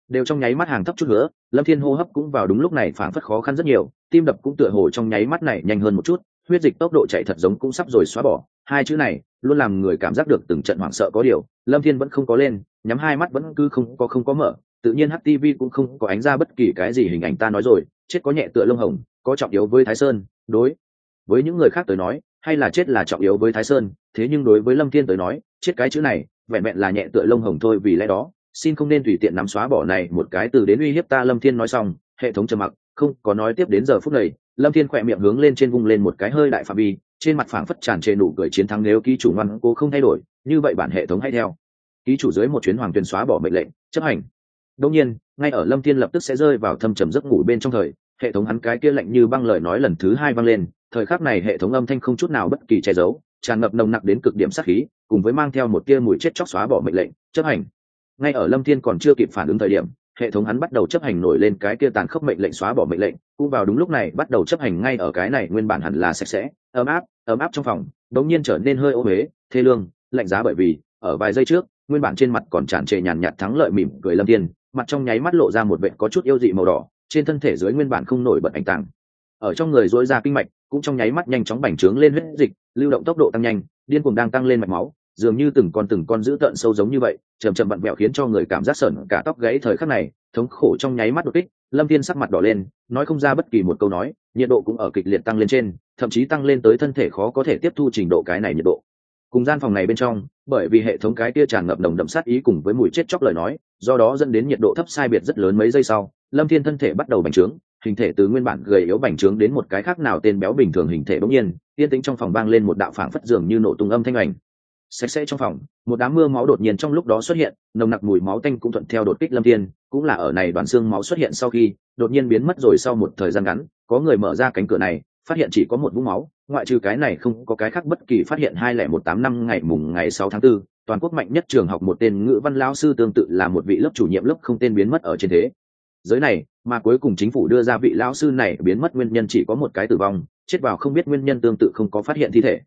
Đều trong nháy mắt hàng thấp chút nữa, lâm thiên hô hấp cũng vào đúng lúc này phảng phất khó khăn rất nhiều, tim đập cũng tựa hồ trong nháy mắt này nhanh hơn một chút, huyết dịch tốc độ chạy thật giống cũng sắp rồi xóa bỏ. Hai chữ này luôn làm người cảm giác được từng trận hoảng sợ có điều, lâm thiên vẫn không có lên, nhắm hai mắt vẫn cứ không có không có mở tự nhiên htv cũng không có ánh ra bất kỳ cái gì hình ảnh ta nói rồi, chết có nhẹ tựa lông hồng, có trọng yếu với thái sơn, đối. Với những người khác tới nói, hay là chết là trọng yếu với thái sơn, thế nhưng đối với lâm thiên tới nói, chết cái chữ này, vẹn vẹn là nhẹ tựa lông hồng thôi vì lẽ đó, xin không nên tùy tiện nắm xóa bỏ này một cái từ đến uy hiếp ta, lâm thiên nói xong, hệ thống trầm mặc, không có nói tiếp đến giờ phút này, lâm thiên khỏe miệng hướng lên trên vung lên một cái hơi đại phạm vi, trên mặt phảng phất tràn trề nụ cười chiến thắng nếu ký chủ ngoan cố không thay đổi, như vậy bản hệ thống hay theo. Ký chủ dưới một chuyến hoàng truyền xóa bỏ mệnh lệnh, chấp hành đông nhiên, ngay ở lâm thiên lập tức sẽ rơi vào thâm trầm giấc ngủ bên trong thời, hệ thống hắn cái kia lạnh như băng lời nói lần thứ hai vang lên, thời khắc này hệ thống âm thanh không chút nào bất kỳ che giấu, tràn ngập nồng nặc đến cực điểm sát khí, cùng với mang theo một tia mùi chết chóc xóa bỏ mệnh lệnh, chấp hành. Ngay ở lâm thiên còn chưa kịp phản ứng thời điểm, hệ thống hắn bắt đầu chấp hành nổi lên cái kia tàn khốc mệnh lệnh xóa bỏ mệnh lệnh, cũng vào đúng lúc này bắt đầu chấp hành ngay ở cái này nguyên bản hẳn là sạch sẽ, ấm áp ấm áp trong phòng, đống nhiên trở nên hơi ô huế thê lương, lạnh giá bởi vì, ở vài giây trước, nguyên bản trên mặt còn tràn trề nhàn nhạt thắng lợi mỉm cười lâm thiên mặt trong nháy mắt lộ ra một bệnh có chút yêu dị màu đỏ, trên thân thể dưới nguyên bản không nổi bật ảnh tàng. Ở trong người dối ra kinh mạch, cũng trong nháy mắt nhanh chóng bành trướng lên huyết dịch, lưu động tốc độ tăng nhanh, điên cuồng đang tăng lên mạch máu, dường như từng con từng con dữ tợn sâu giống như vậy chầm chậm bận bẹo khiến cho người cảm giác sởn cả tóc gãy thời khắc này, thống khổ trong nháy mắt đột kích, lâm thiên sắc mặt đỏ lên, nói không ra bất kỳ một câu nói, nhiệt độ cũng ở kịch liệt tăng lên trên, thậm chí tăng lên tới thân thể khó có thể tiếp thu trình độ cái này nhiệt độ. Cùng gian phòng này bên trong bởi vì hệ thống cái kia tràn ngập nồng đậm sát ý cùng với mùi chết chóc lời nói, do đó dẫn đến nhiệt độ thấp sai biệt rất lớn mấy giây sau, lâm thiên thân thể bắt đầu bành trướng, hình thể từ nguyên bản gầy yếu bành trướng đến một cái khác nào tên béo bình thường hình thể bỗng nhiên, yên tĩnh trong phòng vang lên một đạo phảng phất dường như nổ tung âm thanh ảnh. Sạch sẽ trong phòng, một đám mưa máu đột nhiên trong lúc đó xuất hiện, nồng nặc mùi máu tanh cũng thuận theo đột kích lâm thiên, cũng là ở này đoàn xương máu xuất hiện sau khi, đột nhiên biến mất rồi sau một thời gian ngắn, có người mở ra cánh cửa này phát hiện chỉ có một vũng máu ngoại trừ cái này không có cái khác bất kỳ phát hiện hai lẻ một tám năm ngày mùng ngày sáu tháng 4, toàn quốc mạnh nhất trường học một tên ngữ văn lao sư tương tự là một vị lớp chủ nhiệm lớp không tên biến mất ở trên thế. Giới này mà cuối cùng chính phủ đưa ra vị lao sư này biến mất nguyên nhân chỉ có một cái tử vong chết vào không biết nguyên nhân tương tự không có phát hiện thi thể.